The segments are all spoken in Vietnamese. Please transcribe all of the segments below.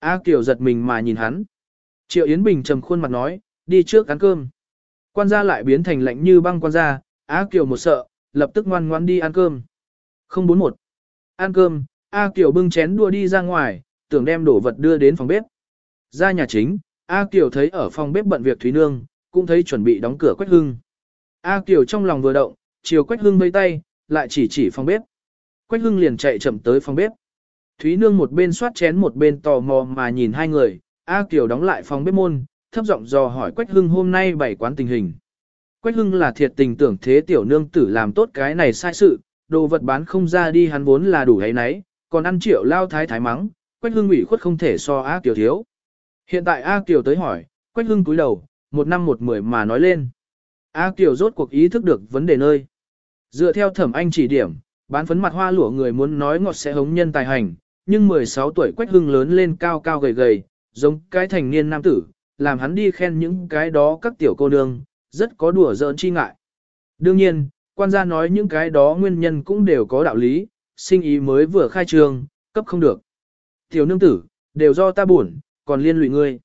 A Kiều giật mình mà nhìn hắn. Triệu Yến Bình trầm khuôn mặt nói, đi trước ăn cơm. Quan gia lại biến thành lạnh như băng quan gia, A Kiều một sợ, lập tức ngoan ngoan đi ăn cơm. 041. Ăn cơm, A Kiều bưng chén đua đi ra ngoài, tưởng đem đổ vật đưa đến phòng bếp. Ra nhà chính, A Kiều thấy ở phòng bếp bận việc Thúy Nương, cũng thấy chuẩn bị đóng cửa Quách Hưng. A Kiều trong lòng vừa động, chiều Quách Hưng vây tay, lại chỉ chỉ phòng bếp. Quách Hưng liền chạy chậm tới phòng bếp. Thúy Nương một bên soát chén một bên tò mò mà nhìn hai người, A Kiều đóng lại phòng bếp môn, thấp giọng dò hỏi Quách Hưng hôm nay bày quán tình hình. Quách Hưng là thiệt tình tưởng thế tiểu nương tử làm tốt cái này sai sự, đồ vật bán không ra đi hắn vốn là đủ hay nấy, còn ăn triệu lao thái thái mắng, Quách Hưng ủy khuất không thể so A Kiều thiếu. Hiện tại A Kiều tới hỏi, Quách Hưng cúi đầu, một năm một mười mà nói lên. A Kiều rốt cuộc ý thức được vấn đề nơi. Dựa theo thẩm anh chỉ điểm, bán phấn mặt hoa lụa người muốn nói ngọt sẽ hống nhân tài hành, nhưng 16 tuổi Quách Hưng lớn lên cao cao gầy gầy, giống cái thành niên nam tử, làm hắn đi khen những cái đó các tiểu cô nương, rất có đùa giỡn chi ngại. Đương nhiên, quan gia nói những cái đó nguyên nhân cũng đều có đạo lý, sinh ý mới vừa khai trường cấp không được. Tiểu nương tử, đều do ta buồn, còn liên lụy ngươi.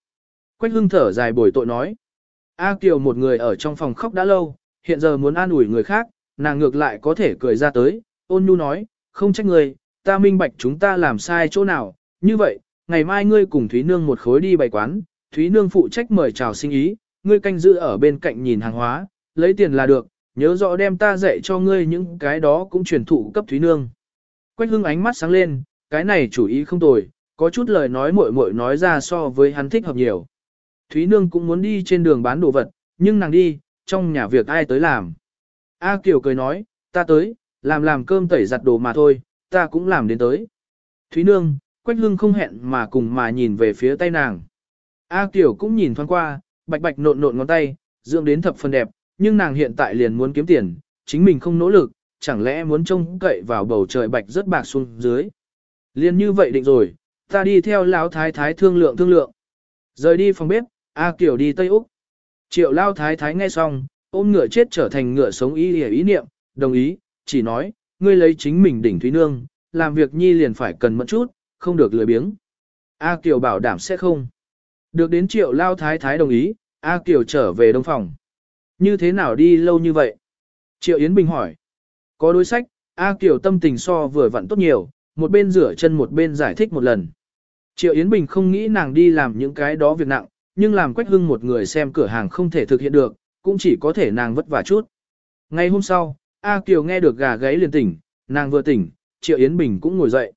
Quách hưng thở dài bồi tội nói. A Kiều một người ở trong phòng khóc đã lâu, hiện giờ muốn an ủi người khác, nàng ngược lại có thể cười ra tới, ôn nhu nói, không trách người." Ta minh bạch chúng ta làm sai chỗ nào, như vậy, ngày mai ngươi cùng Thúy Nương một khối đi bày quán, Thúy Nương phụ trách mời chào sinh ý, ngươi canh giữ ở bên cạnh nhìn hàng hóa, lấy tiền là được, nhớ rõ đem ta dạy cho ngươi những cái đó cũng truyền thụ cấp Thúy Nương. Quách hưng ánh mắt sáng lên, cái này chủ ý không tồi, có chút lời nói muội muội nói ra so với hắn thích hợp nhiều. Thúy Nương cũng muốn đi trên đường bán đồ vật, nhưng nàng đi, trong nhà việc ai tới làm. A Kiều cười nói, ta tới, làm làm cơm tẩy giặt đồ mà thôi, ta cũng làm đến tới. Thúy Nương, Quách Hưng không hẹn mà cùng mà nhìn về phía tay nàng. A Kiều cũng nhìn thoáng qua, bạch bạch nộn nộn ngón tay, dưỡng đến thập phần đẹp, nhưng nàng hiện tại liền muốn kiếm tiền, chính mình không nỗ lực, chẳng lẽ muốn trông cậy vào bầu trời bạch rất bạc xuống dưới. Liên như vậy định rồi, ta đi theo lão thái thái thương lượng thương lượng. Rời đi phòng bếp, A Kiều đi Tây Úc. Triệu lao thái thái nghe xong, ôm ngựa chết trở thành ngựa sống ý ý, ý niệm, đồng ý, chỉ nói, ngươi lấy chính mình đỉnh Thúy Nương, làm việc nhi liền phải cần mẫn chút, không được lười biếng. A Kiều bảo đảm sẽ không. Được đến triệu lao thái thái đồng ý, A Kiều trở về đông phòng. Như thế nào đi lâu như vậy? Triệu Yến Bình hỏi. Có đối sách, A Kiều tâm tình so vừa vặn tốt nhiều, một bên rửa chân một bên giải thích một lần. Triệu Yến Bình không nghĩ nàng đi làm những cái đó việc nặng, nhưng làm Quách Hưng một người xem cửa hàng không thể thực hiện được, cũng chỉ có thể nàng vất vả chút. Ngay hôm sau, A Kiều nghe được gà gáy liền tỉnh, nàng vừa tỉnh, Triệu Yến Bình cũng ngồi dậy.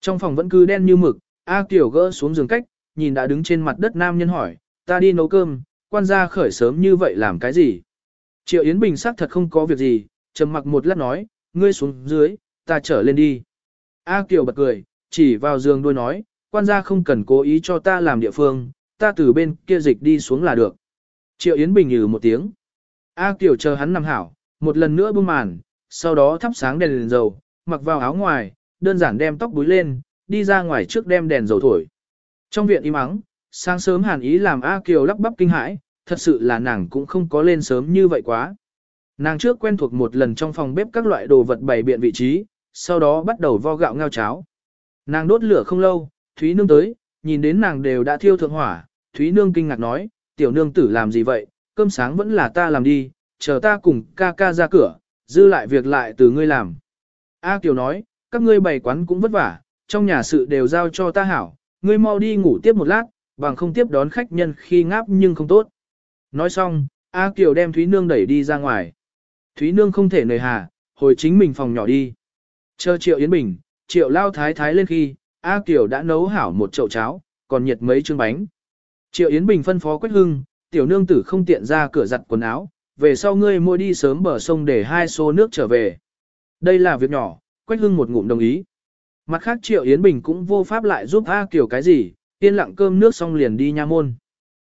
Trong phòng vẫn cứ đen như mực, A Kiều gỡ xuống giường cách, nhìn đã đứng trên mặt đất nam nhân hỏi, ta đi nấu cơm, quan gia khởi sớm như vậy làm cái gì? Triệu Yến Bình xác thật không có việc gì, trầm mặc một lát nói, ngươi xuống dưới, ta trở lên đi. A Kiều bật cười, chỉ vào giường đôi nói, quan gia không cần cố ý cho ta làm địa phương, ta từ bên kia dịch đi xuống là được. Triệu Yến Bình ừ một tiếng. A Kiều chờ hắn nằm hảo, một lần nữa buông màn, sau đó thắp sáng đèn, đèn dầu, mặc vào áo ngoài, đơn giản đem tóc búi lên, đi ra ngoài trước đem đèn dầu thổi. Trong viện im ắng, sáng sớm hàn ý làm A Kiều lắp bắp kinh hãi, thật sự là nàng cũng không có lên sớm như vậy quá. Nàng trước quen thuộc một lần trong phòng bếp các loại đồ vật bày biện vị trí, sau đó bắt đầu vo gạo ngao cháo. Nàng đốt lửa không lâu, Thúy Nương tới, nhìn đến nàng đều đã thiêu thượng hỏa, Thúy Nương kinh ngạc nói, tiểu nương tử làm gì vậy, cơm sáng vẫn là ta làm đi, chờ ta cùng ca ca ra cửa, dư lại việc lại từ ngươi làm. A Kiều nói, các ngươi bày quán cũng vất vả, trong nhà sự đều giao cho ta hảo, ngươi mau đi ngủ tiếp một lát, bằng không tiếp đón khách nhân khi ngáp nhưng không tốt. Nói xong, A Kiều đem Thúy Nương đẩy đi ra ngoài. Thúy Nương không thể nời hà, hồi chính mình phòng nhỏ đi. Chờ Triệu Yến Bình, Triệu Lao Thái Thái lên khi, A Kiều đã nấu hảo một chậu cháo, còn nhiệt mấy chương bánh. Triệu Yến Bình phân phó Quách Hưng, tiểu nương tử không tiện ra cửa giặt quần áo, về sau ngươi mua đi sớm bờ sông để hai xô nước trở về. Đây là việc nhỏ, Quách Hưng một ngụm đồng ý. Mặt khác Triệu Yến Bình cũng vô pháp lại giúp A Kiều cái gì, yên lặng cơm nước xong liền đi nha môn.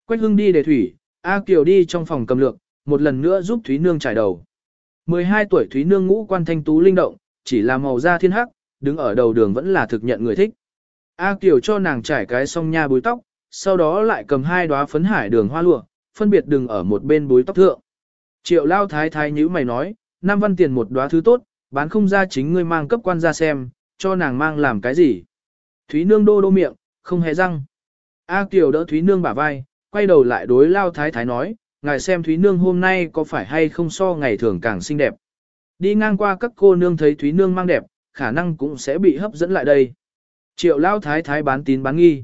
Quách Hưng đi để thủy, A Kiều đi trong phòng cầm lược, một lần nữa giúp Thúy Nương trải đầu. 12 tuổi Thúy Nương ngũ quan thanh tú linh động, chỉ là màu da thiên hắc, đứng ở đầu đường vẫn là thực nhận người thích. A Kiều cho nàng trải cái xong nha búi tóc, sau đó lại cầm hai đóa phấn hải đường hoa lụa, phân biệt đừng ở một bên búi tóc thượng. Triệu lao thái thái nhữ mày nói, năm văn tiền một đóa thứ tốt, bán không ra chính ngươi mang cấp quan ra xem, cho nàng mang làm cái gì. Thúy nương đô đô miệng, không hề răng. A Kiều đỡ Thúy Nương bả vai, quay đầu lại đối Lao Thái Thái nói, ngài xem Thúy Nương hôm nay có phải hay không so ngày thường càng xinh đẹp. Đi ngang qua các cô nương thấy Thúy Nương mang đẹp, khả năng cũng sẽ bị hấp dẫn lại đây. Triệu Lao Thái Thái bán tín bán nghi.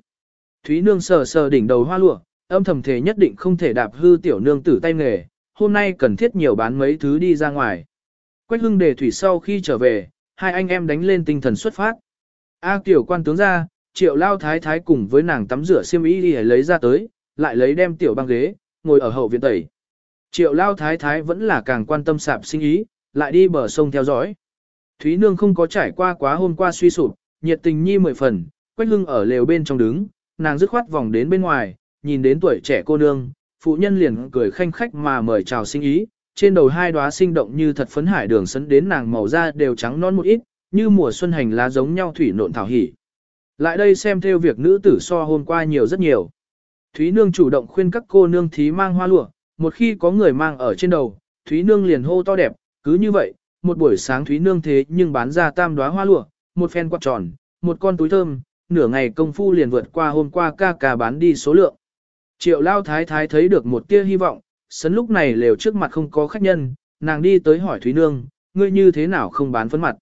Thúy Nương sờ sờ đỉnh đầu hoa lụa, âm thầm thể nhất định không thể đạp hư tiểu nương tử tay nghề, hôm nay cần thiết nhiều bán mấy thứ đi ra ngoài. Quách hưng đề thủy sau khi trở về, hai anh em đánh lên tinh thần xuất phát. A tiểu quan tướng ra, triệu lao thái thái cùng với nàng tắm rửa xiêm y đi lấy ra tới, lại lấy đem tiểu băng ghế, ngồi ở hậu viện tẩy. Triệu lao thái thái vẫn là càng quan tâm sạp sinh ý, lại đi bờ sông theo dõi. Thúy Nương không có trải qua quá hôm qua suy sụp, nhiệt tình nhi mười phần, Quách Hưng ở lều bên trong đứng, nàng dứt khoát vòng đến bên ngoài, nhìn đến tuổi trẻ cô nương, phụ nhân liền cười khanh khách mà mời chào sinh ý, trên đầu hai đóa sinh động như thật phấn hải đường sấn đến nàng màu da đều trắng non một ít, như mùa xuân hành lá giống nhau thủy nộn thảo hỉ. Lại đây xem theo việc nữ tử so hôm qua nhiều rất nhiều. Thúy Nương chủ động khuyên các cô nương thí mang hoa lụa, một khi có người mang ở trên đầu, Thúy Nương liền hô to đẹp, cứ như vậy, một buổi sáng Thúy Nương thế nhưng bán ra tam đóa hoa lụa, một phen quạt tròn, một con túi thơm, nửa ngày công phu liền vượt qua hôm qua ca ca bán đi số lượng. Triệu lao thái thái thấy được một tia hy vọng, sấn lúc này lều trước mặt không có khách nhân, nàng đi tới hỏi Thúy Nương, ngươi như thế nào không bán phấn mặt.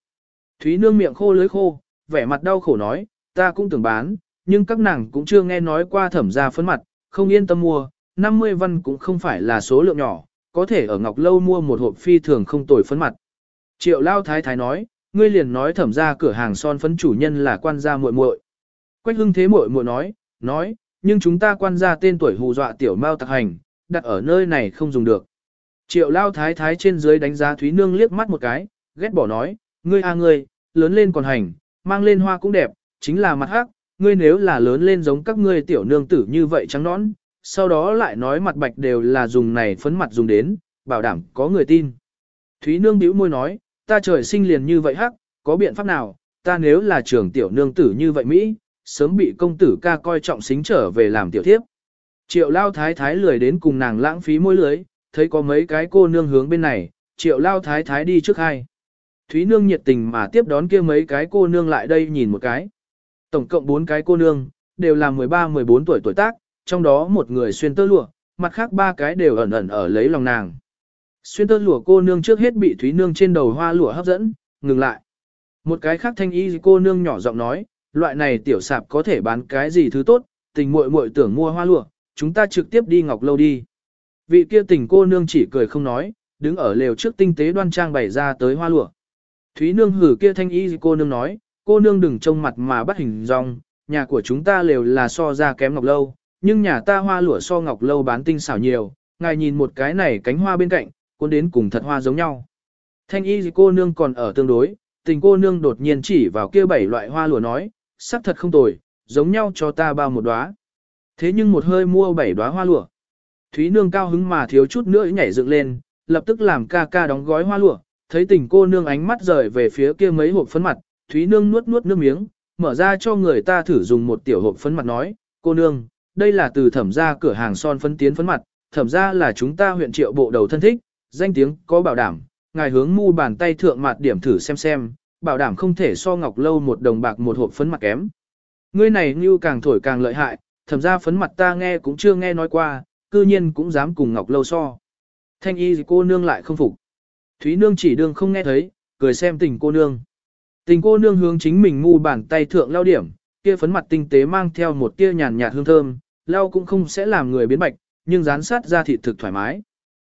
Thúy Nương miệng khô lưới khô, vẻ mặt đau khổ nói, ta cũng tưởng bán, nhưng các nàng cũng chưa nghe nói qua thẩm ra phấn mặt, không yên tâm mua, 50 văn cũng không phải là số lượng nhỏ, có thể ở Ngọc Lâu mua một hộp phi thường không tồi phấn mặt. Triệu lao thái thái nói, ngươi liền nói thẩm ra cửa hàng son phấn chủ nhân là quan gia muội muội. Quách hưng thế muội muội nói, nói, nhưng chúng ta quan ra tên tuổi hù dọa tiểu mao tặc hành, đặt ở nơi này không dùng được. Triệu lao thái thái trên dưới đánh giá Thúy Nương liếc mắt một cái, ghét bỏ nói, ngươi a ngươi, lớn lên còn hành, mang lên hoa cũng đẹp, chính là mặt hắc, ngươi nếu là lớn lên giống các ngươi tiểu nương tử như vậy trắng nõn, sau đó lại nói mặt bạch đều là dùng này phấn mặt dùng đến, bảo đảm có người tin. Thúy Nương bĩu môi nói, ta trời sinh liền như vậy hắc, có biện pháp nào, ta nếu là trưởng tiểu nương tử như vậy Mỹ, sớm bị công tử ca coi trọng xính trở về làm tiểu thiếp. Triệu lao thái thái lười đến cùng nàng lãng phí môi lưới, thấy có mấy cái cô nương hướng bên này, triệu lao thái thái đi trước hai. Thúy nương nhiệt tình mà tiếp đón kia mấy cái cô nương lại đây nhìn một cái. Tổng cộng bốn cái cô nương, đều là 13-14 tuổi tuổi tác, trong đó một người xuyên tơ lụa, mặt khác ba cái đều ẩn ẩn ở lấy lòng nàng. Xuyên tơ lụa cô nương trước hết bị Thúy nương trên đầu hoa lụa hấp dẫn, ngừng lại. Một cái khác thanh y cô nương nhỏ giọng nói, loại này tiểu sạp có thể bán cái gì thứ tốt, tình muội muội tưởng mua hoa lụa, chúng ta trực tiếp đi ngọc lâu đi. Vị kia tình cô nương chỉ cười không nói, đứng ở lều trước tinh tế đoan trang bày ra tới hoa lụa. Thúy nương hử kia thanh y cô nương nói, cô nương đừng trông mặt mà bắt hình dong, nhà của chúng ta lều là so ra kém ngọc lâu, nhưng nhà ta hoa lụa so ngọc lâu bán tinh xảo nhiều, ngài nhìn một cái này cánh hoa bên cạnh, cuốn đến cùng thật hoa giống nhau. Thanh y cô nương còn ở tương đối, tình cô nương đột nhiên chỉ vào kia bảy loại hoa lụa nói, sắc thật không tồi, giống nhau cho ta bao một đóa. Thế nhưng một hơi mua bảy đóa hoa lụa. Thúy nương cao hứng mà thiếu chút nữa nhảy dựng lên, lập tức làm ca ca đóng gói hoa lụa, thấy tình cô nương ánh mắt rời về phía kia mấy hộp phấn mặt, Thúy nương nuốt nuốt nước miếng, mở ra cho người ta thử dùng một tiểu hộp phấn mặt nói, cô nương, đây là từ thẩm gia cửa hàng son phấn tiến phấn mặt, thẩm gia là chúng ta huyện triệu bộ đầu thân thích, danh tiếng có bảo đảm, ngài hướng mu bàn tay thượng mặt điểm thử xem xem, bảo đảm không thể so ngọc lâu một đồng bạc một hộp phấn mặt kém. Ngươi này như càng thổi càng lợi hại, thẩm ra phấn mặt ta nghe cũng chưa nghe nói qua, cư nhiên cũng dám cùng ngọc lâu so. Thanh y cô nương lại không phục. Thúy nương chỉ đương không nghe thấy, cười xem tình cô nương. Tình cô nương hướng chính mình ngu bàn tay thượng lao điểm, kia phấn mặt tinh tế mang theo một tia nhàn nhạt hương thơm, lao cũng không sẽ làm người biến bạch, nhưng dán sát ra thịt thực thoải mái.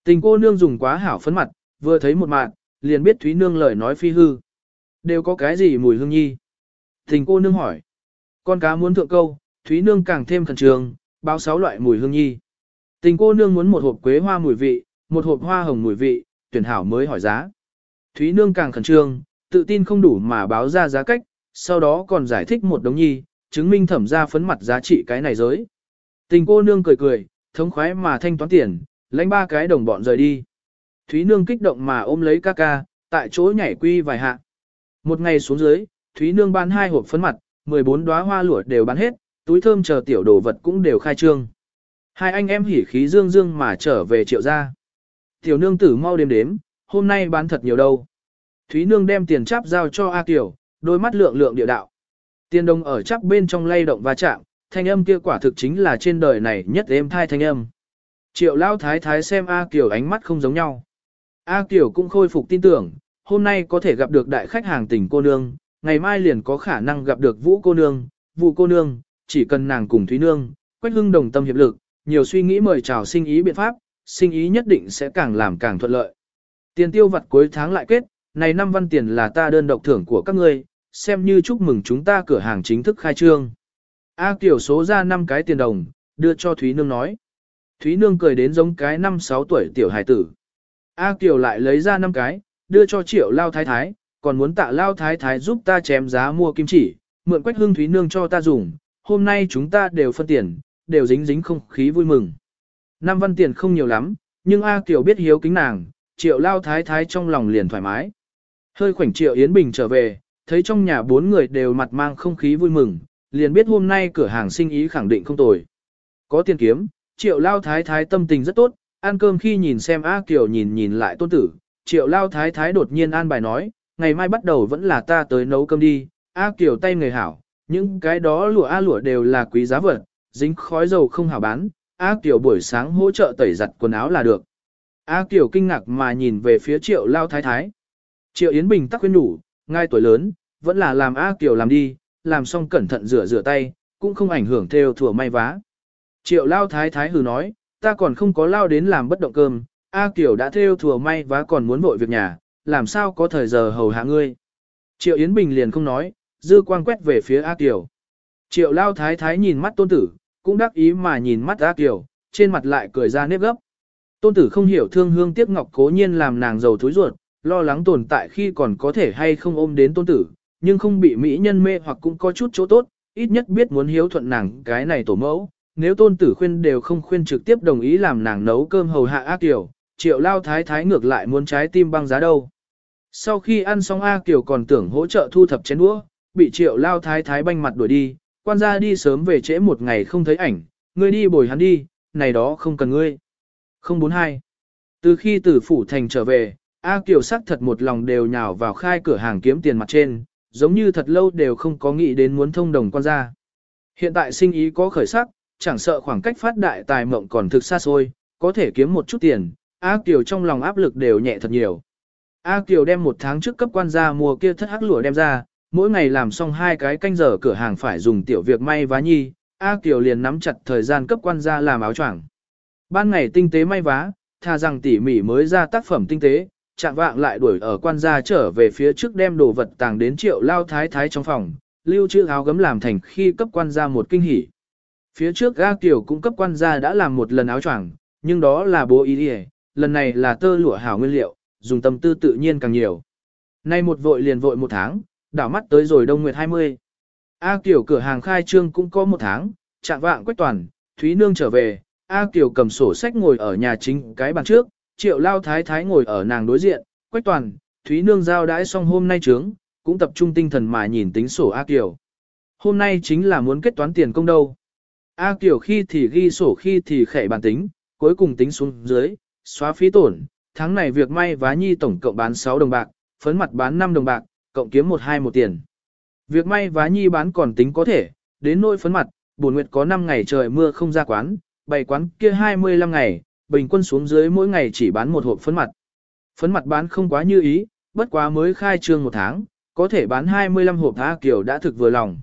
Tình cô nương dùng quá hảo phấn mặt, vừa thấy một mạng, liền biết Thúy nương lời nói phi hư. Đều có cái gì mùi hương nhi? Tình cô nương hỏi. Con cá muốn thượng câu, Thúy nương càng thêm khẩn trương, báo sáu loại mùi hương nhi. Tình cô nương muốn một hộp quế hoa mùi vị, một hộp hoa hồng mùi vị, tuyển hảo mới hỏi giá. Thúy nương càng khẩn trương, tự tin không đủ mà báo ra giá cách, sau đó còn giải thích một đống nhi, chứng minh thẩm ra phấn mặt giá trị cái này giới. Tình cô nương cười cười, thống khoái mà thanh toán tiền, lãnh ba cái đồng bọn rời đi. Thúy nương kích động mà ôm lấy ca ca, tại chỗ nhảy quy vài hạ. Một ngày xuống dưới, Thúy Nương bán hai hộp phấn mặt, 14 đóa hoa lụa đều bán hết, túi thơm chờ tiểu đồ vật cũng đều khai trương. Hai anh em hỉ khí dương dương mà trở về triệu gia. Tiểu nương tử mau đêm đếm, hôm nay bán thật nhiều đâu. Thúy Nương đem tiền chắp giao cho A Kiều, đôi mắt lượng lượng địa đạo. Tiền đồng ở chắp bên trong lay động và chạm, thanh âm kia quả thực chính là trên đời này nhất êm thai thanh âm. Triệu lao thái thái xem A Kiều ánh mắt không giống nhau. A Kiều cũng khôi phục tin tưởng, hôm nay có thể gặp được đại khách hàng tỉnh cô nương, ngày mai liền có khả năng gặp được vũ cô nương, vụ cô nương, chỉ cần nàng cùng Thúy Nương, Quách Hưng đồng tâm hiệp lực, nhiều suy nghĩ mời chào sinh ý biện pháp, sinh ý nhất định sẽ càng làm càng thuận lợi. Tiền tiêu vặt cuối tháng lại kết, này năm văn tiền là ta đơn độc thưởng của các ngươi, xem như chúc mừng chúng ta cửa hàng chính thức khai trương. A Kiều số ra 5 cái tiền đồng, đưa cho Thúy Nương nói. Thúy Nương cười đến giống cái 5-6 tuổi tiểu hài tử. A Kiều lại lấy ra 5 cái, đưa cho triệu lao thái thái, còn muốn tạ lao thái thái giúp ta chém giá mua kim chỉ, mượn quách hương Thúy Nương cho ta dùng, hôm nay chúng ta đều phân tiền, đều dính dính không khí vui mừng. Năm văn tiền không nhiều lắm, nhưng A Kiều biết hiếu kính nàng, triệu lao thái thái trong lòng liền thoải mái. Hơi khoảnh triệu Yến Bình trở về, thấy trong nhà bốn người đều mặt mang không khí vui mừng, liền biết hôm nay cửa hàng sinh ý khẳng định không tồi. Có tiền kiếm, triệu lao thái thái tâm tình rất tốt, ăn cơm khi nhìn xem A Kiều nhìn nhìn lại tôn tử, triệu lao thái thái đột nhiên an bài nói, ngày mai bắt đầu vẫn là ta tới nấu cơm đi, A Kiều tay người hảo, những cái đó lụa A lụa đều là quý giá vật, dính khói dầu không hảo bán, A Kiều buổi sáng hỗ trợ tẩy giặt quần áo là được. A Kiều kinh ngạc mà nhìn về phía triệu lao thái thái. Triệu Yến Bình tắc khuyên đủ, ngay tuổi lớn, vẫn là làm A Kiều làm đi, làm xong cẩn thận rửa rửa tay, cũng không ảnh hưởng theo thừa may vá. Triệu lao thái thái hừ nói, ta còn không có lao đến làm bất động cơm, A Kiều đã theo thừa may và còn muốn vội việc nhà, làm sao có thời giờ hầu hạ ngươi. Triệu Yến Bình liền không nói, dư quang quét về phía A Kiều. Triệu lao thái thái nhìn mắt tôn tử, cũng đắc ý mà nhìn mắt A Kiều, trên mặt lại cười ra nếp gấp. Tôn tử không hiểu thương hương tiếc ngọc cố nhiên làm nàng giàu thối ruột, lo lắng tồn tại khi còn có thể hay không ôm đến tôn tử, nhưng không bị mỹ nhân mê hoặc cũng có chút chỗ tốt, ít nhất biết muốn hiếu thuận nàng cái này tổ mẫu. Nếu tôn tử khuyên đều không khuyên trực tiếp đồng ý làm nàng nấu cơm hầu hạ A Kiều, triệu lao thái thái ngược lại muốn trái tim băng giá đâu. Sau khi ăn xong A Kiều còn tưởng hỗ trợ thu thập chén đũa, bị triệu lao thái thái banh mặt đuổi đi, quan gia đi sớm về trễ một ngày không thấy ảnh, ngươi đi bồi hắn đi, này đó không cần ngươi. 042. Từ khi từ phủ thành trở về, A Kiều sắc thật một lòng đều nhào vào khai cửa hàng kiếm tiền mặt trên, giống như thật lâu đều không có nghĩ đến muốn thông đồng quan gia. Hiện tại sinh ý có khởi sắc, chẳng sợ khoảng cách phát đại tài mộng còn thực xa xôi, có thể kiếm một chút tiền, A Kiều trong lòng áp lực đều nhẹ thật nhiều. A Kiều đem một tháng trước cấp quan gia mua kia thất hắc lụa đem ra, mỗi ngày làm xong hai cái canh giờ cửa hàng phải dùng tiểu việc may vá nhi, A Kiều liền nắm chặt thời gian cấp quan gia làm áo choàng. Ban ngày tinh tế may vá, tha rằng tỉ mỉ mới ra tác phẩm tinh tế, chạm vạng lại đuổi ở quan gia trở về phía trước đem đồ vật tàng đến triệu lao thái thái trong phòng, lưu trữ áo gấm làm thành khi cấp quan gia một kinh hỉ. Phía trước A Kiều cũng cấp quan gia đã làm một lần áo choàng, nhưng đó là bố ý đi lần này là tơ lụa hảo nguyên liệu, dùng tâm tư tự nhiên càng nhiều. Nay một vội liền vội một tháng, đảo mắt tới rồi đông nguyệt 20. A Kiều cửa hàng khai trương cũng có một tháng, chạm vạng quách toàn, Thúy Nương trở về, A Kiều cầm sổ sách ngồi ở nhà chính cái bàn trước, triệu lao thái thái ngồi ở nàng đối diện, quách toàn, Thúy Nương giao đãi xong hôm nay trướng, cũng tập trung tinh thần mà nhìn tính sổ A Kiều. Hôm nay chính là muốn kết toán tiền công đâu. A Kiều khi thì ghi sổ khi thì khẻ bàn tính, cuối cùng tính xuống dưới, xóa phí tổn, tháng này việc may vá nhi tổng cộng bán 6 đồng bạc, phấn mặt bán 5 đồng bạc, cộng kiếm 1-2 một tiền. Việc may vá nhi bán còn tính có thể, đến nỗi phấn mặt, buồn nguyệt có 5 ngày trời mưa không ra quán, bày quán kia 25 ngày, bình quân xuống dưới mỗi ngày chỉ bán một hộp phấn mặt. Phấn mặt bán không quá như ý, bất quá mới khai trương một tháng, có thể bán 25 hộp A Kiều đã thực vừa lòng.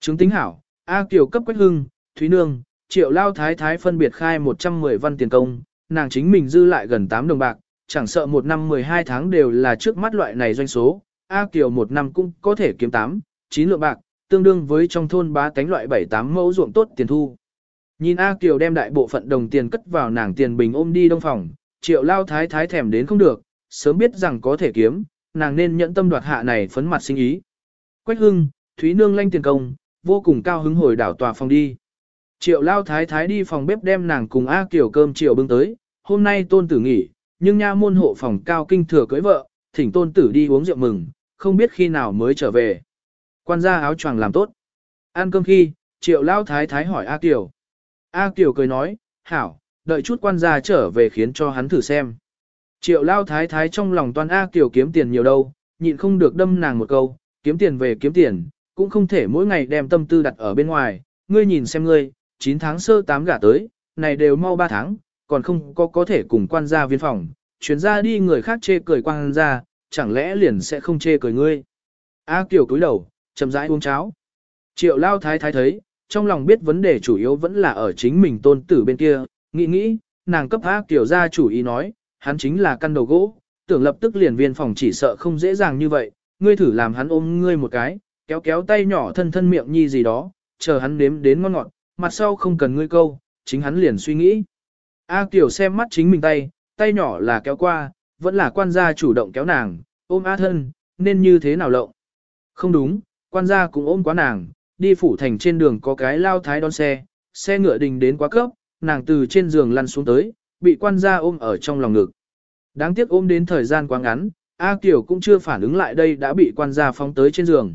Chứng tính hảo, A Kiều cấp Quách Hưng, Thúy Nương, Triệu Lao Thái Thái phân biệt khai 110 văn tiền công, nàng chính mình dư lại gần 8 đồng bạc, chẳng sợ một năm 12 tháng đều là trước mắt loại này doanh số, A Kiều một năm cũng có thể kiếm 8, 9 lượng bạc, tương đương với trong thôn bá tánh loại 7-8 mẫu ruộng tốt tiền thu. Nhìn A Kiều đem đại bộ phận đồng tiền cất vào nàng tiền bình ôm đi đông phòng, triệu lao thái thái thèm đến không được, sớm biết rằng có thể kiếm, nàng nên nhẫn tâm đoạt hạ này phấn mặt sinh ý. Quách hưng, Thúy Nương lanh tiền công, vô cùng cao hứng hồi đảo tòa phòng đi. Triệu lao thái thái đi phòng bếp đem nàng cùng A Kiều cơm chiều bưng tới, hôm nay tôn tử nghỉ, nhưng nha môn hộ phòng cao kinh thừa cưới vợ, thỉnh tôn tử đi uống rượu mừng, không biết khi nào mới trở về. Quan gia áo choàng làm tốt. Ăn cơm khi, triệu lao thái thái hỏi A Kiều. A Kiều cười nói, hảo, đợi chút quan gia trở về khiến cho hắn thử xem. Triệu lao thái thái trong lòng toàn A Kiều kiếm tiền nhiều đâu, nhịn không được đâm nàng một câu, kiếm tiền về kiếm tiền, cũng không thể mỗi ngày đem tâm tư đặt ở bên ngoài, ngươi nhìn xem ngươi, 9 tháng sơ 8 gả tới, này đều mau 3 tháng, còn không có có thể cùng quan gia viên phòng, chuyển ra đi người khác chê cười quan gia, chẳng lẽ liền sẽ không chê cười ngươi. A Kiều cúi đầu, chậm rãi uống cháo. Triệu lao thái thái thấy, trong lòng biết vấn đề chủ yếu vẫn là ở chính mình tôn tử bên kia, nghĩ nghĩ, nàng cấp A Kiều ra chủ ý nói, hắn chính là căn đầu gỗ, tưởng lập tức liền viên phòng chỉ sợ không dễ dàng như vậy, ngươi thử làm hắn ôm ngươi một cái, kéo kéo tay nhỏ thân thân miệng nhi gì đó, chờ hắn nếm đến ngon ngọt, mặt sau không cần ngươi câu, chính hắn liền suy nghĩ. A Kiều xem mắt chính mình tay, tay nhỏ là kéo qua, vẫn là quan gia chủ động kéo nàng, ôm A thân, nên như thế nào lộng. Không đúng, quan gia cũng ôm quá nàng, đi phủ thành trên đường có cái lao thái đón xe, xe ngựa đình đến quá cấp, nàng từ trên giường lăn xuống tới, bị quan gia ôm ở trong lòng ngực. Đáng tiếc ôm đến thời gian quá ngắn, A Kiều cũng chưa phản ứng lại đây đã bị quan gia phóng tới trên giường.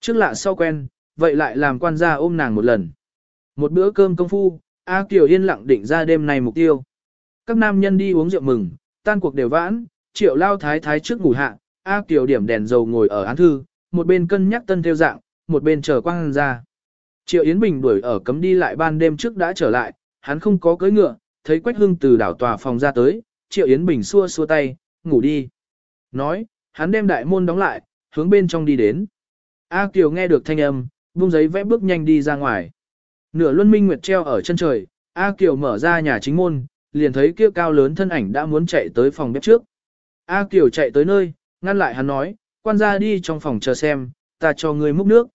Trước lạ sau quen, vậy lại làm quan gia ôm nàng một lần. Một bữa cơm công phu, A Kiều yên lặng định ra đêm này mục tiêu. Các nam nhân đi uống rượu mừng, tan cuộc đều vãn, triệu lao thái thái trước ngủ hạ, A Kiều điểm đèn dầu ngồi ở án thư, một bên cân nhắc tân theo dạng, một bên chờ quang ra. Triệu Yến Bình đuổi ở cấm đi lại ban đêm trước đã trở lại, hắn không có cưỡi ngựa, thấy Quách Hưng từ đảo tòa phòng ra tới, Triệu Yến Bình xua xua tay, ngủ đi. Nói, hắn đem đại môn đóng lại, hướng bên trong đi đến. A Kiều nghe được thanh âm, buông giấy vẽ bước nhanh đi ra ngoài. Nửa luân minh nguyệt treo ở chân trời, A Kiều mở ra nhà chính môn, liền thấy kia cao lớn thân ảnh đã muốn chạy tới phòng bếp trước. A Kiều chạy tới nơi, ngăn lại hắn nói, quan gia đi trong phòng chờ xem, ta cho ngươi múc nước.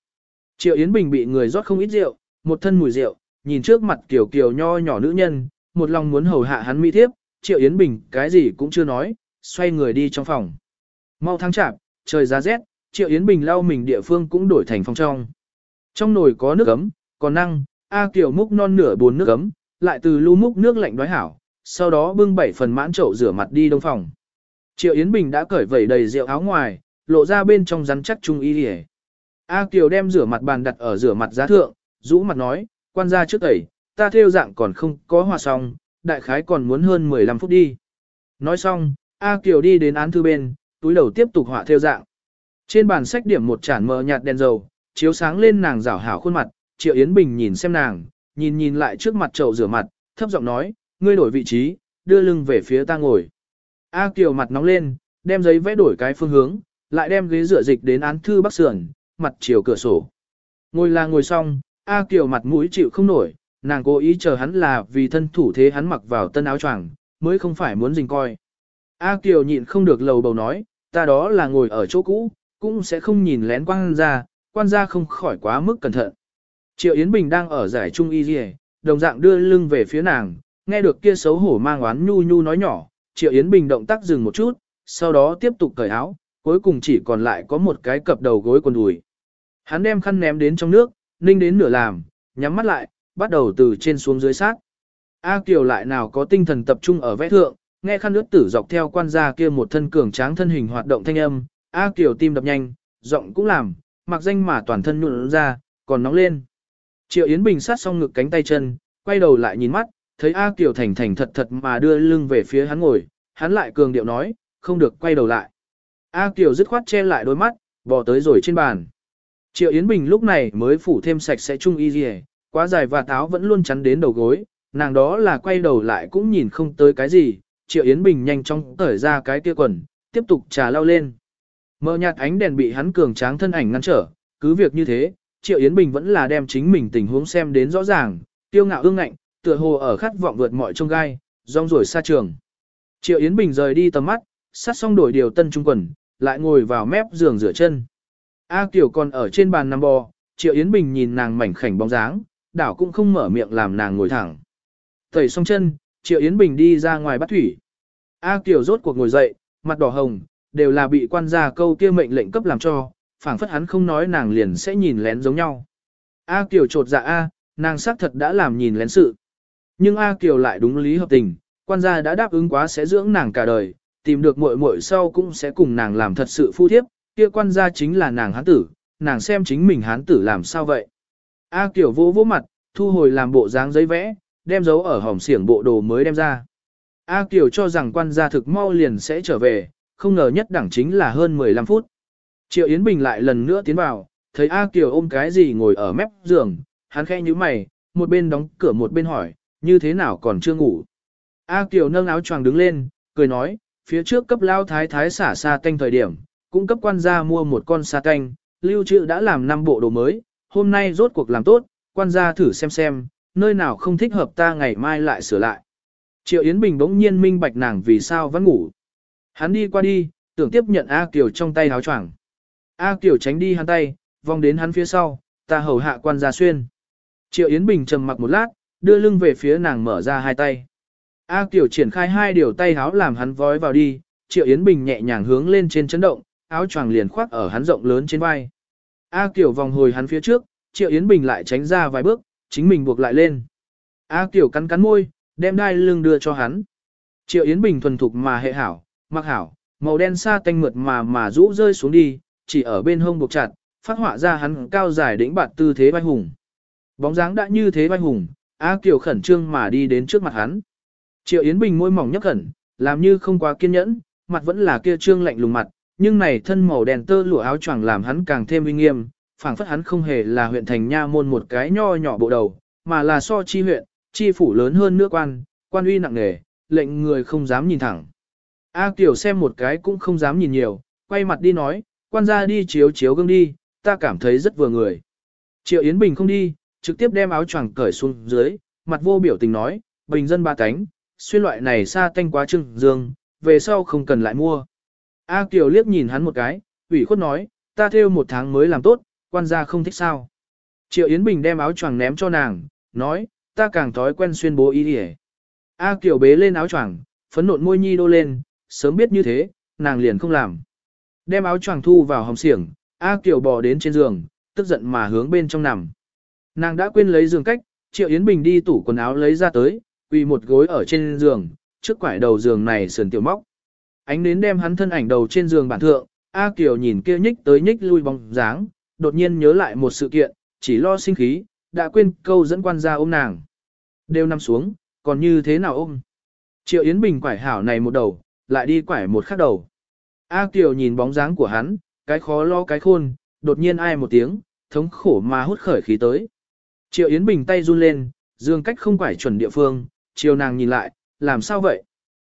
Triệu Yến Bình bị người rót không ít rượu, một thân mùi rượu, nhìn trước mặt Kiều Kiều nho nhỏ nữ nhân, một lòng muốn hầu hạ hắn mỹ thiếp, Triệu Yến Bình cái gì cũng chưa nói, xoay người đi trong phòng. Mau tháng chạp, trời giá rét, Triệu Yến Bình lau mình địa phương cũng đổi thành phòng trong. Trong nồi có nước ấm, còn năng, A Kiều múc non nửa bốn nước ấm, lại từ lu múc nước lạnh đói hảo, sau đó bưng bảy phần mãn chậu rửa mặt đi đông phòng. Triệu Yến Bình đã cởi vẩy đầy rượu áo ngoài, lộ ra bên trong rắn chắc trung y hề. A Kiều đem rửa mặt bàn đặt ở rửa mặt giá thượng, rũ mặt nói, quan gia trước tẩy, ta theo dạng còn không có hòa xong, đại khái còn muốn hơn 15 phút đi. Nói xong, A Kiều đi đến án thư bên, túi đầu tiếp tục họa theo dạng. Trên bàn sách điểm một chản mờ nhạt đèn dầu, chiếu sáng lên nàng rảo hảo khuôn mặt, Triệu Yến Bình nhìn xem nàng, nhìn nhìn lại trước mặt chậu rửa mặt, thấp giọng nói, ngươi đổi vị trí, đưa lưng về phía ta ngồi. A Kiều mặt nóng lên, đem giấy vẽ đổi cái phương hướng, lại đem ghế rửa dịch đến án thư bắc sườn, mặt chiều cửa sổ. Ngồi là ngồi xong, A Kiều mặt mũi chịu không nổi, nàng cố ý chờ hắn là vì thân thủ thế hắn mặc vào tân áo choàng, mới không phải muốn dình coi. A Kiều nhịn không được lầu bầu nói, ta đó là ngồi ở chỗ cũ, cũng sẽ không nhìn lén quan gia, quan gia không khỏi quá mức cẩn thận. Triệu Yến Bình đang ở giải trung y rìa, đồng dạng đưa lưng về phía nàng, nghe được kia xấu hổ mang oán nhu nhu nói nhỏ, Triệu Yến Bình động tác dừng một chút, sau đó tiếp tục cởi áo, cuối cùng chỉ còn lại có một cái cập đầu gối quần đùi. Hắn đem khăn ném đến trong nước, ninh đến nửa làm, nhắm mắt lại, bắt đầu từ trên xuống dưới sát. A Kiều lại nào có tinh thần tập trung ở vẽ thượng, nghe khăn nước tử dọc theo quan gia kia một thân cường tráng thân hình hoạt động thanh âm, A Kiều tim đập nhanh, giọng cũng làm, mặc danh mà toàn thân nhuận ra, còn nóng lên. Triệu Yến Bình sát xong ngực cánh tay chân, quay đầu lại nhìn mắt, thấy A Kiều thành thành thật thật mà đưa lưng về phía hắn ngồi, hắn lại cường điệu nói, không được quay đầu lại. A Kiều dứt khoát che lại đôi mắt, bò tới rồi trên bàn. Triệu Yến Bình lúc này mới phủ thêm sạch sẽ chung y gì quá dài và táo vẫn luôn chắn đến đầu gối, nàng đó là quay đầu lại cũng nhìn không tới cái gì, Triệu Yến Bình nhanh chóng tởi ra cái kia quần, tiếp tục trà lao lên. Mờ nhạt ánh đèn bị hắn cường tráng thân ảnh ngăn trở, cứ việc như thế, Triệu Yến Bình vẫn là đem chính mình tình huống xem đến rõ ràng, tiêu ngạo ương ngạnh, tựa hồ ở khát vọng vượt mọi trông gai, rong rổi xa trường. Triệu Yến Bình rời đi tầm mắt, sát xong đổi điều tân trung quần, lại ngồi vào mép giường rửa chân. A Kiều còn ở trên bàn nằm bò, Triệu Yến Bình nhìn nàng mảnh khảnh bóng dáng, đảo cũng không mở miệng làm nàng ngồi thẳng. Tẩy xong chân, Triệu Yến Bình đi ra ngoài bắt thủy. A Kiều rốt cuộc ngồi dậy, mặt đỏ hồng, đều là bị quan gia câu kia mệnh lệnh cấp làm cho, phảng phất hắn không nói nàng liền sẽ nhìn lén giống nhau. A Kiều trột dạ A, nàng xác thật đã làm nhìn lén sự. Nhưng A Kiều lại đúng lý hợp tình, quan gia đã đáp ứng quá sẽ dưỡng nàng cả đời, tìm được muội muội sau cũng sẽ cùng nàng làm thật sự phu thiếp, kia quan gia chính là nàng hán tử, nàng xem chính mình hán tử làm sao vậy. A Kiều vô vô mặt, thu hồi làm bộ dáng giấy vẽ, đem dấu ở hỏng xiển bộ đồ mới đem ra. A Kiều cho rằng quan gia thực mau liền sẽ trở về, không ngờ nhất đẳng chính là hơn 15 phút. Triệu Yến Bình lại lần nữa tiến vào, thấy A Kiều ôm cái gì ngồi ở mép giường, hắn khẽ như mày, một bên đóng cửa một bên hỏi, như thế nào còn chưa ngủ. A Kiều nâng áo choàng đứng lên, cười nói, phía trước cấp lao thái thái xả sa canh thời điểm, cũng cấp quan gia mua một con sa canh, lưu trữ đã làm năm bộ đồ mới, hôm nay rốt cuộc làm tốt, quan gia thử xem xem, nơi nào không thích hợp ta ngày mai lại sửa lại. Triệu Yến Bình bỗng nhiên minh bạch nàng vì sao vẫn ngủ. Hắn đi qua đi, tưởng tiếp nhận A Kiều trong tay áo choàng. A Kiều tránh đi hắn tay, vòng đến hắn phía sau, ta hầu hạ quan gia xuyên. Triệu Yến Bình trầm mặc một lát, đưa lưng về phía nàng mở ra hai tay. A Kiều triển khai hai điều tay áo làm hắn vói vào đi, Triệu Yến Bình nhẹ nhàng hướng lên trên chấn động, áo choàng liền khoác ở hắn rộng lớn trên vai. A Kiều vòng hồi hắn phía trước, Triệu Yến Bình lại tránh ra vài bước, chính mình buộc lại lên. A Kiều cắn cắn môi, đem đai lưng đưa cho hắn. Triệu Yến Bình thuần thục mà hệ hảo, mặc hảo, màu đen sa tanh mượt mà mà rũ rơi xuống đi, chỉ ở bên hông buộc chặt, phát họa ra hắn cao dài đỉnh bạt tư thế vai hùng. Bóng dáng đã như thế vai hùng, A Kiều khẩn trương mà đi đến trước mặt hắn. Triệu Yến Bình môi mỏng nhấp khẩn, làm như không quá kiên nhẫn, mặt vẫn là kia trương lạnh lùng mặt, nhưng này thân màu đèn tơ lụa áo choàng làm hắn càng thêm uy nghiêm, phảng phất hắn không hề là huyện thành nha môn một cái nho nhỏ bộ đầu, mà là so chi huyện, chi phủ lớn hơn nước quan, quan uy nặng nề, lệnh người không dám nhìn thẳng. A Kiều xem một cái cũng không dám nhìn nhiều, quay mặt đi nói, quan gia đi chiếu chiếu gương đi, ta cảm thấy rất vừa người. Triệu Yến Bình không đi, trực tiếp đem áo choàng cởi xuống dưới, mặt vô biểu tình nói, bình dân ba cánh, xuyên loại này xa tanh quá trưng dương, về sau không cần lại mua. A Kiều liếc nhìn hắn một cái, ủy khuất nói, ta theo một tháng mới làm tốt, quan gia không thích sao. Triệu Yến Bình đem áo choàng ném cho nàng, nói, ta càng thói quen xuyên bố ý đi A Kiều bế lên áo choàng, phấn nộn môi nhi đô lên, sớm biết như thế, nàng liền không làm. Đem áo choàng thu vào hồng xiển, A Kiều bò đến trên giường, tức giận mà hướng bên trong nằm. Nàng đã quên lấy giường cách, Triệu Yến Bình đi tủ quần áo lấy ra tới, quỳ một gối ở trên giường, trước quải đầu giường này sườn tiểu móc. Ánh đến đem hắn thân ảnh đầu trên giường bản thượng, A Kiều nhìn kia nhích tới nhích lui bóng dáng, đột nhiên nhớ lại một sự kiện, chỉ lo sinh khí, đã quên câu dẫn quan gia ôm nàng. Đều nằm xuống, còn như thế nào ôm? Triệu Yến Bình quải hảo này một đầu, lại đi quải một khác đầu. A Kiều nhìn bóng dáng của hắn, cái khó lo cái khôn, đột nhiên ai một tiếng, thống khổ mà hút khởi khí tới. Triệu Yến Bình tay run lên, dương cách không phải chuẩn địa phương, chiều nàng nhìn lại, làm sao vậy?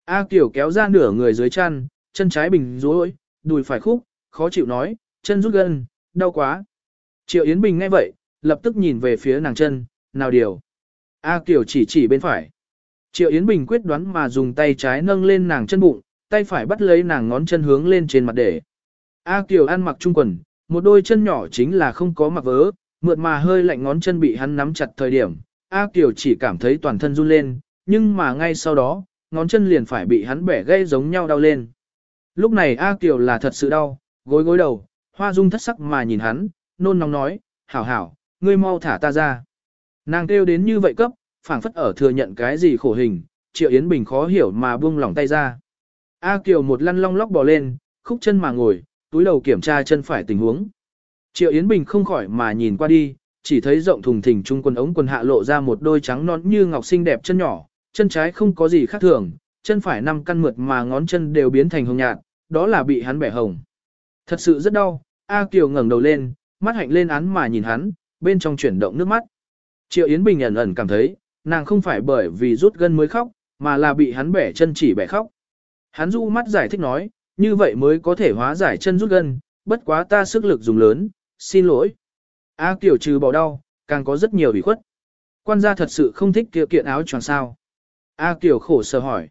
A Kiều kéo ra nửa người dưới chăn, chân trái bình rối, đùi phải khúc, khó chịu nói, chân rút gần, đau quá. Triệu Yến Bình nghe vậy, lập tức nhìn về phía nàng chân, nào điều. A Kiều chỉ chỉ bên phải. Triệu Yến Bình quyết đoán mà dùng tay trái nâng lên nàng chân bụng, tay phải bắt lấy nàng ngón chân hướng lên trên mặt để. A Kiều ăn mặc trung quần, một đôi chân nhỏ chính là không có mặc vớ, mượt mà hơi lạnh ngón chân bị hắn nắm chặt thời điểm. A Kiều chỉ cảm thấy toàn thân run lên, nhưng mà ngay sau đó, ngón chân liền phải bị hắn bẻ gây giống nhau đau lên. Lúc này A Kiều là thật sự đau, gối gối đầu, hoa dung thất sắc mà nhìn hắn, nôn nóng nói, hảo hảo, ngươi mau thả ta ra. Nàng kêu đến như vậy cấp, phảng phất ở thừa nhận cái gì khổ hình, Triệu Yến Bình khó hiểu mà buông lỏng tay ra. A Kiều một lăn long lóc bò lên, khúc chân mà ngồi, túi đầu kiểm tra chân phải tình huống. Triệu Yến Bình không khỏi mà nhìn qua đi, chỉ thấy rộng thùng thình trung quần ống quần hạ lộ ra một đôi trắng non như ngọc xinh đẹp chân nhỏ, chân trái không có gì khác thường, chân phải năm căn mượt mà ngón chân đều biến thành hồng nhạt, đó là bị hắn bẻ hồng. Thật sự rất đau, A Kiều ngẩng đầu lên, mắt hạnh lên án mà nhìn hắn, bên trong chuyển động nước mắt. Triệu Yến Bình ẩn ẩn cảm thấy, nàng không phải bởi vì rút gân mới khóc, mà là bị hắn bẻ chân chỉ bẻ khóc. Hắn du mắt giải thích nói, như vậy mới có thể hóa giải chân rút gân, bất quá ta sức lực dùng lớn, xin lỗi. A Kiều trừ bỏ đau, càng có rất nhiều ủy khuất. Quan gia thật sự không thích kia kiện áo choàng sao. A Kiều khổ sở hỏi.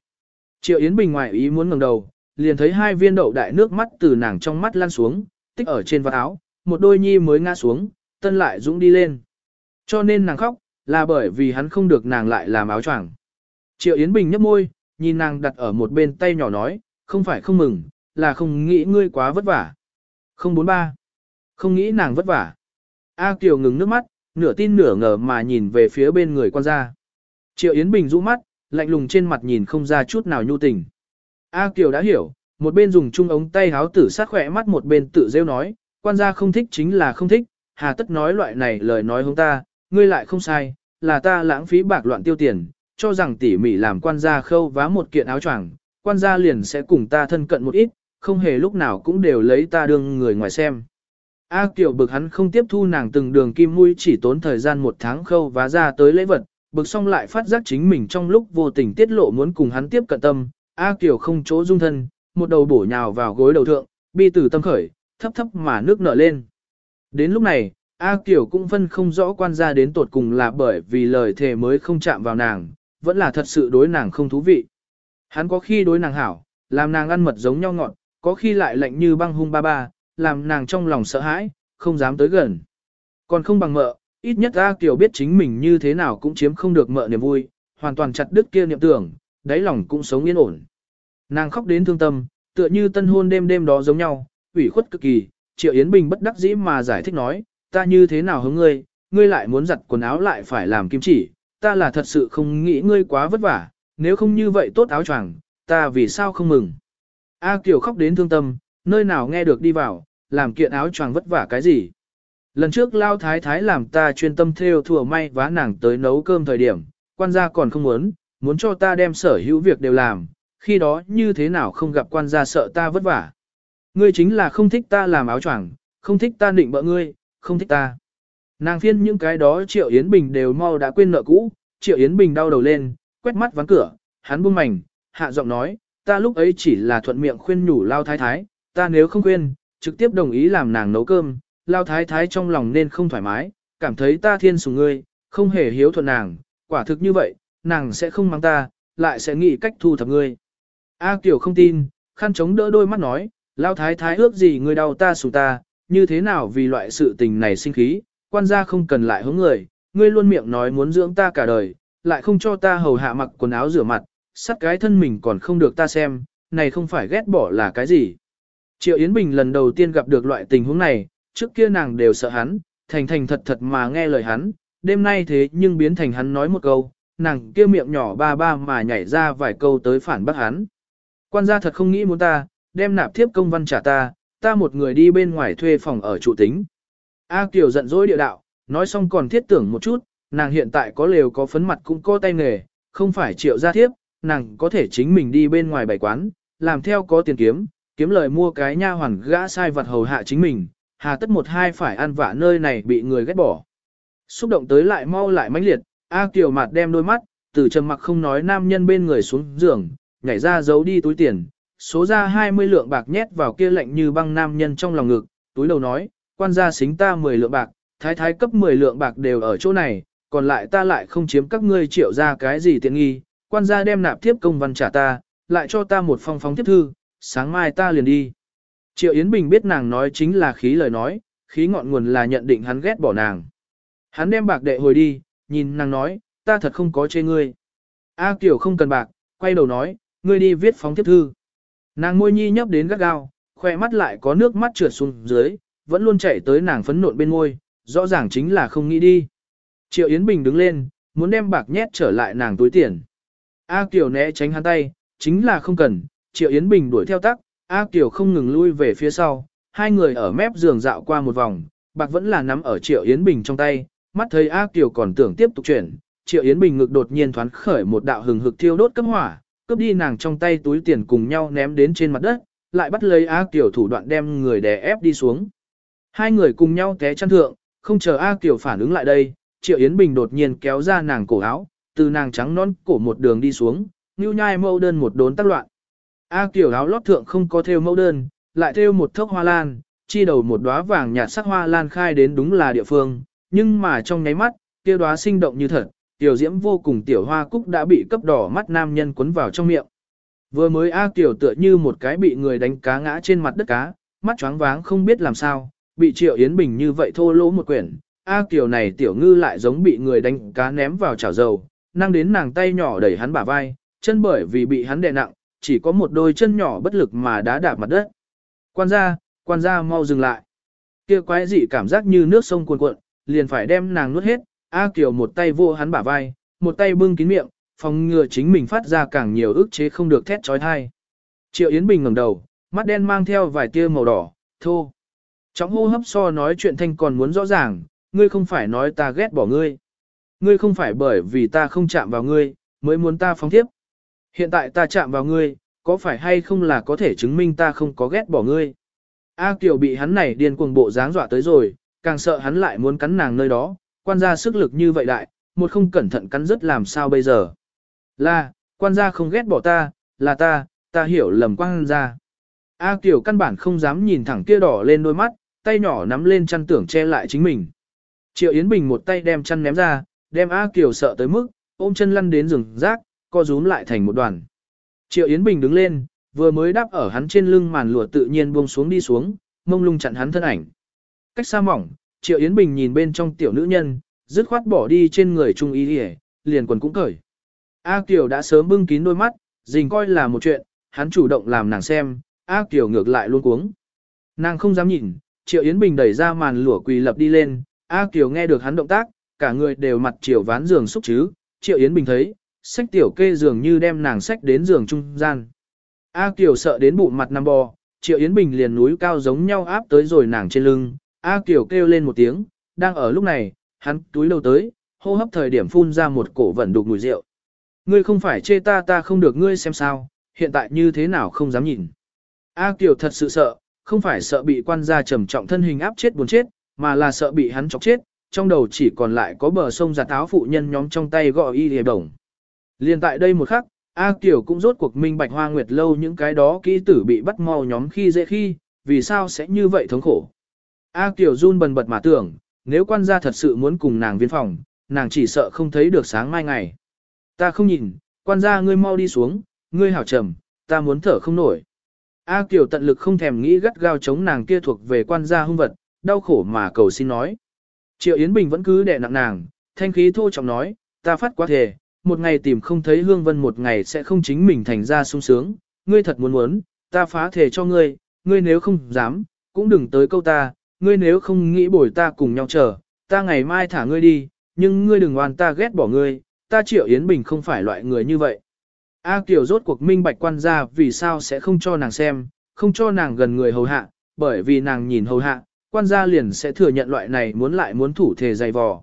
Triệu Yến Bình ngoài ý muốn ngẩng đầu, liền thấy hai viên đậu đại nước mắt từ nàng trong mắt lan xuống, tích ở trên vạt áo, một đôi nhi mới ngã xuống, tân lại dũng đi lên. Cho nên nàng khóc, là bởi vì hắn không được nàng lại làm áo choàng. Triệu Yến Bình nhấp môi, nhìn nàng đặt ở một bên tay nhỏ nói, không phải không mừng, là không nghĩ ngươi quá vất vả. 043. Không nghĩ nàng vất vả. A Kiều ngừng nước mắt, nửa tin nửa ngờ mà nhìn về phía bên người quan gia. Triệu Yến Bình rũ mắt, lạnh lùng trên mặt nhìn không ra chút nào nhu tình. A Kiều đã hiểu, một bên dùng chung ống tay háo tử sát khỏe mắt một bên tự rêu nói, quan gia không thích chính là không thích, hà tất nói loại này lời nói hông ta, ngươi lại không sai, là ta lãng phí bạc loạn tiêu tiền, cho rằng tỉ mỉ làm quan gia khâu vá một kiện áo choàng, quan gia liền sẽ cùng ta thân cận một ít, không hề lúc nào cũng đều lấy ta đương người ngoài xem. A Kiều bực hắn không tiếp thu nàng từng đường kim mũi chỉ tốn thời gian một tháng khâu vá ra tới lễ vật, bực xong lại phát giác chính mình trong lúc vô tình tiết lộ muốn cùng hắn tiếp cận tâm, A Kiều không chỗ dung thân, một đầu bổ nhào vào gối đầu thượng, bi tử tâm khởi, thấp thấp mà nước nở lên. Đến lúc này, A Kiều cũng phân không rõ quan gia đến tột cùng là bởi vì lời thề mới không chạm vào nàng, vẫn là thật sự đối nàng không thú vị. Hắn có khi đối nàng hảo, làm nàng ăn mật giống nhau ngọt, có khi lại lạnh như băng hung ba ba, làm nàng trong lòng sợ hãi, không dám tới gần. Còn không bằng mợ, ít nhất A Kiều biết chính mình như thế nào cũng chiếm không được mợ niềm vui, hoàn toàn chặt đứt kia niệm tưởng, đáy lòng cũng sống yên ổn. Nàng khóc đến thương tâm, tựa như tân hôn đêm đêm đó giống nhau, ủy khuất cực kỳ, Triệu Yến Bình bất đắc dĩ mà giải thích nói, ta như thế nào hứng ngươi, ngươi lại muốn giặt quần áo lại phải làm kim chỉ, ta là thật sự không nghĩ ngươi quá vất vả, nếu không như vậy tốt áo choàng, ta vì sao không mừng. A Kiều khóc đến thương tâm, nơi nào nghe được đi vào, làm kiện áo choàng vất vả cái gì. Lần trước lao thái thái làm ta chuyên tâm theo thừa may vá nàng tới nấu cơm thời điểm, quan gia còn không muốn, muốn cho ta đem sở hữu việc đều làm, khi đó như thế nào không gặp quan gia sợ ta vất vả. Ngươi chính là không thích ta làm áo choàng, không thích ta định bợ ngươi, không thích ta. Nàng phiên những cái đó Triệu Yến Bình đều mau đã quên nợ cũ, Triệu Yến Bình đau đầu lên, quét mắt ván cửa, hắn buông mảnh, hạ giọng nói, ta lúc ấy chỉ là thuận miệng khuyên nhủ lao thái thái, ta nếu không khuyên, trực tiếp đồng ý làm nàng nấu cơm, lao thái thái trong lòng nên không thoải mái, cảm thấy ta thiên sủng ngươi, không hề hiếu thuận nàng, quả thực như vậy, nàng sẽ không mang ta, lại sẽ nghĩ cách thu thập ngươi. A Kiều không tin, khăn chống đỡ đôi mắt nói, lao thái thái ước gì ngươi đau ta sủng ta, như thế nào vì loại sự tình này sinh khí, quan gia không cần lại hướng người, ngươi luôn miệng nói muốn dưỡng ta cả đời, lại không cho ta hầu hạ mặc quần áo rửa mặt, sắt cái thân mình còn không được ta xem, này không phải ghét bỏ là cái gì. Triệu Yến Bình lần đầu tiên gặp được loại tình huống này, trước kia nàng đều sợ hắn, thành thành thật thật mà nghe lời hắn, đêm nay thế nhưng biến thành hắn nói một câu, nàng kia miệng nhỏ ba ba mà nhảy ra vài câu tới phản bác hắn. Quan gia thật không nghĩ muốn ta, đem nạp thiếp công văn trả ta, ta một người đi bên ngoài thuê phòng ở trụ tính. A Kiều giận dỗi địa đạo, nói xong còn thiết tưởng một chút, nàng hiện tại có lều có phấn mặt cũng có tay nghề, không phải triệu gia thiếp, nàng có thể chính mình đi bên ngoài bày quán, làm theo có tiền kiếm, kiếm lời mua cái nha hoàn gã sai vật hầu hạ chính mình, hà tất một hai phải ăn vạ nơi này bị người ghét bỏ. Xúc động tới lại mau lại mãnh liệt, A Kiều mặt đem đôi mắt, từ trầm mặc không nói nam nhân bên người xuống giường, nhảy ra giấu đi túi tiền, số ra 20 lượng bạc nhét vào kia lạnh như băng nam nhân trong lòng ngực, túi đầu nói, quan gia xính ta 10 lượng bạc, thái thái cấp 10 lượng bạc đều ở chỗ này, còn lại ta lại không chiếm các ngươi triệu ra cái gì tiện nghi, quan gia đem nạp tiếp công văn trả ta, lại cho ta một phong phóng tiếp thư, sáng mai ta liền đi. Triệu Yến Bình biết nàng nói chính là khí lời nói, khí ngọn nguồn là nhận định hắn ghét bỏ nàng. Hắn đem bạc đệ hồi đi, nhìn nàng nói, ta thật không có chê ngươi. A Kiều không cần bạc, quay đầu nói, ngươi đi viết phóng tiếp thư. Nàng môi nhi nhấp đến gắt gao, khoe mắt lại có nước mắt trượt xuống dưới, vẫn luôn chạy tới nàng phấn nộn bên môi, rõ ràng chính là không nghĩ đi. Triệu Yến Bình đứng lên, muốn đem bạc nhét trở lại nàng túi tiền. A Kiều né tránh hắn tay, chính là không cần, Triệu Yến Bình đuổi theo tắc, A Kiều không ngừng lui về phía sau, hai người ở mép giường dạo qua một vòng, bạc vẫn là nắm ở Triệu Yến Bình trong tay, mắt thấy A Kiều còn tưởng tiếp tục chuyển, Triệu Yến Bình ngực đột nhiên thoáng khởi một đạo hừng hực thiêu đốt cấp hỏa, cướp đi nàng trong tay túi tiền cùng nhau ném đến trên mặt đất, lại bắt lấy A Kiều thủ đoạn đem người đè ép đi xuống. Hai người cùng nhau té chăn thượng, không chờ A Kiều phản ứng lại đây, Triệu Yến Bình đột nhiên kéo ra nàng cổ áo, từ nàng trắng non cổ một đường đi xuống, như nhai mâu đơn một đốn tác loạn. A Kiều áo lót thượng không có thêu mẫu đơn, lại thêu một thốc hoa lan, chi đầu một đóa vàng nhạt sắc hoa lan khai đến đúng là địa phương, nhưng mà trong nháy mắt, kia đóa sinh động như thật, tiểu diễm vô cùng tiểu hoa cúc đã bị cấp đỏ mắt nam nhân cuốn vào trong miệng. Vừa mới A Kiều tựa như một cái bị người đánh cá ngã trên mặt đất cá, mắt choáng váng không biết làm sao, bị Triệu Yến Bình như vậy thô lỗ một quyển. A Kiều này tiểu ngư lại giống bị người đánh cá ném vào chảo dầu, năng đến nàng tay nhỏ đẩy hắn bả vai, chân bởi vì bị hắn đè nặng, chỉ có một đôi chân nhỏ bất lực mà đá đạp mặt đất. Quan gia, quan gia mau dừng lại. Kia quái dị cảm giác như nước sông cuồn cuộn, liền phải đem nàng nuốt hết, A Kiều một tay vô hắn bả vai, một tay bưng kín miệng, phòng ngừa chính mình phát ra càng nhiều ức chế không được thét trói thai. Triệu Yến Bình ngẩng đầu, mắt đen mang theo vài tia màu đỏ, thô. Trọng hô hấp so nói chuyện thanh còn muốn rõ ràng, ngươi không phải nói ta ghét bỏ ngươi. Ngươi không phải bởi vì ta không chạm vào ngươi, mới muốn ta phóng tiếp. Hiện tại ta chạm vào ngươi, có phải hay không là có thể chứng minh ta không có ghét bỏ ngươi? A Kiều bị hắn này điên cuồng bộ dáng dọa tới rồi, càng sợ hắn lại muốn cắn nàng nơi đó, quan gia sức lực như vậy đại, một không cẩn thận cắn rất làm sao bây giờ. Là, quan gia không ghét bỏ ta, là ta, ta hiểu lầm quan gia. A Kiều căn bản không dám nhìn thẳng kia đỏ lên đôi mắt, tay nhỏ nắm lên chăn tưởng che lại chính mình. Triệu Yến Bình một tay đem chăn ném ra, đem A Kiều sợ tới mức, ôm chân lăn đến giường rác, co rúm lại thành một đoàn. Triệu Yến Bình đứng lên, vừa mới đáp ở hắn trên lưng màn lụa tự nhiên buông xuống đi xuống, mông lung chặn hắn thân ảnh. Cách xa mỏng, Triệu Yến Bình nhìn bên trong tiểu nữ nhân, dứt khoát bỏ đi trên người trung y đi liền quần cũng cởi. A Kiều đã sớm bưng kín đôi mắt, dình coi là một chuyện, hắn chủ động làm nàng xem, A Kiều ngược lại luôn cuống. Nàng không dám nhìn, Triệu Yến Bình đẩy ra màn lụa quỳ lập đi lên, A Kiều nghe được hắn động tác, cả người đều mặt chiều ván giường xúc chứ, Triệu Yến Bình thấy, sách tiểu kê giường như đem nàng sách đến giường trung gian. A Kiều sợ đến bụng mặt nằm bò, Triệu Yến Bình liền núi cao giống nhau áp tới rồi nàng trên lưng, A Kiều kêu lên một tiếng, đang ở lúc này, hắn túi lâu tới, hô hấp thời điểm phun ra một cổ vẩn đục mùi rượu. Ngươi không phải chê ta ta không được ngươi xem sao, hiện tại như thế nào không dám nhìn. A Kiều thật sự sợ, không phải sợ bị quan gia trầm trọng thân hình áp chết buồn chết, mà là sợ bị hắn chọc chết, trong đầu chỉ còn lại có bờ sông giặt áo phụ nhân nhóm trong tay gọi y lìa đồng. Liên tại đây một khắc, A Kiều cũng rốt cuộc minh bạch hoa nguyệt lâu những cái đó kỹ tử bị bắt mau nhóm khi dễ khi, vì sao sẽ như vậy thống khổ. A Kiều run bần bật mà tưởng, nếu quan gia thật sự muốn cùng nàng viên phòng, nàng chỉ sợ không thấy được sáng mai ngày. Ta không nhìn, quan gia ngươi mau đi xuống, ngươi hảo trầm, ta muốn thở không nổi. A Kiều tận lực không thèm nghĩ gắt gao chống nàng kia thuộc về quan gia hung vật, đau khổ mà cầu xin nói. Triệu Yến Bình vẫn cứ đè nặng nàng, thanh khí thô trọng nói, ta phát quá thể, một ngày tìm không thấy hương vân một ngày sẽ không chính mình thành ra sung sướng, ngươi thật muốn muốn, ta phá thể cho ngươi, ngươi nếu không dám, cũng đừng tới câu ta, ngươi nếu không nghĩ bồi ta cùng nhau chờ, ta ngày mai thả ngươi đi, nhưng ngươi đừng oan ta ghét bỏ ngươi, ta Triệu Yến Bình không phải loại người như vậy. A Kiều rốt cuộc minh bạch quan gia vì sao sẽ không cho nàng xem, không cho nàng gần người hầu hạ, bởi vì nàng nhìn hầu hạ, quan gia liền sẽ thừa nhận loại này muốn lại muốn thủ thể dày vò.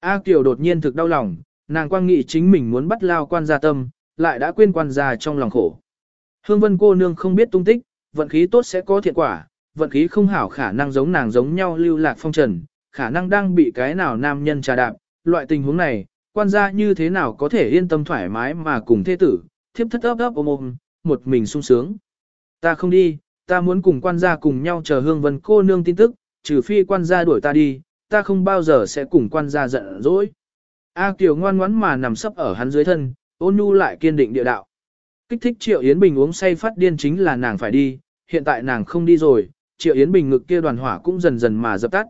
A Kiều đột nhiên thực đau lòng, nàng quan nghị chính mình muốn bắt lao quan gia tâm, lại đã quên quan gia trong lòng khổ. Hương vân cô nương không biết tung tích, vận khí tốt sẽ có thiện quả, vận khí không hảo khả năng giống nàng giống nhau lưu lạc phong trần, khả năng đang bị cái nào nam nhân trà đạp, loại tình huống này, quan gia như thế nào có thể yên tâm thoải mái mà cùng thế tử, thiếp thất ấp ấp ôm ôm, một mình sung sướng. Ta không đi, ta muốn cùng quan gia cùng nhau chờ hương vân cô nương tin tức, trừ phi quan gia đuổi ta đi, ta không bao giờ sẽ cùng quan gia giận dỗi. A Kiều ngoan ngoãn mà nằm sấp ở hắn dưới thân, ôn nhu lại kiên định địa đạo. Kích thích Triệu Yến Bình uống say phát điên chính là nàng phải đi, hiện tại nàng không đi rồi, Triệu Yến Bình ngực kia đoàn hỏa cũng dần dần mà dập tắt.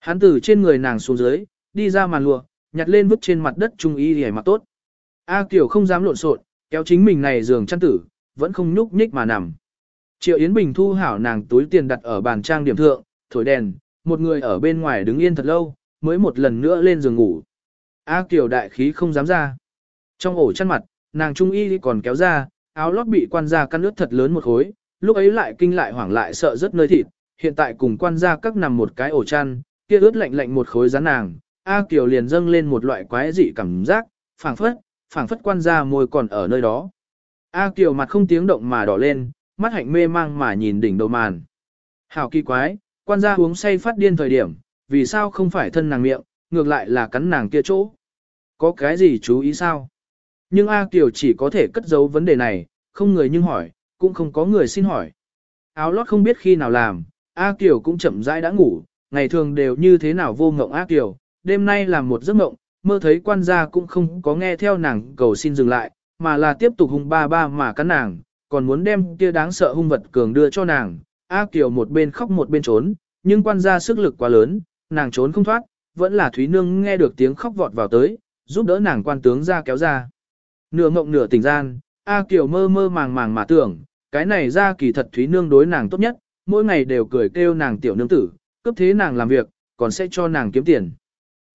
Hắn từ trên người nàng xuống dưới, đi ra màn lụa, nhặt lên vứt trên mặt đất trung y để mặc tốt. A Kiều không dám lộn xộn, kéo chính mình này giường chăn tử, vẫn không nhúc nhích mà nằm. Triệu Yến Bình thu hảo nàng túi tiền đặt ở bàn trang điểm thượng, thổi đèn, một người ở bên ngoài đứng yên thật lâu, mới một lần nữa lên giường ngủ. A Kiều đại khí không dám ra. Trong ổ chăn mặt, nàng trung y còn kéo ra, áo lót bị quan gia căn ướt thật lớn một khối, lúc ấy lại kinh lại hoảng lại sợ rất nơi thịt, hiện tại cùng quan gia các nằm một cái ổ chăn, kia ướt lạnh lạnh một khối rắn nàng, A Kiều liền dâng lên một loại quái dị cảm giác, phảng phất, phảng phất quan gia môi còn ở nơi đó. A Kiều mặt không tiếng động mà đỏ lên, mắt hạnh mê mang mà nhìn đỉnh đầu màn. Hảo kỳ quái, quan gia uống say phát điên thời điểm, vì sao không phải thân nàng miệng, ngược lại là cắn nàng kia chỗ. Có cái gì chú ý sao? Nhưng A Kiều chỉ có thể cất giấu vấn đề này, không người nhưng hỏi, cũng không có người xin hỏi. Áo lót không biết khi nào làm, A Kiều cũng chậm rãi đã ngủ, ngày thường đều như thế nào vô ngộng A Kiều, đêm nay làm một giấc ngộng, mơ thấy quan gia cũng không có nghe theo nàng cầu xin dừng lại, mà là tiếp tục hung ba ba mà cắn nàng, còn muốn đem kia đáng sợ hung vật cường đưa cho nàng. A Kiều một bên khóc một bên trốn, nhưng quan gia sức lực quá lớn, nàng trốn không thoát, vẫn là Thúy Nương nghe được tiếng khóc vọt vào tới, giúp đỡ nàng quan tướng ra kéo ra. Nửa mộng nửa tỉnh gian, A Kiều mơ mơ màng màng mà tưởng, cái này ra kỳ thật Thúy Nương đối nàng tốt nhất, mỗi ngày đều cười kêu nàng tiểu nương tử, cấp thế nàng làm việc, còn sẽ cho nàng kiếm tiền.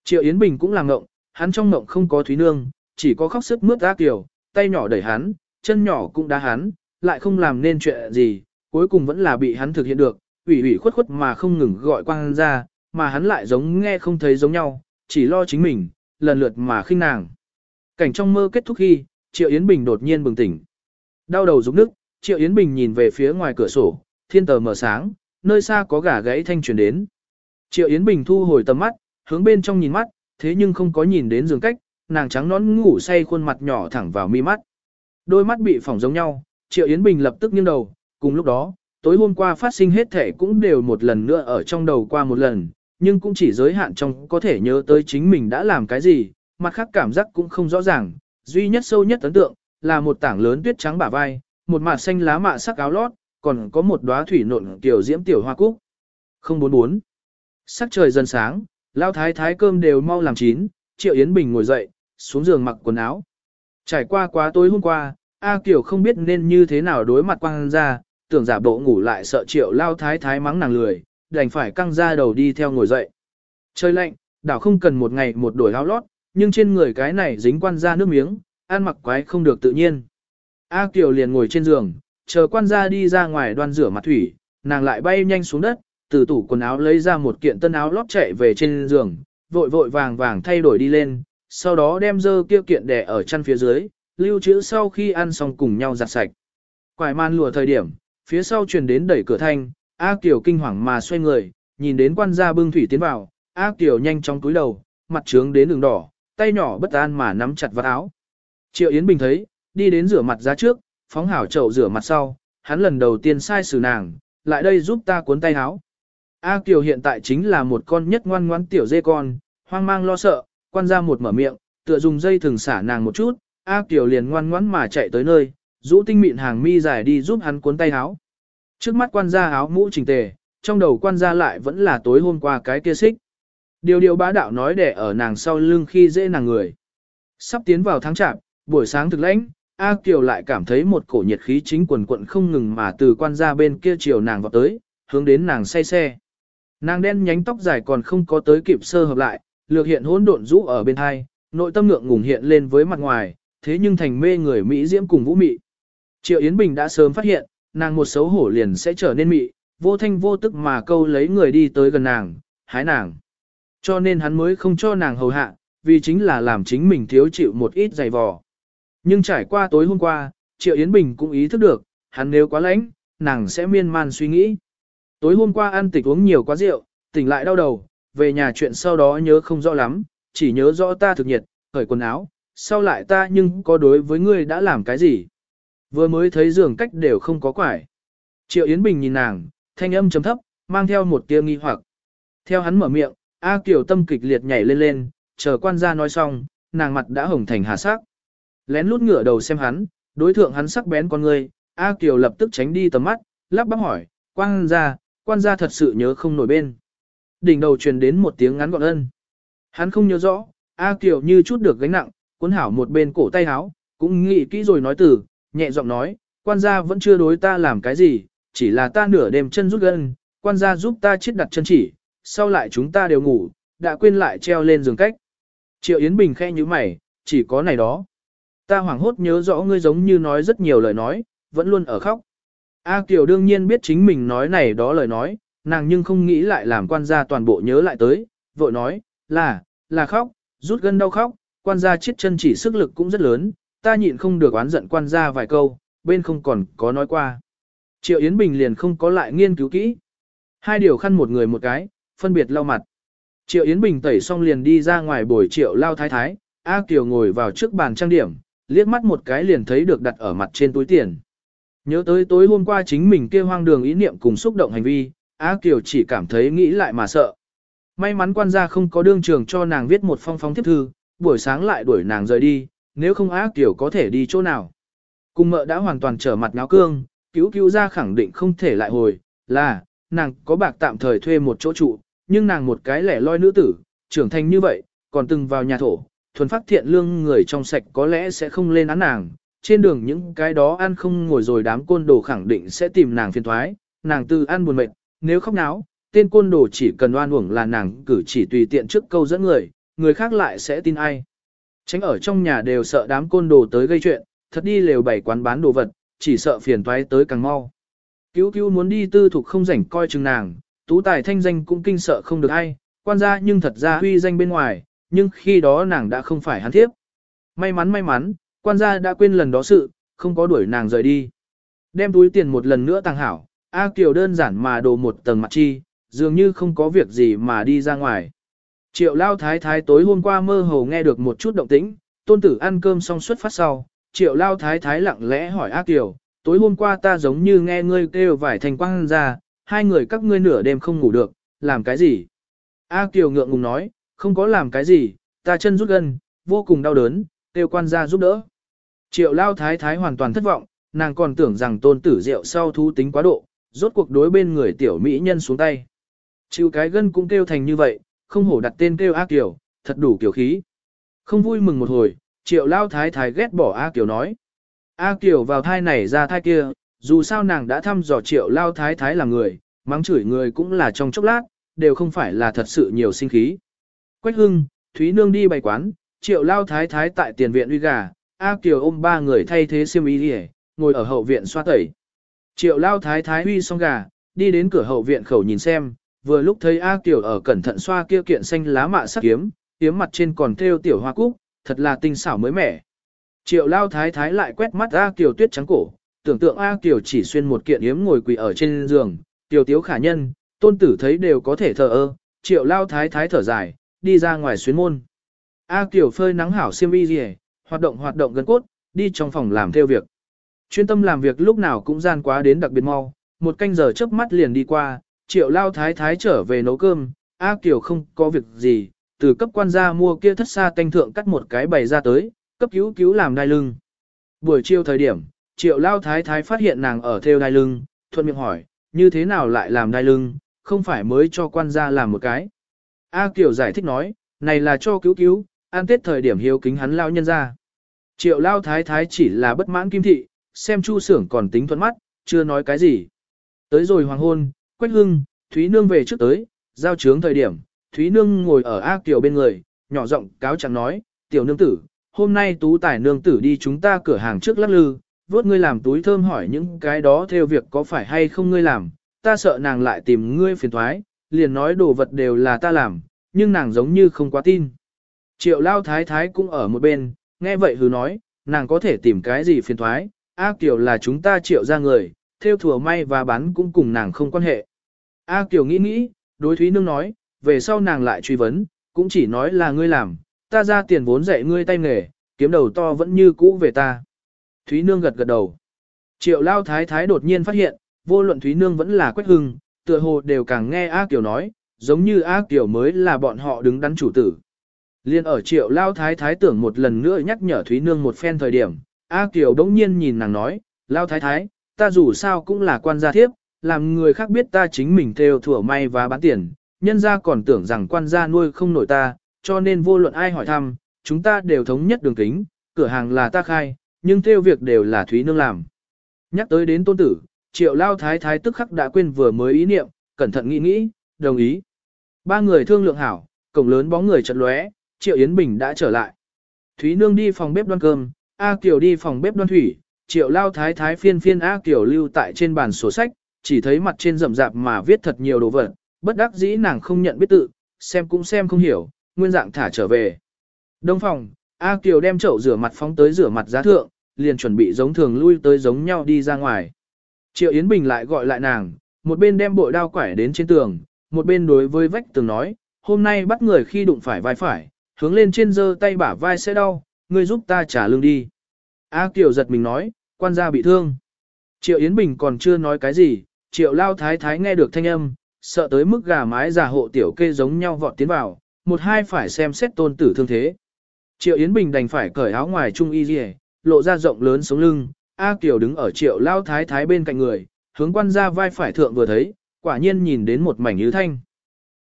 Triệu Yến Bình cũng làm ngộng, hắn trong mộng không có Thúy Nương, chỉ có khóc sức mướt ra kiểu, tay nhỏ đẩy hắn, chân nhỏ cũng đá hắn, lại không làm nên chuyện gì, cuối cùng vẫn là bị hắn thực hiện được, ủy ủy khuất khuất mà không ngừng gọi quang ra, mà hắn lại giống nghe không thấy giống nhau, chỉ lo chính mình, lần lượt mà khinh nàng. Cảnh trong mơ kết thúc khi, Triệu Yến Bình đột nhiên bừng tỉnh. Đau đầu rụng nước, Triệu Yến Bình nhìn về phía ngoài cửa sổ, thiên tờ mở sáng, nơi xa có gà gãy thanh truyền đến. Triệu Yến Bình thu hồi tầm mắt, hướng bên trong nhìn mắt, thế nhưng không có nhìn đến giường cách, nàng trắng nón ngủ say khuôn mặt nhỏ thẳng vào mi mắt. Đôi mắt bị phỏng giống nhau, Triệu Yến Bình lập tức nghiêng đầu, cùng lúc đó, tối hôm qua phát sinh hết thể cũng đều một lần nữa ở trong đầu qua một lần, nhưng cũng chỉ giới hạn trong có thể nhớ tới chính mình đã làm cái gì, mặt khác cảm giác cũng không rõ ràng, duy nhất sâu nhất ấn tượng, là một tảng lớn tuyết trắng bả vai, một mạ xanh lá mạ sắc áo lót, còn có một đóa thủy nộn tiểu diễm tiểu hoa cúc. 044. Sắc trời dần sáng, lao thái thái cơm đều mau làm chín, Triệu Yến Bình ngồi dậy, xuống giường mặc quần áo. Trải qua quá tối hôm qua, A Kiều không biết nên như thế nào đối mặt quang ra, tưởng giả bộ ngủ lại sợ Triệu lao thái thái mắng nàng lười, đành phải căng ra đầu đi theo ngồi dậy. Trời lạnh, đảo không cần một ngày một đổi áo lót, nhưng trên người cái này dính quan ra nước miếng, ăn mặc quái không được tự nhiên. A Kiều liền ngồi trên giường, chờ quan gia đi ra ngoài đoan rửa mặt thủy, nàng lại bay nhanh xuống đất, từ tủ quần áo lấy ra một kiện tân áo lót chạy về trên giường, vội vội vàng vàng thay đổi đi lên, sau đó đem dơ kia kiện đẻ ở chân phía dưới, lưu trữ sau khi ăn xong cùng nhau giặt sạch. Quải man lùa thời điểm, phía sau truyền đến đẩy cửa thanh, A Kiều kinh hoàng mà xoay người, nhìn đến quan gia bưng thủy tiến vào, A Kiều nhanh chóng túi đầu, mặt trướng đến đường đỏ, tay nhỏ bất an mà nắm chặt vào áo. Triệu Yến Bình thấy, đi đến rửa mặt ra trước, phóng hảo chậu rửa mặt sau, hắn lần đầu tiên sai xử nàng, lại đây giúp ta cuốn tay áo. A Kiều hiện tại chính là một con nhất ngoan ngoãn tiểu dê con, hoang mang lo sợ, quan ra một mở miệng, tựa dùng dây thường xả nàng một chút, A Kiều liền ngoan ngoãn mà chạy tới nơi, rũ tinh mịn hàng mi dài đi giúp hắn cuốn tay áo. Trước mắt quan gia áo mũ chỉnh tề, trong đầu quan gia lại vẫn là tối hôm qua cái kia xích. Điều điều bá đạo nói để ở nàng sau lưng khi dễ nàng người. Sắp tiến vào tháng chạp, buổi sáng thực lãnh, A Kiều lại cảm thấy một cổ nhiệt khí chính quần quận không ngừng mà từ quan gia bên kia chiều nàng vào tới, hướng đến nàng say xe. Nàng đen nhánh tóc dài còn không có tới kịp sơ hợp lại, lược hiện hỗn độn rũ ở bên hai, nội tâm ngượng ngùng hiện lên với mặt ngoài, thế nhưng thành mê người Mỹ diễm cùng vũ mị. Triệu Yến Bình đã sớm phát hiện, nàng một xấu hổ liền sẽ trở nên mị, vô thanh vô tức mà câu lấy người đi tới gần nàng, hái nàng. Cho nên hắn mới không cho nàng hầu hạ, vì chính là làm chính mình thiếu chịu một ít dày vò. Nhưng trải qua tối hôm qua, Triệu Yến Bình cũng ý thức được, hắn nếu quá lãnh, nàng sẽ miên man suy nghĩ. Tối hôm qua ăn tịch uống nhiều quá rượu, tỉnh lại đau đầu, về nhà chuyện sau đó nhớ không rõ lắm, chỉ nhớ rõ ta thực nhiệt, cởi quần áo, sau lại ta nhưng có đối với ngươi đã làm cái gì. Vừa mới thấy giường cách đều không có quải. Triệu Yến Bình nhìn nàng, thanh âm chấm thấp, mang theo một tia nghi hoặc. Theo hắn mở miệng, A Kiều tâm kịch liệt nhảy lên lên, chờ quan gia nói xong, nàng mặt đã hồng thành hà sắc. Lén lút ngửa đầu xem hắn, đối thượng hắn sắc bén con người, A Kiều lập tức tránh đi tầm mắt, lắp bắp hỏi, quan gia, quan gia thật sự nhớ không nổi bên. Đỉnh đầu truyền đến một tiếng ngắn gọn ân. Hắn không nhớ rõ, A Kiều như chút được gánh nặng, cuốn hảo một bên cổ tay háo, cũng nghĩ kỹ rồi nói từ, nhẹ giọng nói, quan gia vẫn chưa đối ta làm cái gì, chỉ là ta nửa đêm chân rút gân, quan gia giúp ta chết đặt chân chỉ, sau lại chúng ta đều ngủ, đã quên lại treo lên giường cách. Triệu Yến Bình khe như mày, chỉ có này đó. Ta hoảng hốt nhớ rõ ngươi giống như nói rất nhiều lời nói, vẫn luôn ở khóc. A Kiều đương nhiên biết chính mình nói này đó lời nói, nàng nhưng không nghĩ lại làm quan gia toàn bộ nhớ lại tới, vội nói, là, là khóc, rút gân đau khóc, quan gia chết chân chỉ sức lực cũng rất lớn, ta nhịn không được oán giận quan gia vài câu, bên không còn có nói qua. Triệu Yến Bình liền không có lại nghiên cứu kỹ. Hai điều khăn một người một cái, phân biệt lau mặt. Triệu Yến Bình tẩy xong liền đi ra ngoài buổi triệu lao thái thái, A Kiều ngồi vào trước bàn trang điểm, liếc mắt một cái liền thấy được đặt ở mặt trên túi tiền. Nhớ tới tối hôm qua chính mình kêu hoang đường ý niệm cùng xúc động hành vi, Á Kiều chỉ cảm thấy nghĩ lại mà sợ. May mắn quan gia không có đương trường cho nàng viết một phong phong tiếp thư, buổi sáng lại đuổi nàng rời đi, nếu không Á Kiều có thể đi chỗ nào. Cùng mợ đã hoàn toàn trở mặt ngáo cương, cứu cứu ra khẳng định không thể lại hồi, là, nàng có bạc tạm thời thuê một chỗ trụ, nhưng nàng một cái lẻ loi nữ tử, trưởng thành như vậy, còn từng vào nhà thổ, thuần phát thiện lương người trong sạch có lẽ sẽ không lên án nàng, trên đường những cái đó ăn không ngồi rồi đám côn đồ khẳng định sẽ tìm nàng phiền thoái, nàng từ ăn buồn mệt, nếu khóc náo, tên côn đồ chỉ cần oan uổng là nàng cử chỉ tùy tiện trước câu dẫn người, người khác lại sẽ tin ai. Tránh ở trong nhà đều sợ đám côn đồ tới gây chuyện, thật đi lều bảy quán bán đồ vật, chỉ sợ phiền toái tới càng mau. Cứu cứu muốn đi tư thục không rảnh coi chừng nàng, tú tài thanh danh cũng kinh sợ không được ai, quan gia nhưng thật ra huy danh bên ngoài, nhưng khi đó nàng đã không phải hắn thiếp. May mắn may mắn, quan gia đã quên lần đó sự, không có đuổi nàng rời đi. Đem túi tiền một lần nữa tăng hảo, A Kiều đơn giản mà đồ một tầng mặt chi, dường như không có việc gì mà đi ra ngoài. Triệu lao thái thái tối hôm qua mơ hồ nghe được một chút động tĩnh, tôn tử ăn cơm xong xuất phát sau, triệu lao thái thái lặng lẽ hỏi A Kiều, tối hôm qua ta giống như nghe ngươi kêu vải thành quang ra, hai người các ngươi nửa đêm không ngủ được, làm cái gì? A Kiều ngượng ngùng nói, không có làm cái gì, ta chân rút gân, vô cùng đau đớn, kêu quan gia giúp đỡ. Triệu lao thái thái hoàn toàn thất vọng, nàng còn tưởng rằng tôn tử rượu sau thú tính quá độ, rốt cuộc đối bên người tiểu mỹ nhân xuống tay. Chịu cái gân cũng kêu thành như vậy, không hổ đặt tên kêu A Kiều, thật đủ kiểu khí. Không vui mừng một hồi, triệu lao thái thái ghét bỏ A Kiều nói. A Kiều vào thai này ra thai kia, dù sao nàng đã thăm dò triệu lao thái thái là người, mắng chửi người cũng là trong chốc lát, đều không phải là thật sự nhiều sinh khí. Quách hưng, Thúy Nương đi bày quán, triệu lao thái thái tại tiền viện uy gà, A Kiều ôm ba người thay thế xiêm y đi ngồi ở hậu viện xoa tẩy. Triệu lao thái thái huy xong gà, đi đến cửa hậu viện khẩu nhìn xem, vừa lúc thấy A Kiều ở cẩn thận xoa kia kiện xanh lá mạ sắc kiếm, kiếm mặt trên còn thêu tiểu hoa cúc, thật là tinh xảo mới mẻ. Triệu lao thái thái lại quét mắt A Kiều tuyết trắng cổ, tưởng tượng A Kiều chỉ xuyên một kiện yếm ngồi quỳ ở trên giường, tiểu tiếu khả nhân, tôn tử thấy đều có thể thờ ơ, triệu lao thái thái thở dài, đi ra ngoài xuyến môn. A Kiều phơi nắng hảo xiêm y gì, hoạt động hoạt động gần cốt, đi trong phòng làm theo việc. Chuyên tâm làm việc lúc nào cũng gian quá đến đặc biệt mau, một canh giờ chớp mắt liền đi qua, triệu lao thái thái trở về nấu cơm, A Kiều không có việc gì, từ cấp quan gia mua kia thất xa canh thượng cắt một cái bày ra tới, cấp cứu cứu làm đai lưng. Buổi chiều thời điểm, triệu lao thái thái phát hiện nàng ở theo đai lưng, thuận miệng hỏi, như thế nào lại làm đai lưng, không phải mới cho quan gia làm một cái. A Kiều giải thích nói, này là cho cứu cứu, an tết thời điểm hiếu kính hắn lao nhân ra. Triệu lao thái thái chỉ là bất mãn kim thị, xem chu sưởng còn tính thuận mắt, chưa nói cái gì. Tới rồi hoàng hôn, Quách Hưng, Thúy Nương về trước tới, giao trướng thời điểm, Thúy Nương ngồi ở ác tiểu bên người, nhỏ giọng cáo chẳng nói, tiểu nương tử, hôm nay tú tài nương tử đi chúng ta cửa hàng trước lắc lư, vốt ngươi làm túi thơm hỏi những cái đó theo việc có phải hay không ngươi làm, ta sợ nàng lại tìm ngươi phiền thoái, liền nói đồ vật đều là ta làm, nhưng nàng giống như không quá tin. Triệu lao thái thái cũng ở một bên, nghe vậy hứ nói, nàng có thể tìm cái gì phiền thoái, A Kiều là chúng ta triệu ra người, theo thừa may và bán cũng cùng nàng không quan hệ. A Kiều nghĩ nghĩ, đối Thúy Nương nói, về sau nàng lại truy vấn, cũng chỉ nói là ngươi làm, ta ra tiền vốn dạy ngươi tay nghề, kiếm đầu to vẫn như cũ về ta. Thúy Nương gật gật đầu. Triệu Lao Thái Thái đột nhiên phát hiện, vô luận Thúy Nương vẫn là Quách Hưng, tựa hồ đều càng nghe A Kiều nói, giống như A Kiều mới là bọn họ đứng đắn chủ tử. Liên ở Triệu Lao Thái Thái tưởng một lần nữa nhắc nhở Thúy Nương một phen thời điểm, A Kiều đống nhiên nhìn nàng nói, Lao Thái Thái, ta dù sao cũng là quan gia thiếp, làm người khác biết ta chính mình theo thủa may và bán tiền, nhân gia còn tưởng rằng quan gia nuôi không nổi ta, cho nên vô luận ai hỏi thăm, chúng ta đều thống nhất đường kính, cửa hàng là ta khai, nhưng theo việc đều là Thúy Nương làm. Nhắc tới đến tôn tử, triệu lao thái thái tức khắc đã quên vừa mới ý niệm, cẩn thận nghĩ nghĩ, đồng ý. Ba người thương lượng hảo, cổng lớn bóng người chật lóe, triệu Yến Bình đã trở lại. Thúy Nương đi phòng bếp đoan cơm, A Kiều đi phòng bếp đoan thủy, triệu lao thái thái phiên phiên A Kiều lưu tại trên bàn sổ sách, chỉ thấy mặt trên rậm rạp mà viết thật nhiều đồ vật, bất đắc dĩ nàng không nhận biết tự, xem cũng xem không hiểu, nguyên dạng thả trở về. Đông phòng, A Kiều đem chậu rửa mặt phóng tới rửa mặt giá thượng, liền chuẩn bị giống thường lui tới giống nhau đi ra ngoài. Triệu Yến Bình lại gọi lại nàng, một bên đem bội đao quải đến trên tường, một bên đối với vách tường nói, hôm nay bắt người khi đụng phải vai phải, hướng lên trên giơ tay bả vai sẽ đau, ngươi giúp ta trả lương đi. A Kiều giật mình nói, quan gia bị thương. Triệu Yến Bình còn chưa nói cái gì, Triệu Lao Thái Thái nghe được thanh âm, sợ tới mức gà mái già hộ tiểu kê giống nhau vọt tiến vào, một hai phải xem xét tôn tử thương thế. Triệu Yến Bình đành phải cởi áo ngoài trung y rìa, lộ ra rộng lớn sống lưng, A Kiều đứng ở Triệu Lao Thái Thái bên cạnh người, hướng quan gia vai phải thượng vừa thấy, quả nhiên nhìn đến một mảnh như thanh.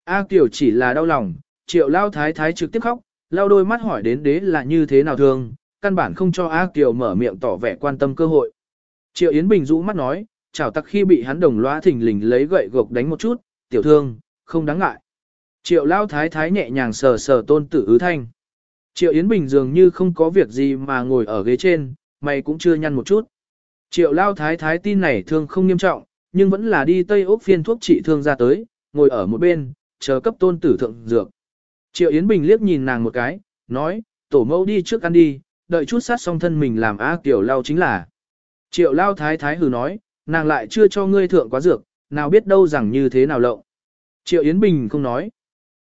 A Kiều chỉ là đau lòng, Triệu Lao Thái Thái trực tiếp khóc, lao đôi mắt hỏi đến đế là như thế nào thương, căn bản không cho A Kiều mở miệng tỏ vẻ quan tâm cơ hội. Triệu Yến Bình rũ mắt nói, chào tặc khi bị hắn đồng loa thỉnh lình lấy gậy gộc đánh một chút, tiểu thương, không đáng ngại. Triệu Lao Thái Thái nhẹ nhàng sờ sờ tôn tử ứ thanh. Triệu Yến Bình dường như không có việc gì mà ngồi ở ghế trên, mày cũng chưa nhăn một chút. Triệu Lao Thái Thái tin này thương không nghiêm trọng, nhưng vẫn là đi Tây Úc phiên thuốc trị thương ra tới, ngồi ở một bên, chờ cấp tôn tử thượng dược. Triệu Yến Bình liếc nhìn nàng một cái, nói, tổ mẫu đi trước ăn đi, đợi chút sát xong thân mình làm á tiểu lao chính là. Triệu lao thái thái hừ nói, nàng lại chưa cho ngươi thượng quá dược, nào biết đâu rằng như thế nào lộng. Triệu Yến Bình không nói.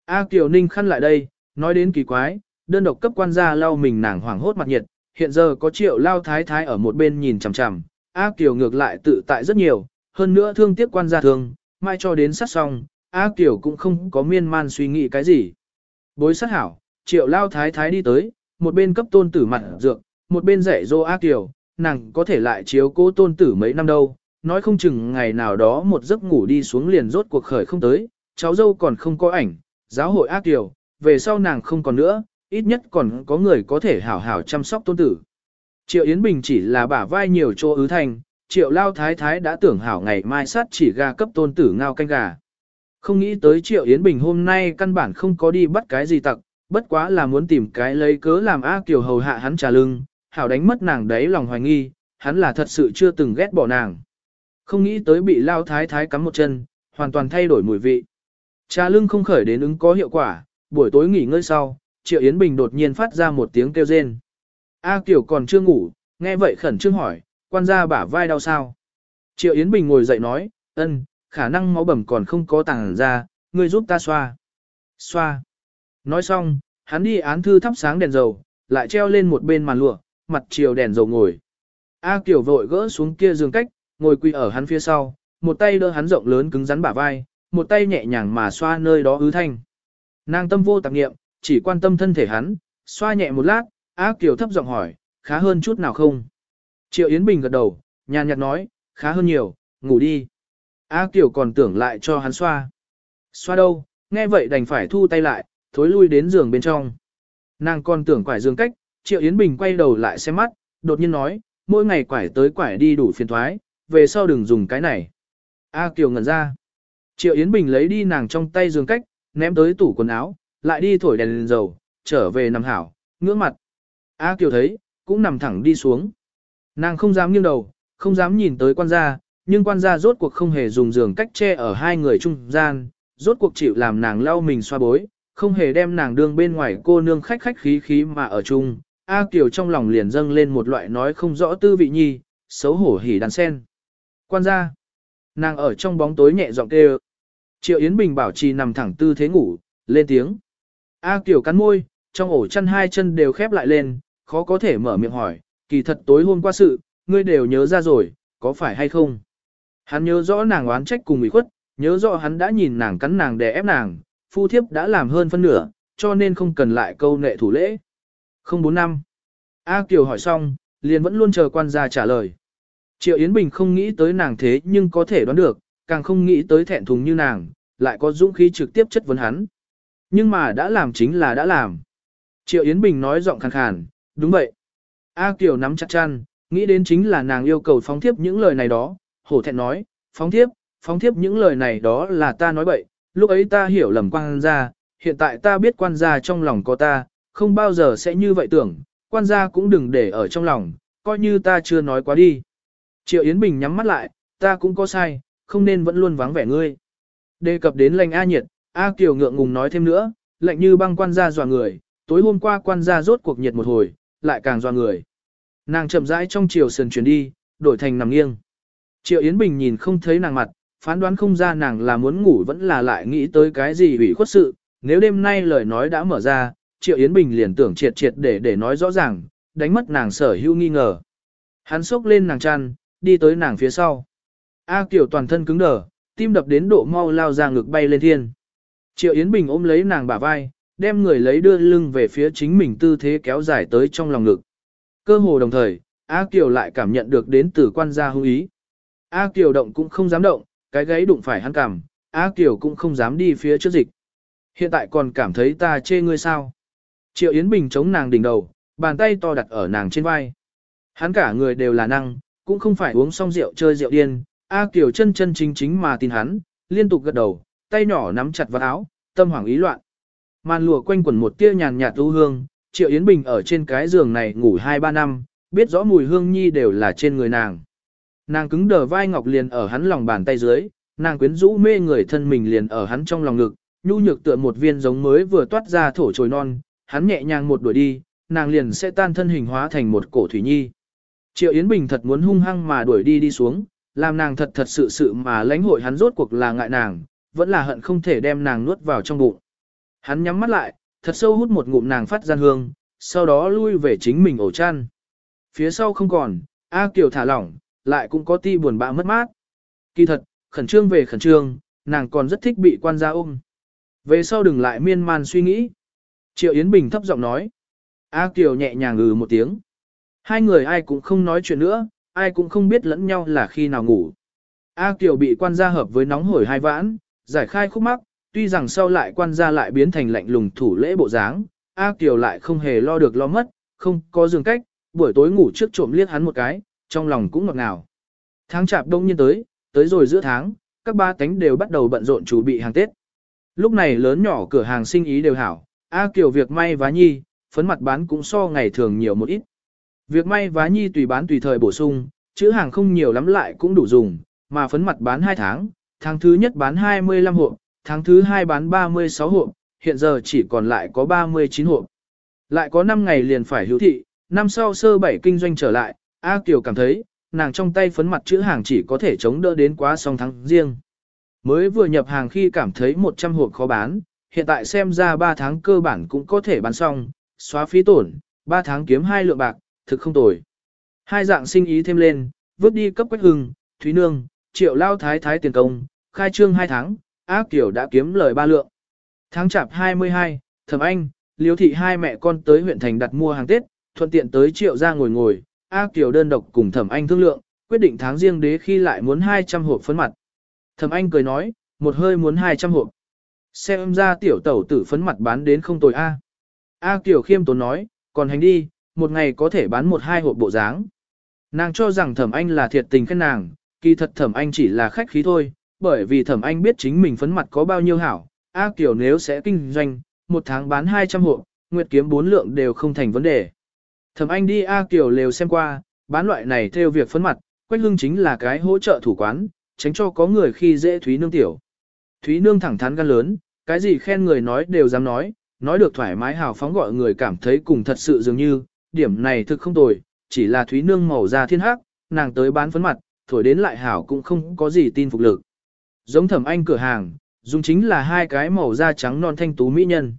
A Kiều Ninh khăn lại đây, nói đến kỳ quái, đơn độc cấp quan gia lao mình nàng hoảng hốt mặt nhiệt, hiện giờ có triệu lao thái thái ở một bên nhìn chằm chằm, A Kiều ngược lại tự tại rất nhiều, hơn nữa thương tiếc quan gia thường, mai cho đến sát xong, A Kiều cũng không có miên man suy nghĩ cái gì. Bối sát hảo, triệu lao thái thái đi tới, một bên cấp tôn tử mặt dược, một bên dạy dô A tiểu nàng có thể lại chiếu cố tôn tử mấy năm đâu, nói không chừng ngày nào đó một giấc ngủ đi xuống liền rốt cuộc khởi không tới, cháu dâu còn không có ảnh, giáo hội A tiểu về sau nàng không còn nữa, ít nhất còn có người có thể hảo hảo chăm sóc tôn tử. Triệu Yến Bình chỉ là bả vai nhiều chỗ ứ thành, Triệu Lao Thái Thái đã tưởng hảo ngày mai sát chỉ gà cấp tôn tử ngao canh gà. Không nghĩ tới Triệu Yến Bình hôm nay căn bản không có đi bắt cái gì tặc, bất quá là muốn tìm cái lấy cớ làm A Kiều hầu hạ hắn trả lưng, hảo đánh mất nàng đấy lòng hoài nghi, hắn là thật sự chưa từng ghét bỏ nàng. Không nghĩ tới bị Lao Thái Thái cắm một chân, hoàn toàn thay đổi mùi vị. Trà lưng không khởi đến ứng có hiệu quả, buổi tối nghỉ ngơi sau, Triệu Yến Bình đột nhiên phát ra một tiếng kêu rên. A Kiều còn chưa ngủ, nghe vậy khẩn trương hỏi, quan gia bả vai đau sao? Triệu Yến Bình ngồi dậy nói, ân, khả năng máu bầm còn không có tàng ra, ngươi giúp ta xoa. Xoa. Nói xong, hắn đi án thư thắp sáng đèn dầu, lại treo lên một bên màn lụa, mặt chiều đèn dầu ngồi. A Kiều vội gỡ xuống kia giường cách, ngồi quỳ ở hắn phía sau, một tay đỡ hắn rộng lớn cứng rắn bả vai, một tay nhẹ nhàng mà xoa nơi đó ứ thanh. Nàng tâm vô tạp nghiệm, chỉ quan tâm thân thể hắn, xoa nhẹ một lát, A Kiều thấp giọng hỏi, khá hơn chút nào không? Triệu Yến Bình gật đầu, nhàn nhạt nói, khá hơn nhiều, ngủ đi. A Kiều còn tưởng lại cho hắn xoa. Xoa đâu, nghe vậy đành phải thu tay lại, thối lui đến giường bên trong. Nàng còn tưởng quải giường cách, Triệu Yến Bình quay đầu lại xem mắt, đột nhiên nói, mỗi ngày quải tới quải đi đủ phiền thoái, về sau đừng dùng cái này. A Kiều ngẩn ra. Triệu Yến Bình lấy đi nàng trong tay giường cách, ném tới tủ quần áo, lại đi thổi đèn, lên dầu, trở về nằm hảo, ngưỡng mặt. A Kiều thấy, cũng nằm thẳng đi xuống. Nàng không dám nghiêng đầu, không dám nhìn tới quan gia, nhưng quan gia rốt cuộc không hề dùng giường cách che ở hai người trung gian, rốt cuộc chịu làm nàng lau mình xoa bối, không hề đem nàng đương bên ngoài cô nương khách khách khí khí mà ở chung. A Kiều trong lòng liền dâng lên một loại nói không rõ tư vị nhi, xấu hổ hỉ đàn sen. Quan gia, nàng ở trong bóng tối nhẹ giọng kêu. Triệu Yến Bình bảo trì nằm thẳng tư thế ngủ, lên tiếng. A Kiều cắn môi, trong ổ chăn hai chân đều khép lại lên, khó có thể mở miệng hỏi, kỳ thật tối hôm qua sự, ngươi đều nhớ ra rồi, có phải hay không? Hắn nhớ rõ nàng oán trách cùng ủy khuất, nhớ rõ hắn đã nhìn nàng cắn nàng để ép nàng, phu thiếp đã làm hơn phân nửa, cho nên không cần lại câu nệ thủ lễ. Không bốn năm. A Kiều hỏi xong, liền vẫn luôn chờ quan gia trả lời. Triệu Yến Bình không nghĩ tới nàng thế nhưng có thể đoán được, càng không nghĩ tới thẹn thùng như nàng, lại có dũng khí trực tiếp chất vấn hắn. Nhưng mà đã làm chính là đã làm. Triệu Yến Bình nói giọng khàn khàn, đúng vậy. A Kiều nắm chặt chăn, nghĩ đến chính là nàng yêu cầu phóng thiếp những lời này đó, hổ thẹn nói, phóng thiếp, phóng thiếp những lời này đó là ta nói bậy, lúc ấy ta hiểu lầm quan gia, hiện tại ta biết quan gia trong lòng có ta, không bao giờ sẽ như vậy tưởng, quan gia cũng đừng để ở trong lòng, coi như ta chưa nói quá đi. Triệu Yến Bình nhắm mắt lại, ta cũng có sai, không nên vẫn luôn vắng vẻ ngươi. Đề cập đến lành A nhiệt, A Kiều ngượng ngùng nói thêm nữa, lạnh như băng quan gia dọa người, tối hôm qua quan gia rốt cuộc nhiệt một hồi, lại càng dọa người. Nàng chậm rãi trong chiều sườn chuyển đi, đổi thành nằm nghiêng. Triệu Yến Bình nhìn không thấy nàng mặt, phán đoán không ra nàng là muốn ngủ vẫn là lại nghĩ tới cái gì ủy khuất sự. Nếu đêm nay lời nói đã mở ra, Triệu Yến Bình liền tưởng triệt triệt để để nói rõ ràng, đánh mất nàng sở hữu nghi ngờ. Hắn xốc lên nàng chăn, đi tới nàng phía sau. A Kiều toàn thân cứng đờ, tim đập đến độ mau lao ra ngực bay lên thiên. Triệu Yến Bình ôm lấy nàng bả vai, đem người lấy đưa lưng về phía chính mình tư thế kéo dài tới trong lòng ngực. Cơ hồ đồng thời, A Kiều lại cảm nhận được đến từ quan gia hữu ý. A Kiều động cũng không dám động, cái gáy đụng phải hắn cảm, A Kiều cũng không dám đi phía trước dịch. Hiện tại còn cảm thấy ta chê ngươi sao. Triệu Yến Bình chống nàng đỉnh đầu, bàn tay to đặt ở nàng trên vai. Hắn cả người đều là năng, cũng không phải uống xong rượu chơi rượu điên. A Kiều chân chân chính chính mà tin hắn, liên tục gật đầu, tay nhỏ nắm chặt vào áo, tâm hoảng ý loạn. Màn lụa quanh quẩn một tia nhàn nhạt u hương, Triệu Yến Bình ở trên cái giường này ngủ 2-3 năm, biết rõ mùi hương nhi đều là trên người nàng. Nàng cứng đờ vai ngọc liền ở hắn lòng bàn tay dưới, nàng quyến rũ mê người thân mình liền ở hắn trong lòng ngực, nhu nhược tựa một viên giống mới vừa toát ra thổ trồi non, hắn nhẹ nhàng một đuổi đi, nàng liền sẽ tan thân hình hóa thành một cổ thủy nhi. Triệu Yến Bình thật muốn hung hăng mà đuổi đi đi xuống, làm nàng thật thật sự sự mà lãnh hội hắn rốt cuộc là ngại nàng, vẫn là hận không thể đem nàng nuốt vào trong bụng. Hắn nhắm mắt lại, thật sâu hút một ngụm nàng phát gian hương, sau đó lui về chính mình ổ chăn. Phía sau không còn, A Kiều thả lỏng, lại cũng có ti buồn bã mất mát. Kỳ thật, khẩn trương về khẩn trương, nàng còn rất thích bị quan gia ôm. Về sau đừng lại miên man suy nghĩ. Triệu Yến Bình thấp giọng nói. A Kiều nhẹ nhàng ngừ một tiếng. Hai người ai cũng không nói chuyện nữa, ai cũng không biết lẫn nhau là khi nào ngủ. A Kiều bị quan gia hợp với nóng hổi hai vãn, giải khai khúc mắc, tuy rằng sau lại quan gia lại biến thành lạnh lùng thủ lễ bộ dáng, A Kiều lại không hề lo được lo mất, không có giường cách, buổi tối ngủ trước trộm liếc hắn một cái, trong lòng cũng ngọt ngào. Tháng chạp đông nhiên tới, tới rồi giữa tháng, các ba tánh đều bắt đầu bận rộn chuẩn bị hàng Tết. Lúc này lớn nhỏ cửa hàng sinh ý đều hảo, A Kiều việc may vá nhi, phấn mặt bán cũng so ngày thường nhiều một ít. Việc may vá nhi tùy bán tùy thời bổ sung, chữ hàng không nhiều lắm lại cũng đủ dùng, mà phấn mặt bán 2 tháng, tháng thứ nhất bán 25 hộp, tháng thứ hai bán 36 hộp, hiện giờ chỉ còn lại có 39 hộp. Lại có 5 ngày liền phải hữu thị, năm sau sơ bảy kinh doanh trở lại, A Kiều cảm thấy, nàng trong tay phấn mặt chữ hàng chỉ có thể chống đỡ đến quá song tháng riêng. Mới vừa nhập hàng khi cảm thấy 100 hộp khó bán, hiện tại xem ra 3 tháng cơ bản cũng có thể bán xong, xóa phí tổn, 3 tháng kiếm hai lượng bạc, thực không tồi. Hai dạng sinh ý thêm lên, vứt đi cấp quách hưng, thúy nương, triệu lao thái thái tiền công, khai trương 2 tháng, ác Kiều đã kiếm lời ba lượng. Tháng chạp 22, thẩm anh, liếu thị hai mẹ con tới huyện thành đặt mua hàng Tết, thuận tiện tới triệu ra ngồi ngồi, A Kiều đơn độc cùng thẩm anh thương lượng, quyết định tháng riêng đế khi lại muốn 200 hộp phấn mặt. Thẩm anh cười nói, một hơi muốn 200 hộp. Xem ra tiểu tẩu tử phấn mặt bán đến không tồi A. A Kiều khiêm tốn nói, còn hành đi, một ngày có thể bán một hai hộp bộ dáng. Nàng cho rằng thẩm anh là thiệt tình khen nàng, kỳ thật thẩm anh chỉ là khách khí thôi, bởi vì thẩm anh biết chính mình phấn mặt có bao nhiêu hảo. A Kiều nếu sẽ kinh doanh, một tháng bán 200 hộp, nguyệt kiếm bốn lượng đều không thành vấn đề. Thẩm anh đi A Kiều lều xem qua, bán loại này theo việc phấn mặt, Quách Hưng chính là cái hỗ trợ thủ quán, tránh cho có người khi dễ Thúy Nương tiểu. Thúy Nương thẳng thắn gan lớn, cái gì khen người nói đều dám nói, nói được thoải mái hào phóng gọi người cảm thấy cùng thật sự dường như, điểm này thực không tồi, chỉ là Thúy Nương màu da thiên hắc, nàng tới bán phấn mặt, thổi đến lại hảo cũng không có gì tin phục lực. Giống thẩm anh cửa hàng, dùng chính là hai cái màu da trắng non thanh tú mỹ nhân.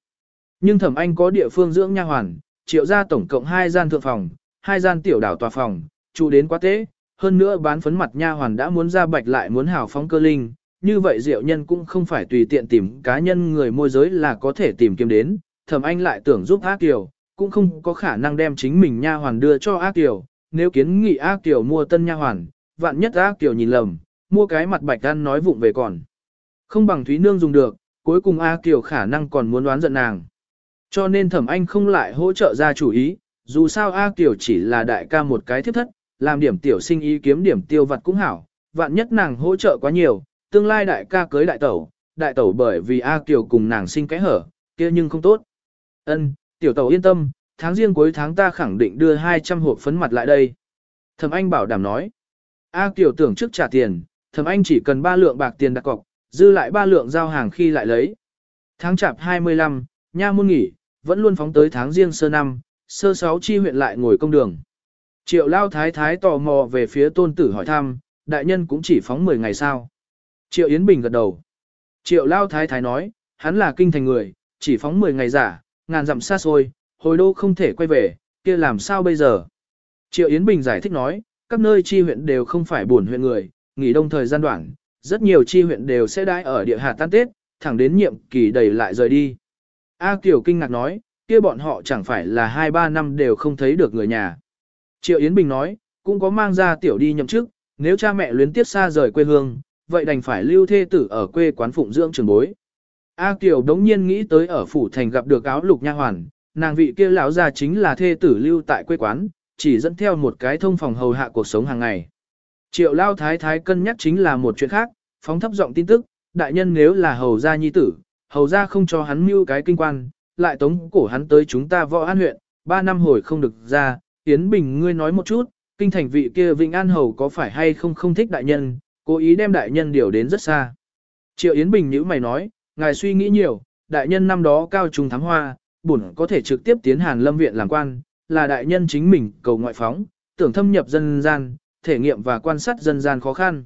Nhưng thẩm anh có địa phương dưỡng nha hoàn, triệu ra tổng cộng hai gian thượng phòng, hai gian tiểu đảo tòa phòng, trụ đến quá tế, hơn nữa bán phấn mặt nha hoàn đã muốn ra bạch lại muốn hào phóng cơ linh, như vậy diệu nhân cũng không phải tùy tiện tìm cá nhân người môi giới là có thể tìm kiếm đến, thẩm anh lại tưởng giúp ác kiều, cũng không có khả năng đem chính mình nha hoàn đưa cho ác kiều, nếu kiến nghị ác kiều mua tân nha hoàn, vạn nhất ác kiều nhìn lầm, mua cái mặt bạch ăn nói vụng về còn. Không bằng Thúy Nương dùng được, cuối cùng a kiều khả năng còn muốn đoán giận nàng. Cho nên thẩm anh không lại hỗ trợ ra chủ ý, dù sao A Kiều chỉ là đại ca một cái thiết thất, làm điểm tiểu sinh ý kiếm điểm tiêu vặt cũng hảo, vạn nhất nàng hỗ trợ quá nhiều, tương lai đại ca cưới đại tẩu, đại tẩu bởi vì A Kiều cùng nàng sinh cái hở, kia nhưng không tốt. Ân, tiểu tẩu yên tâm, tháng riêng cuối tháng ta khẳng định đưa 200 hộp phấn mặt lại đây. Thẩm Anh bảo đảm nói. A Kiều tưởng trước trả tiền, Thẩm Anh chỉ cần 3 lượng bạc tiền đặt cọc, dư lại 3 lượng giao hàng khi lại lấy. Tháng chạp 25, nha môn nghỉ, vẫn luôn phóng tới tháng riêng sơ năm, sơ sáu chi huyện lại ngồi công đường. Triệu lao thái thái tò mò về phía tôn tử hỏi thăm, đại nhân cũng chỉ phóng 10 ngày sao. Triệu Yến Bình gật đầu. Triệu lao thái thái nói, hắn là kinh thành người, chỉ phóng 10 ngày giả, ngàn dặm xa xôi, hồi đô không thể quay về, kia làm sao bây giờ. Triệu Yến Bình giải thích nói, các nơi chi huyện đều không phải buồn huyện người, nghỉ đông thời gian đoạn, rất nhiều chi huyện đều sẽ đãi ở địa hạt tan Tết, thẳng đến nhiệm kỳ đầy lại rời đi. A Kiều kinh ngạc nói, kia bọn họ chẳng phải là 2-3 năm đều không thấy được người nhà. Triệu Yến Bình nói, cũng có mang ra tiểu đi nhậm chức, nếu cha mẹ luyến tiếp xa rời quê hương, vậy đành phải lưu thê tử ở quê quán phụng dưỡng trường bối. A Kiều đống nhiên nghĩ tới ở phủ thành gặp được áo lục nha hoàn, nàng vị kia lão già chính là thê tử lưu tại quê quán, chỉ dẫn theo một cái thông phòng hầu hạ cuộc sống hàng ngày. Triệu lao thái thái cân nhắc chính là một chuyện khác, phóng thấp giọng tin tức, đại nhân nếu là hầu gia nhi tử, hầu ra không cho hắn mưu cái kinh quan, lại tống cổ hắn tới chúng ta võ an huyện, ba năm hồi không được ra, Yến Bình ngươi nói một chút, kinh thành vị kia Vĩnh An Hầu có phải hay không không thích đại nhân, cố ý đem đại nhân điều đến rất xa. Triệu Yến Bình nhữ mày nói, ngài suy nghĩ nhiều, đại nhân năm đó cao trung thám hoa, bổn có thể trực tiếp tiến Hàn Lâm Viện làm quan, là đại nhân chính mình cầu ngoại phóng, tưởng thâm nhập dân gian, thể nghiệm và quan sát dân gian khó khăn.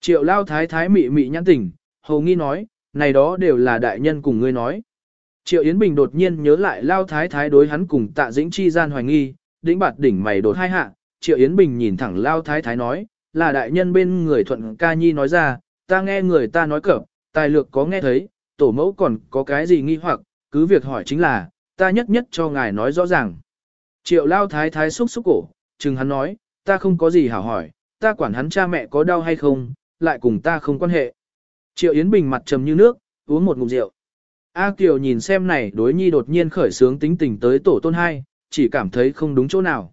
Triệu lao thái thái mị mị nhãn tỉnh, hầu nghi nói, này đó đều là đại nhân cùng ngươi nói. Triệu Yến Bình đột nhiên nhớ lại lao thái thái đối hắn cùng tạ dĩnh chi gian hoài nghi, đỉnh bạt đỉnh mày đột hai hạ, Triệu Yến Bình nhìn thẳng lao thái thái nói, là đại nhân bên người thuận ca nhi nói ra, ta nghe người ta nói cập, tài lược có nghe thấy, tổ mẫu còn có cái gì nghi hoặc, cứ việc hỏi chính là, ta nhất nhất cho ngài nói rõ ràng. Triệu lao thái thái xúc xúc cổ, chừng hắn nói, ta không có gì hảo hỏi, ta quản hắn cha mẹ có đau hay không, lại cùng ta không quan hệ. Triệu Yến Bình mặt trầm như nước, uống một ngụm rượu. A Kiều nhìn xem này đối nhi đột nhiên khởi sướng tính tình tới tổ tôn hai, chỉ cảm thấy không đúng chỗ nào.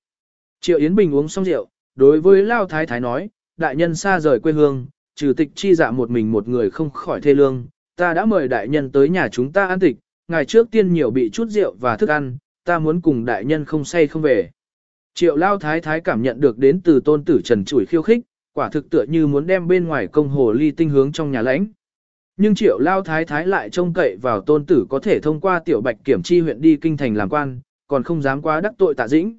Triệu Yến Bình uống xong rượu, đối với Lao Thái Thái nói, đại nhân xa rời quê hương, trừ tịch chi dạ một mình một người không khỏi thê lương, ta đã mời đại nhân tới nhà chúng ta ăn tịch, ngày trước tiên nhiều bị chút rượu và thức ăn, ta muốn cùng đại nhân không say không về. Triệu Lao Thái Thái cảm nhận được đến từ tôn tử trần chủi khiêu khích, quả thực tựa như muốn đem bên ngoài công hồ ly tinh hướng trong nhà lãnh. Nhưng triệu lao thái thái lại trông cậy vào tôn tử có thể thông qua tiểu bạch kiểm chi huyện đi kinh thành làm quan, còn không dám quá đắc tội tạ dĩnh.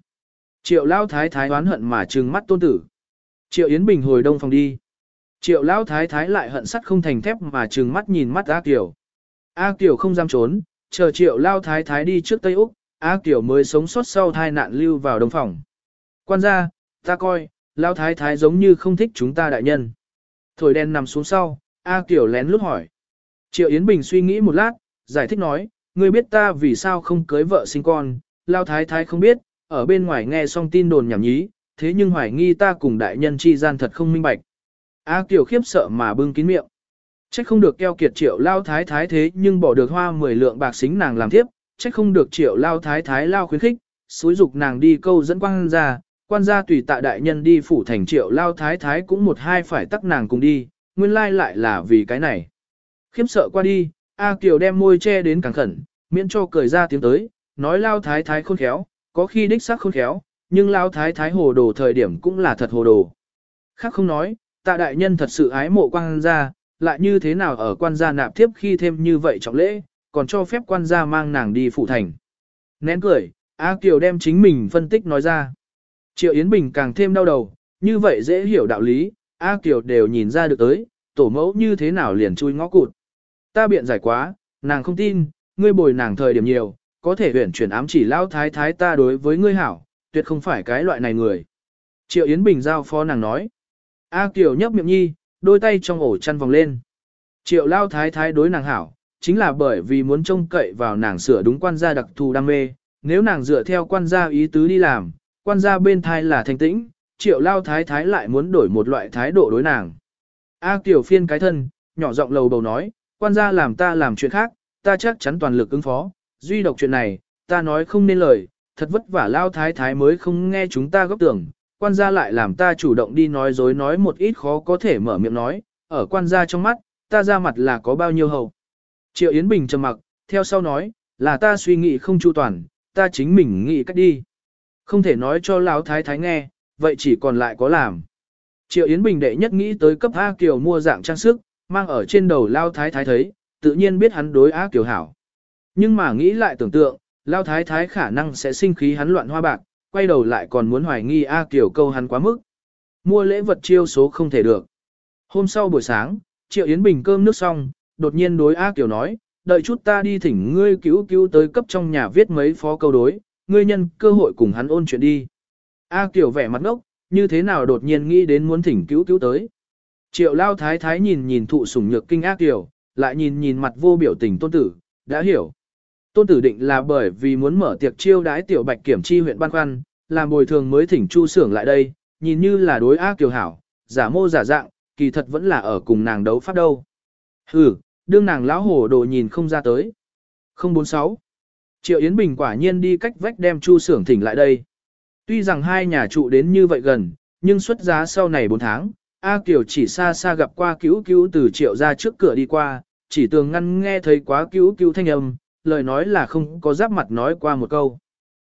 Triệu lao thái thái oán hận mà trừng mắt tôn tử. Triệu Yến Bình hồi đông phòng đi. Triệu lao thái thái lại hận sắt không thành thép mà trừng mắt nhìn mắt A Kiều. A Kiều không dám trốn, chờ triệu lao thái thái đi trước Tây Úc, A Kiều mới sống sót sau thai nạn lưu vào đông phòng. Quan gia, ta coi, lao thái thái giống như không thích chúng ta đại nhân. Thổi đen nằm xuống sau, A Kiều lén lút hỏi. Triệu Yến Bình suy nghĩ một lát, giải thích nói, ngươi biết ta vì sao không cưới vợ sinh con, lao thái thái không biết, ở bên ngoài nghe xong tin đồn nhảm nhí, thế nhưng hoài nghi ta cùng đại nhân chi gian thật không minh bạch. A Kiều khiếp sợ mà bưng kín miệng. Trách không được keo kiệt triệu lao thái thái thế nhưng bỏ được hoa 10 lượng bạc xính nàng làm tiếp, trách không được triệu lao thái thái lao khuyến khích, xúi dục nàng đi câu dẫn quang ra, quan gia tùy tạ đại nhân đi phủ thành triệu lao thái thái cũng một hai phải tắc nàng cùng đi, nguyên lai lại là vì cái này. Khiếm sợ qua đi, A Kiều đem môi che đến càng khẩn, miễn cho cười ra tiếng tới, nói lao thái thái khôn khéo, có khi đích xác khôn khéo, nhưng lao thái thái hồ đồ thời điểm cũng là thật hồ đồ. Khác không nói, tạ đại nhân thật sự ái mộ quan gia, lại như thế nào ở quan gia nạp tiếp khi thêm như vậy trọng lễ, còn cho phép quan gia mang nàng đi phụ thành. Nén cười, A Kiều đem chính mình phân tích nói ra. Triệu Yến Bình càng thêm đau đầu, như vậy dễ hiểu đạo lý, A Kiều đều nhìn ra được tới, tổ mẫu như thế nào liền chui ngõ cụt. Ta biện giải quá, nàng không tin, ngươi bồi nàng thời điểm nhiều, có thể huyển chuyển ám chỉ lao thái thái ta đối với ngươi hảo, tuyệt không phải cái loại này người. Triệu Yến Bình giao phó nàng nói. A Kiều nhấp miệng nhi, đôi tay trong ổ chăn vòng lên. Triệu lao thái thái đối nàng hảo, chính là bởi vì muốn trông cậy vào nàng sửa đúng quan gia đặc thù đam mê, nếu nàng dựa theo quan gia ý tứ đi làm, quan gia bên thai là thanh tĩnh, triệu lao thái thái lại muốn đổi một loại thái độ đối nàng. A Tiểu phiên cái thân, nhỏ giọng lầu bầu nói, quan gia làm ta làm chuyện khác, ta chắc chắn toàn lực ứng phó, duy độc chuyện này, ta nói không nên lời, thật vất vả lao thái thái mới không nghe chúng ta góp tưởng, quan gia lại làm ta chủ động đi nói dối nói một ít khó có thể mở miệng nói, ở quan gia trong mắt, ta ra mặt là có bao nhiêu hầu. Triệu Yến Bình trầm mặc, theo sau nói, là ta suy nghĩ không chu toàn, ta chính mình nghĩ cách đi. Không thể nói cho lão thái thái nghe, vậy chỉ còn lại có làm. Triệu Yến Bình đệ nhất nghĩ tới cấp A Kiều mua dạng trang sức, mang ở trên đầu Lao Thái Thái thấy, tự nhiên biết hắn đối A Kiều hảo. Nhưng mà nghĩ lại tưởng tượng, Lao Thái Thái khả năng sẽ sinh khí hắn loạn hoa bạc, quay đầu lại còn muốn hoài nghi A Kiều câu hắn quá mức. Mua lễ vật chiêu số không thể được. Hôm sau buổi sáng, Triệu Yến Bình cơm nước xong, đột nhiên đối A Kiều nói, đợi chút ta đi thỉnh ngươi cứu cứu tới cấp trong nhà viết mấy phó câu đối, ngươi nhân cơ hội cùng hắn ôn chuyện đi. A Kiều vẻ mặt ngốc, như thế nào đột nhiên nghĩ đến muốn thỉnh cứu cứu tới. Triệu lao thái thái nhìn nhìn thụ sủng nhược kinh ác Kiều, lại nhìn nhìn mặt vô biểu tình tôn tử, đã hiểu. Tôn tử định là bởi vì muốn mở tiệc chiêu đái tiểu bạch kiểm chi huyện ban khoăn, làm bồi thường mới thỉnh chu sưởng lại đây, nhìn như là đối ác kiều hảo, giả mô giả dạng, kỳ thật vẫn là ở cùng nàng đấu pháp đâu. Ừ, đương nàng lão hồ đồ nhìn không ra tới. 046 Triệu Yến Bình quả nhiên đi cách vách đem Chu Sưởng thỉnh lại đây. Tuy rằng hai nhà trụ đến như vậy gần, nhưng xuất giá sau này 4 tháng, A Kiều chỉ xa xa gặp qua cứu cứu từ Triệu ra trước cửa đi qua, chỉ tường ngăn nghe thấy quá cứu cứu thanh âm, lời nói là không có giáp mặt nói qua một câu.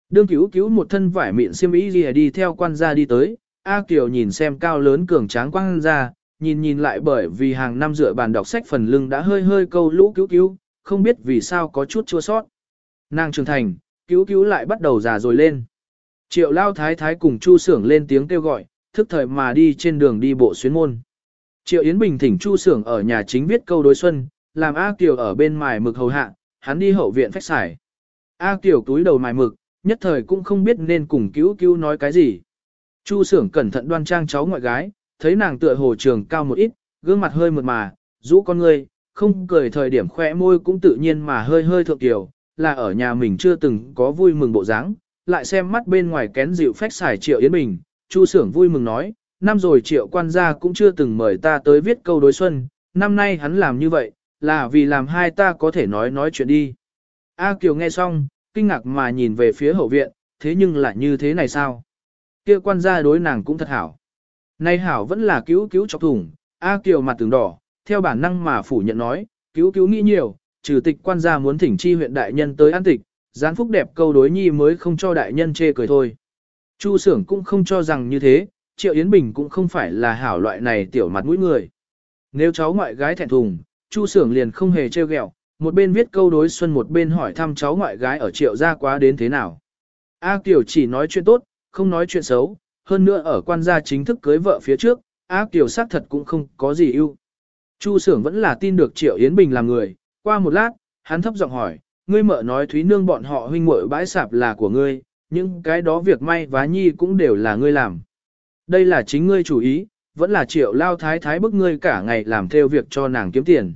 Đương cứu cứu một thân vải miệng xiêm y gì đi theo quan gia đi tới, A Kiều nhìn xem cao lớn cường tráng quan gia, nhìn nhìn lại bởi vì hàng năm dựa bàn đọc sách phần lưng đã hơi hơi câu lũ cứu cứu, không biết vì sao có chút chua sót. Nàng trưởng thành, cứu cứu lại bắt đầu già rồi lên. Triệu lao thái thái cùng chu sưởng lên tiếng kêu gọi, thức thời mà đi trên đường đi bộ xuyến môn. Triệu Yến Bình thỉnh Chu Sưởng ở nhà chính viết câu đối xuân, làm A Kiều ở bên mài mực hầu hạ, hắn đi hậu viện phách xài. A Kiều túi đầu mài mực, nhất thời cũng không biết nên cùng cứu cứu nói cái gì. Chu Sưởng cẩn thận đoan trang cháu ngoại gái, thấy nàng tựa hồ trường cao một ít, gương mặt hơi mượt mà, rũ con ngươi, không cười thời điểm khỏe môi cũng tự nhiên mà hơi hơi thượng tiểu, là ở nhà mình chưa từng có vui mừng bộ dáng, lại xem mắt bên ngoài kén dịu phách xài Triệu Yến Bình, Chu Sưởng vui mừng nói, năm rồi Triệu quan gia cũng chưa từng mời ta tới viết câu đối xuân, năm nay hắn làm như vậy, là vì làm hai ta có thể nói nói chuyện đi. A Kiều nghe xong, kinh ngạc mà nhìn về phía hậu viện, thế nhưng lại như thế này sao? Kia quan gia đối nàng cũng thật hảo. Nay hảo vẫn là cứu cứu chọc thủng, A Kiều mặt từng đỏ, theo bản năng mà phủ nhận nói, cứu cứu nghĩ nhiều, trừ tịch quan gia muốn thỉnh chi huyện đại nhân tới an tịch, gián phúc đẹp câu đối nhi mới không cho đại nhân chê cười thôi. Chu sưởng cũng không cho rằng như thế, Triệu Yến Bình cũng không phải là hảo loại này tiểu mặt mũi người. Nếu cháu ngoại gái thẹn thùng, Chu sưởng liền không hề trêu ghẹo, một bên viết câu đối xuân một bên hỏi thăm cháu ngoại gái ở Triệu gia quá đến thế nào. A Kiều chỉ nói chuyện tốt, không nói chuyện xấu, hơn nữa ở quan gia chính thức cưới vợ phía trước, A Kiều xác thật cũng không có gì ưu. Chu Sưởng vẫn là tin được Triệu Yến Bình là người, qua một lát, hắn thấp giọng hỏi, ngươi mợ nói Thúy Nương bọn họ huynh muội bãi sạp là của ngươi, nhưng cái đó việc may vá nhi cũng đều là ngươi làm. Đây là chính ngươi chủ ý, vẫn là Triệu Lao Thái Thái bức ngươi cả ngày làm theo việc cho nàng kiếm tiền.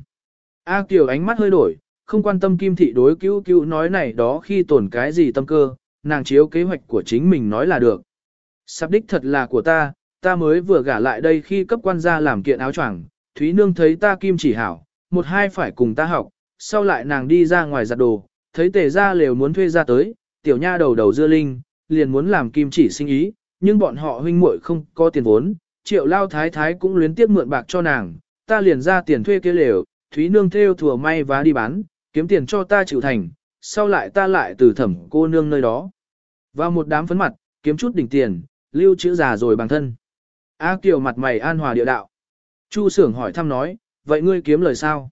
A Kiều ánh mắt hơi đổi, không quan tâm Kim Thị đối cứu cứu nói này đó khi tổn cái gì tâm cơ, nàng chiếu kế hoạch của chính mình nói là được. Sắp đích thật là của ta, ta mới vừa gả lại đây khi cấp quan gia làm kiện áo choàng, Thúy Nương thấy ta kim chỉ hảo, một hai phải cùng ta học, sau lại nàng đi ra ngoài giặt đồ, thấy tề ra lều muốn thuê ra tới, tiểu nha đầu đầu dưa linh, liền muốn làm kim chỉ sinh ý, nhưng bọn họ huynh muội không có tiền vốn, triệu lao thái thái cũng luyến tiếc mượn bạc cho nàng, ta liền ra tiền thuê kia lều, Thúy Nương theo thừa may vá đi bán, kiếm tiền cho ta chịu thành, sau lại ta lại từ thẩm cô nương nơi đó. Vào một đám phấn mặt, kiếm chút đỉnh tiền, lưu chữ già rồi bằng thân. A Kiều mặt mày an hòa địa đạo. Chu Sưởng hỏi thăm nói, vậy ngươi kiếm lời sao?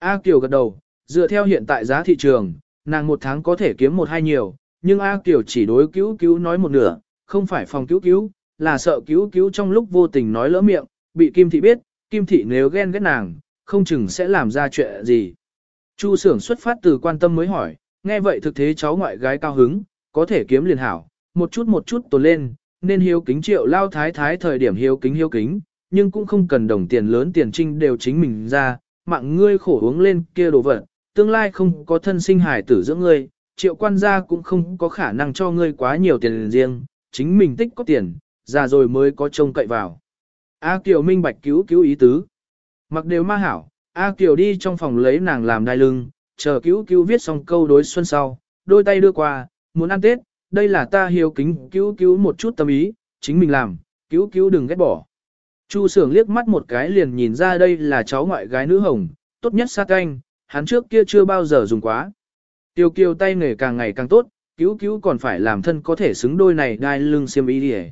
A Kiều gật đầu, dựa theo hiện tại giá thị trường, nàng một tháng có thể kiếm một hai nhiều, nhưng A Kiều chỉ đối cứu cứu nói một nửa, không phải phòng cứu cứu, là sợ cứu cứu trong lúc vô tình nói lỡ miệng, bị Kim Thị biết, Kim Thị nếu ghen ghét nàng, không chừng sẽ làm ra chuyện gì. Chu Sưởng xuất phát từ quan tâm mới hỏi, nghe vậy thực thế cháu ngoại gái cao hứng, có thể kiếm liền hảo, một chút một chút tồn lên, nên hiếu kính triệu lao thái thái thời điểm hiếu kính hiếu kính, nhưng cũng không cần đồng tiền lớn tiền trinh đều chính mình ra, mạng ngươi khổ uống lên kia đồ vật, tương lai không có thân sinh hải tử dưỡng ngươi, triệu quan gia cũng không có khả năng cho ngươi quá nhiều tiền riêng, chính mình tích có tiền, già rồi mới có trông cậy vào. A Kiều minh bạch cứu cứu ý tứ. Mặc đều ma hảo, A Kiều đi trong phòng lấy nàng làm đai lưng, chờ cứu cứu viết xong câu đối xuân sau, đôi tay đưa qua, muốn ăn Tết, đây là ta hiếu kính cứu cứu một chút tâm ý, chính mình làm, cứu cứu đừng ghét bỏ. Chu sưởng liếc mắt một cái liền nhìn ra đây là cháu ngoại gái nữ hồng, tốt nhất sát canh, hắn trước kia chưa bao giờ dùng quá. Tiêu kiều tay nghề càng ngày càng tốt, cứu cứu còn phải làm thân có thể xứng đôi này đai lưng xiêm y đi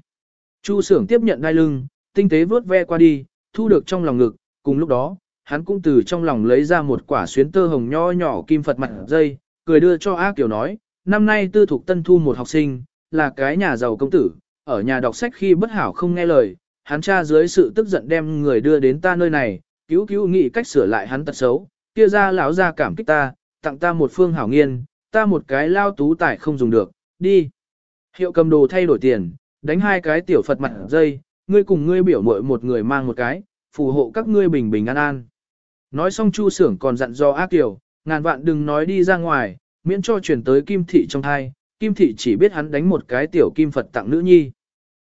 Chu sưởng tiếp nhận đai lưng, tinh tế vớt ve qua đi, thu được trong lòng ngực, cùng lúc đó, hắn cũng từ trong lòng lấy ra một quả xuyến tơ hồng nho nhỏ kim Phật mặt dây, cười đưa cho A Kiều nói, năm nay tư thục tân thu một học sinh, là cái nhà giàu công tử, ở nhà đọc sách khi bất hảo không nghe lời, hắn cha dưới sự tức giận đem người đưa đến ta nơi này, cứu cứu nghĩ cách sửa lại hắn tật xấu, kia ra lão ra cảm kích ta, tặng ta một phương hảo nghiên, ta một cái lao tú tải không dùng được, đi. Hiệu cầm đồ thay đổi tiền, đánh hai cái tiểu Phật mặt dây, ngươi cùng ngươi biểu muội một người mang một cái, phù hộ các ngươi bình bình an an. Nói xong Chu Sưởng còn dặn do ác tiểu, ngàn vạn đừng nói đi ra ngoài, miễn cho chuyển tới Kim Thị trong thai, Kim Thị chỉ biết hắn đánh một cái tiểu Kim Phật tặng nữ nhi.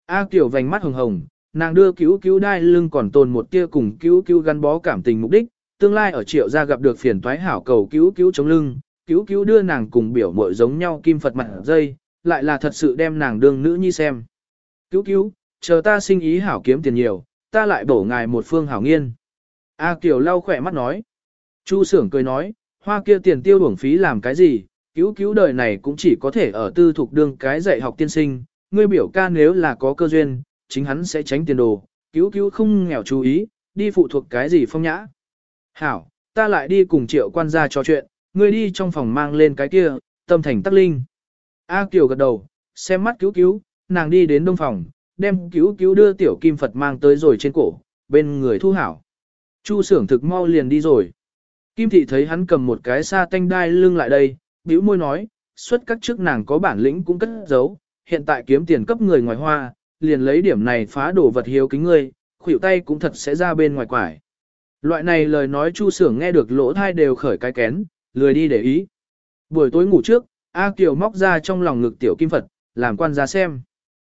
A Kiều vành mắt hồng hồng, nàng đưa cứu cứu đai lưng còn tồn một tia cùng cứu cứu gắn bó cảm tình mục đích, tương lai ở triệu gia gặp được phiền toái hảo cầu cứu cứu chống lưng, cứu cứu đưa nàng cùng biểu muội giống nhau Kim Phật mặt dây, lại là thật sự đem nàng đương nữ nhi xem. Cứu cứu, chờ ta sinh ý hảo kiếm tiền nhiều, ta lại bổ ngài một phương hảo nghiên. A Kiều lau khỏe mắt nói. Chu sưởng cười nói, hoa kia tiền tiêu bổng phí làm cái gì, cứu cứu đời này cũng chỉ có thể ở tư thục đương cái dạy học tiên sinh, ngươi biểu ca nếu là có cơ duyên, chính hắn sẽ tránh tiền đồ, cứu cứu không nghèo chú ý, đi phụ thuộc cái gì phong nhã. Hảo, ta lại đi cùng triệu quan gia trò chuyện, ngươi đi trong phòng mang lên cái kia, tâm thành tắc linh. A Kiều gật đầu, xem mắt cứu cứu, nàng đi đến đông phòng, đem cứu cứu đưa tiểu kim Phật mang tới rồi trên cổ, bên người thu hảo. Chu sưởng thực mau liền đi rồi. Kim thị thấy hắn cầm một cái sa tanh đai lưng lại đây, bĩu môi nói, xuất các trước nàng có bản lĩnh cũng cất giấu, hiện tại kiếm tiền cấp người ngoài hoa, liền lấy điểm này phá đổ vật hiếu kính ngươi, khuỷu tay cũng thật sẽ ra bên ngoài quải. Loại này lời nói chu sưởng nghe được lỗ thai đều khởi cái kén, lười đi để ý. Buổi tối ngủ trước, A Kiều móc ra trong lòng ngực tiểu kim Phật, làm quan ra xem.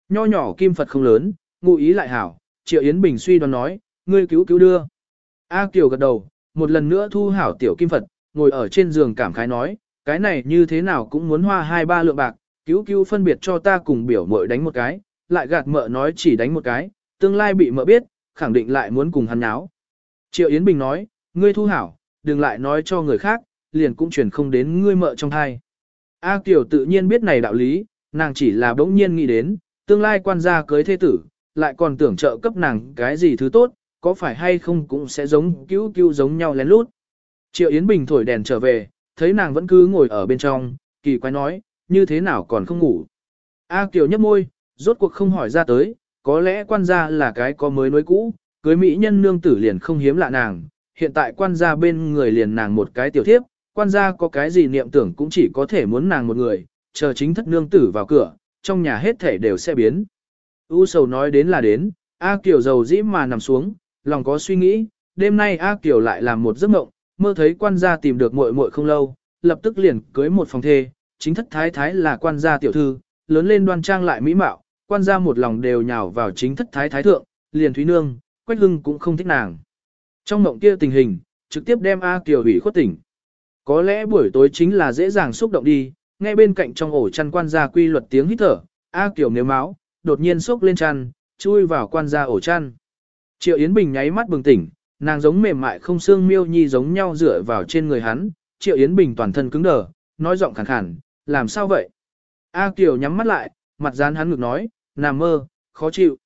Nho nhỏ kim Phật không lớn, ngụ ý lại hảo, Triệu Yến Bình suy đoán nói, ngươi cứu cứu đưa. A Kiều gật đầu, một lần nữa thu hảo tiểu kim Phật, ngồi ở trên giường cảm khái nói, cái này như thế nào cũng muốn hoa hai ba lượng bạc, cứu cứu phân biệt cho ta cùng biểu mội đánh một cái, lại gạt mợ nói chỉ đánh một cái, tương lai bị mợ biết, khẳng định lại muốn cùng hắn náo. Triệu Yến Bình nói, ngươi thu hảo, đừng lại nói cho người khác, liền cũng truyền không đến ngươi mợ trong thai. A Kiều tự nhiên biết này đạo lý, nàng chỉ là bỗng nhiên nghĩ đến, tương lai quan gia cưới thế tử, lại còn tưởng trợ cấp nàng cái gì thứ tốt, có phải hay không cũng sẽ giống cứu cứu giống nhau lén lút. Triệu Yến Bình thổi đèn trở về, thấy nàng vẫn cứ ngồi ở bên trong, kỳ quái nói, như thế nào còn không ngủ. A Kiều nhấp môi, rốt cuộc không hỏi ra tới, có lẽ quan gia là cái có mới nối cũ, cưới mỹ nhân nương tử liền không hiếm lạ nàng, hiện tại quan gia bên người liền nàng một cái tiểu thiếp, quan gia có cái gì niệm tưởng cũng chỉ có thể muốn nàng một người, chờ chính thất nương tử vào cửa, trong nhà hết thể đều sẽ biến. U sầu nói đến là đến, A Kiều dầu dĩ mà nằm xuống, lòng có suy nghĩ, đêm nay A Kiều lại làm một giấc mộng, mơ thấy quan gia tìm được muội muội không lâu, lập tức liền cưới một phòng thê, chính thất thái thái là quan gia tiểu thư, lớn lên đoan trang lại mỹ mạo, quan gia một lòng đều nhào vào chính thất thái thái thượng, liền Thúy Nương, Quách Hưng cũng không thích nàng. Trong mộng kia tình hình, trực tiếp đem A Kiều hủy khuất tỉnh. Có lẽ buổi tối chính là dễ dàng xúc động đi, ngay bên cạnh trong ổ chăn quan gia quy luật tiếng hít thở, A Kiều nếu máu, đột nhiên xúc lên chăn, chui vào quan gia ổ chăn. Triệu Yến Bình nháy mắt bừng tỉnh, nàng giống mềm mại không xương miêu nhi giống nhau dựa vào trên người hắn, Triệu Yến Bình toàn thân cứng đờ, nói giọng khàn khàn, làm sao vậy? A Kiều nhắm mắt lại, mặt dán hắn ngực nói, nằm mơ, khó chịu.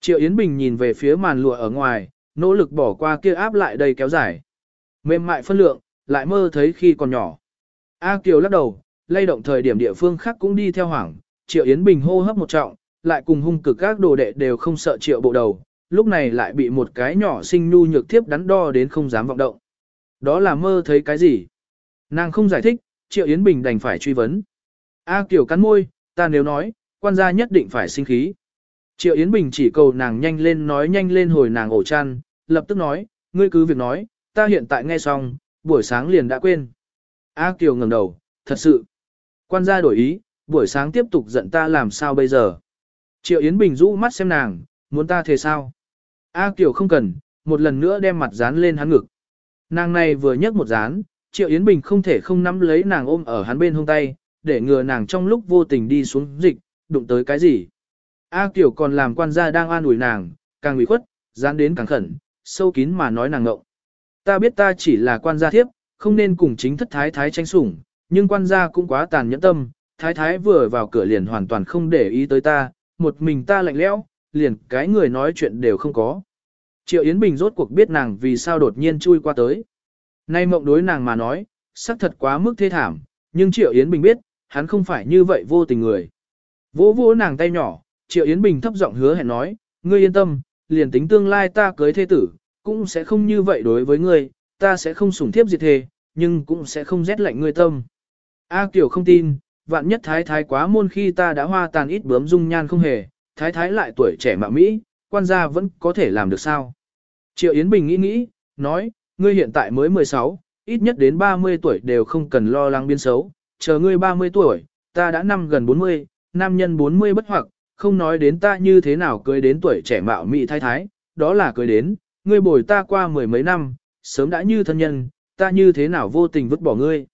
Triệu Yến Bình nhìn về phía màn lụa ở ngoài, nỗ lực bỏ qua kia áp lại đây kéo dài. Mềm mại phân lượng, lại mơ thấy khi còn nhỏ. A Kiều lắc đầu, lay động thời điểm địa phương khác cũng đi theo hoảng, Triệu Yến Bình hô hấp một trọng, lại cùng hung cực các đồ đệ đều không sợ Triệu bộ đầu, lúc này lại bị một cái nhỏ sinh nu nhược thiếp đắn đo đến không dám vọng động. Đó là mơ thấy cái gì? Nàng không giải thích, Triệu Yến Bình đành phải truy vấn. A Kiều cắn môi, ta nếu nói, quan gia nhất định phải sinh khí. Triệu Yến Bình chỉ cầu nàng nhanh lên nói nhanh lên hồi nàng ổ chăn, lập tức nói, ngươi cứ việc nói, ta hiện tại nghe xong, buổi sáng liền đã quên. A Kiều ngẩng đầu, thật sự. Quan gia đổi ý, buổi sáng tiếp tục giận ta làm sao bây giờ. Triệu Yến Bình rũ mắt xem nàng, muốn ta thế sao? A Kiều không cần, một lần nữa đem mặt dán lên hắn ngực. Nàng này vừa nhấc một dán, Triệu Yến Bình không thể không nắm lấy nàng ôm ở hắn bên hông tay, để ngừa nàng trong lúc vô tình đi xuống dịch, đụng tới cái gì. A Kiều còn làm quan gia đang an ủi nàng, càng ủy khuất, dán đến càng khẩn, sâu kín mà nói nàng ngộng. Ta biết ta chỉ là quan gia thiếp, không nên cùng chính thất thái thái tranh sủng, nhưng quan gia cũng quá tàn nhẫn tâm, thái thái vừa vào cửa liền hoàn toàn không để ý tới ta, một mình ta lạnh lẽo, liền cái người nói chuyện đều không có. Triệu Yến Bình rốt cuộc biết nàng vì sao đột nhiên chui qua tới. Nay mộng đối nàng mà nói, xác thật quá mức thê thảm, nhưng Triệu Yến Bình biết, hắn không phải như vậy vô tình người. Vỗ vỗ nàng tay nhỏ, Triệu Yến Bình thấp giọng hứa hẹn nói, ngươi yên tâm, liền tính tương lai ta cưới thế tử, cũng sẽ không như vậy đối với ngươi, ta sẽ không sủng thiếp diệt thề, nhưng cũng sẽ không rét lạnh ngươi tâm. A Kiều không tin, vạn nhất thái thái quá môn khi ta đã hoa tàn ít bướm dung nhan không hề, thái thái lại tuổi trẻ mạ Mỹ, quan gia vẫn có thể làm được sao. Triệu Yến Bình nghĩ nghĩ, nói, ngươi hiện tại mới 16, ít nhất đến 30 tuổi đều không cần lo lắng biến xấu, chờ ngươi 30 tuổi, ta đã năm gần 40, nam nhân 40 bất hoặc, không nói đến ta như thế nào cưới đến tuổi trẻ mạo mị thái thái, đó là cưới đến, ngươi bồi ta qua mười mấy năm, sớm đã như thân nhân, ta như thế nào vô tình vứt bỏ ngươi.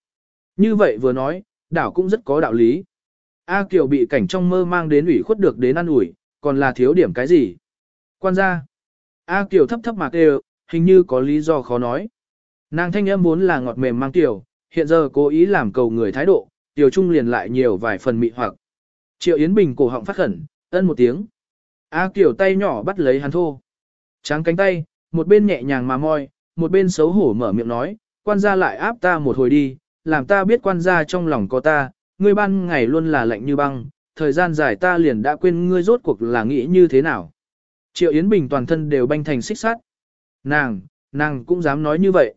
Như vậy vừa nói, đảo cũng rất có đạo lý. A Kiều bị cảnh trong mơ mang đến ủy khuất được đến ăn ủi, còn là thiếu điểm cái gì? Quan gia. A Kiều thấp thấp mà kêu, hình như có lý do khó nói. Nàng thanh âm muốn là ngọt mềm mang tiểu, hiện giờ cố ý làm cầu người thái độ, tiểu trung liền lại nhiều vài phần mị hoặc. Triệu Yến Bình cổ họng phát khẩn, ân một tiếng. A Kiều tay nhỏ bắt lấy hắn thô. Tráng cánh tay, một bên nhẹ nhàng mà moi, một bên xấu hổ mở miệng nói, quan gia lại áp ta một hồi đi, làm ta biết quan gia trong lòng có ta, ngươi ban ngày luôn là lạnh như băng, thời gian dài ta liền đã quên ngươi rốt cuộc là nghĩ như thế nào. Triệu Yến Bình toàn thân đều banh thành xích sắt. Nàng, nàng cũng dám nói như vậy.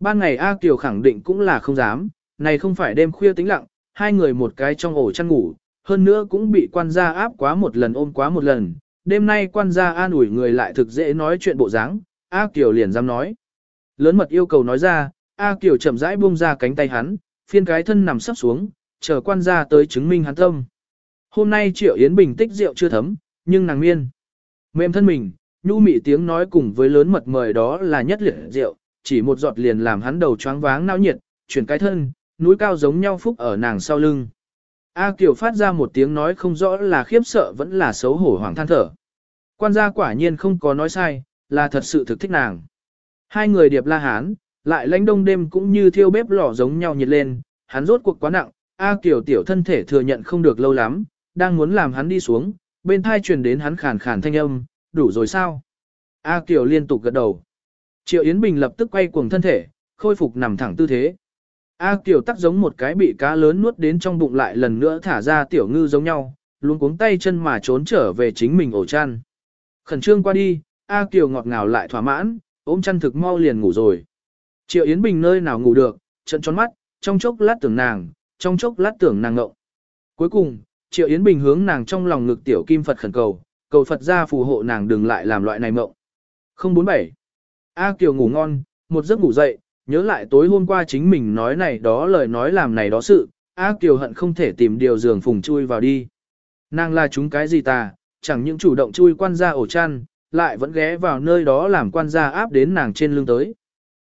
Ban ngày A Kiều khẳng định cũng là không dám, này không phải đêm khuya tĩnh lặng, hai người một cái trong ổ chăn ngủ, hơn nữa cũng bị quan gia áp quá một lần ôm quá một lần, đêm nay quan gia an ủi người lại thực dễ nói chuyện bộ dáng, A Kiều liền dám nói. Lớn mật yêu cầu nói ra, A Kiều chậm rãi buông ra cánh tay hắn, phiên cái thân nằm sắp xuống, chờ quan gia tới chứng minh hắn tâm. Hôm nay Triệu Yến Bình tích rượu chưa thấm, nhưng nàng miên. Mềm thân mình, nhu mị tiếng nói cùng với lớn mật mời đó là nhất liệt rượu, chỉ một giọt liền làm hắn đầu choáng váng nao nhiệt, chuyển cái thân, núi cao giống nhau phúc ở nàng sau lưng. A Kiều phát ra một tiếng nói không rõ là khiếp sợ vẫn là xấu hổ hoàng than thở. Quan gia quả nhiên không có nói sai, là thật sự thực thích nàng. Hai người điệp la hán, lại lãnh đông đêm cũng như thiêu bếp lò giống nhau nhiệt lên, hắn rốt cuộc quá nặng, A Kiều tiểu thân thể thừa nhận không được lâu lắm, đang muốn làm hắn đi xuống, bên thai truyền đến hắn khàn khàn thanh âm, đủ rồi sao? A Kiều liên tục gật đầu. Triệu Yến Bình lập tức quay cuồng thân thể, khôi phục nằm thẳng tư thế. A Kiều tắc giống một cái bị cá lớn nuốt đến trong bụng lại lần nữa thả ra tiểu ngư giống nhau, luôn cuống tay chân mà trốn trở về chính mình ổ chăn. Khẩn trương qua đi, A Kiều ngọt ngào lại thỏa mãn, ôm chăn thực mau liền ngủ rồi. Triệu Yến Bình nơi nào ngủ được, trận tròn mắt, trong chốc lát tưởng nàng, trong chốc lát tưởng nàng ngộng. Cuối cùng, Triệu Yến Bình hướng nàng trong lòng ngực tiểu kim Phật khẩn cầu, cầu Phật ra phù hộ nàng đừng lại làm loại này mộng. 047. A Kiều ngủ ngon, một giấc ngủ dậy, nhớ lại tối hôm qua chính mình nói này đó lời nói làm này đó sự, A Kiều hận không thể tìm điều giường phùng chui vào đi. Nàng là chúng cái gì ta, chẳng những chủ động chui quan gia ổ chăn, lại vẫn ghé vào nơi đó làm quan gia áp đến nàng trên lưng tới.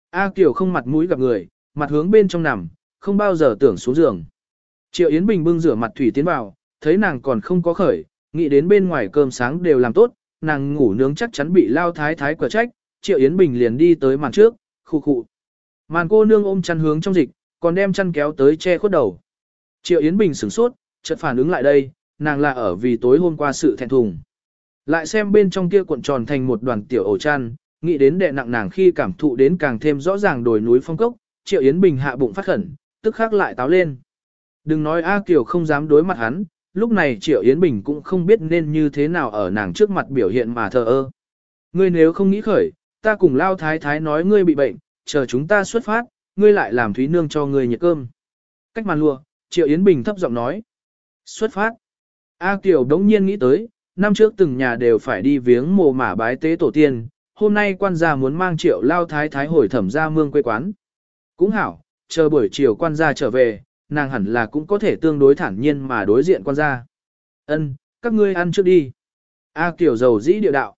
A Kiều không mặt mũi gặp người, mặt hướng bên trong nằm, không bao giờ tưởng xuống giường. Triệu Yến Bình bưng rửa mặt thủy tiến vào, thấy nàng còn không có khởi, nghĩ đến bên ngoài cơm sáng đều làm tốt, nàng ngủ nướng chắc chắn bị lao thái thái quả trách, Triệu Yến Bình liền đi tới màn trước, khu khụ. Màn cô nương ôm chăn hướng trong dịch, còn đem chăn kéo tới che khuất đầu. Triệu Yến Bình sửng sốt, chợt phản ứng lại đây, nàng là ở vì tối hôm qua sự thẹn thùng. Lại xem bên trong kia cuộn tròn thành một đoàn tiểu ổ chăn, nghĩ đến đệ nặng nàng khi cảm thụ đến càng thêm rõ ràng đồi núi phong cốc, Triệu Yến Bình hạ bụng phát khẩn, tức khắc lại táo lên. Đừng nói A Kiều không dám đối mặt hắn, lúc này Triệu Yến Bình cũng không biết nên như thế nào ở nàng trước mặt biểu hiện mà thờ ơ. Ngươi nếu không nghĩ khởi, ta cùng lao thái thái nói ngươi bị bệnh, chờ chúng ta xuất phát, ngươi lại làm thúy nương cho ngươi nhiệt cơm. Cách màn lùa, Triệu Yến Bình thấp giọng nói. Xuất phát. A Kiều đống nhiên nghĩ tới, năm trước từng nhà đều phải đi viếng mồ mả bái tế tổ tiên, hôm nay quan gia muốn mang triệu lao thái thái hồi thẩm ra mương quê quán. Cũng hảo, chờ buổi chiều quan gia trở về, nàng hẳn là cũng có thể tương đối thản nhiên mà đối diện quan gia. Ân, các ngươi ăn trước đi. A Kiều dầu dĩ địa đạo.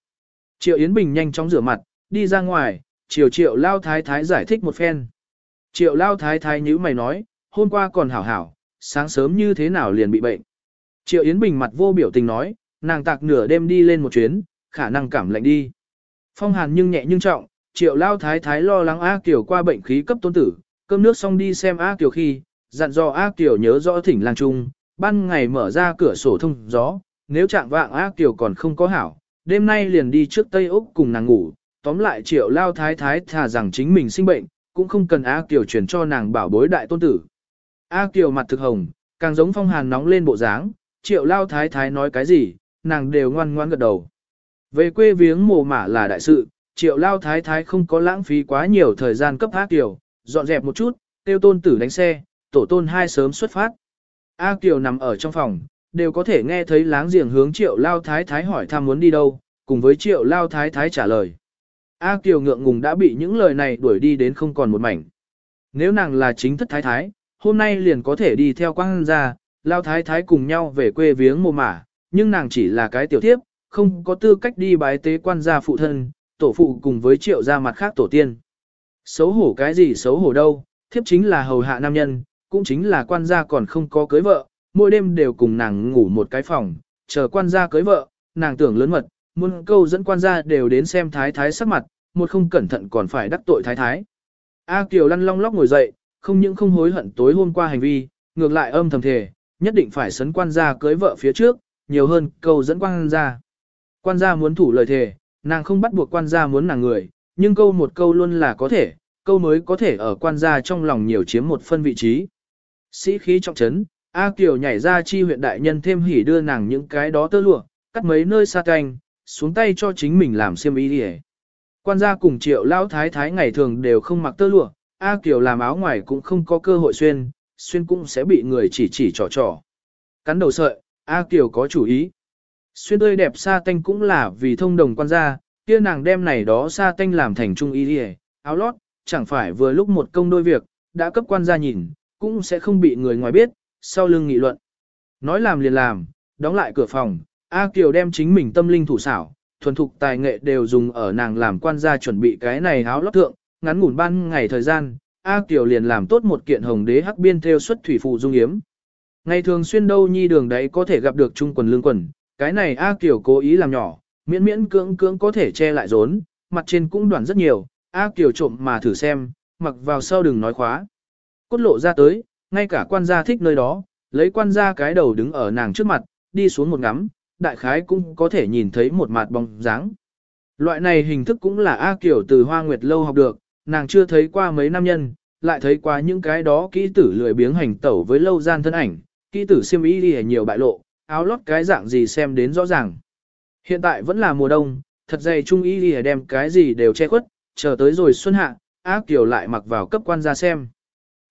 Triệu Yến Bình nhanh chóng rửa mặt, đi ra ngoài, chiều triệu lao thái thái giải thích một phen. Triệu lao thái thái nhíu mày nói, hôm qua còn hảo hảo, sáng sớm như thế nào liền bị bệnh. Triệu Yến Bình mặt vô biểu tình nói, nàng tạc nửa đêm đi lên một chuyến, khả năng cảm lạnh đi. Phong hàn nhưng nhẹ nhưng trọng, triệu lao thái thái lo lắng A Kiều qua bệnh khí cấp tôn tử, cơm nước xong đi xem A Kiều khi, dặn dò A Kiều nhớ rõ thỉnh lang trung, ban ngày mở ra cửa sổ thông gió, nếu trạng vạng A Kiều còn không có hảo, đêm nay liền đi trước Tây Úc cùng nàng ngủ, tóm lại triệu lao thái thái thà rằng chính mình sinh bệnh, cũng không cần A Kiều chuyển cho nàng bảo bối đại tôn tử. A Kiều mặt thực hồng, càng giống phong hàn nóng lên bộ dáng, triệu lao thái thái nói cái gì, nàng đều ngoan ngoan gật đầu. Về quê viếng mồ mả là đại sự, triệu lao thái thái không có lãng phí quá nhiều thời gian cấp A Kiều, dọn dẹp một chút, tiêu tôn tử đánh xe, tổ tôn hai sớm xuất phát. A Kiều nằm ở trong phòng, đều có thể nghe thấy láng giềng hướng triệu lao thái thái hỏi thăm muốn đi đâu, cùng với triệu lao thái thái trả lời. A Kiều ngượng ngùng đã bị những lời này đuổi đi đến không còn một mảnh. Nếu nàng là chính thất thái thái, hôm nay liền có thể đi theo quang gia, lao thái thái cùng nhau về quê viếng mồ mả, nhưng nàng chỉ là cái tiểu thiếp, không có tư cách đi bái tế quan gia phụ thân, tổ phụ cùng với triệu gia mặt khác tổ tiên. Xấu hổ cái gì xấu hổ đâu, thiếp chính là hầu hạ nam nhân, cũng chính là quan gia còn không có cưới vợ, mỗi đêm đều cùng nàng ngủ một cái phòng, chờ quan gia cưới vợ, nàng tưởng lớn mật, muốn câu dẫn quan gia đều đến xem thái thái sắc mặt, một không cẩn thận còn phải đắc tội thái thái. A Kiều lăn long lóc ngồi dậy, không những không hối hận tối hôm qua hành vi, ngược lại âm thầm thề, nhất định phải sấn quan gia cưới vợ phía trước, nhiều hơn câu dẫn quan gia. Quan gia muốn thủ lời thề, nàng không bắt buộc quan gia muốn nàng người, nhưng câu một câu luôn là có thể, câu mới có thể ở quan gia trong lòng nhiều chiếm một phân vị trí. Sĩ khí trọng trấn, A Kiều nhảy ra chi huyện đại nhân thêm hỉ đưa nàng những cái đó tơ lụa, cắt mấy nơi xa canh, xuống tay cho chính mình làm xiêm y đi Quan gia cùng triệu lão thái thái ngày thường đều không mặc tơ lụa, A Kiều làm áo ngoài cũng không có cơ hội xuyên, xuyên cũng sẽ bị người chỉ chỉ trò trò. Cắn đầu sợi, A Kiều có chủ ý. Xuyên tươi đẹp sa tanh cũng là vì thông đồng quan gia, kia nàng đem này đó sa tanh làm thành trung y đi áo lót, chẳng phải vừa lúc một công đôi việc, đã cấp quan gia nhìn, cũng sẽ không bị người ngoài biết, sau lưng nghị luận. Nói làm liền làm, đóng lại cửa phòng, A Kiều đem chính mình tâm linh thủ xảo, thuần thục tài nghệ đều dùng ở nàng làm quan gia chuẩn bị cái này áo lót thượng, ngắn ngủn ban ngày thời gian, A Kiều liền làm tốt một kiện hồng đế hắc biên theo xuất thủy phụ dung yếm. Ngày thường xuyên đâu nhi đường đấy có thể gặp được trung quần lương quần, cái này A Kiều cố ý làm nhỏ, miễn miễn cưỡng cưỡng có thể che lại rốn, mặt trên cũng đoạn rất nhiều, A Kiều trộm mà thử xem, mặc vào sau đừng nói khóa. Cốt lộ ra tới, ngay cả quan gia thích nơi đó, lấy quan gia cái đầu đứng ở nàng trước mặt, đi xuống một ngắm, đại khái cũng có thể nhìn thấy một mặt bóng dáng. Loại này hình thức cũng là A Kiều từ Hoa Nguyệt lâu học được, nàng chưa thấy qua mấy nam nhân, lại thấy qua những cái đó kỹ tử lười biếng hành tẩu với lâu gian thân ảnh, kỹ tử siêm ý đi nhiều bại lộ, áo lót cái dạng gì xem đến rõ ràng. Hiện tại vẫn là mùa đông, thật dày trung ý đi đem cái gì đều che khuất, chờ tới rồi xuân hạ, ác kiều lại mặc vào cấp quan ra xem.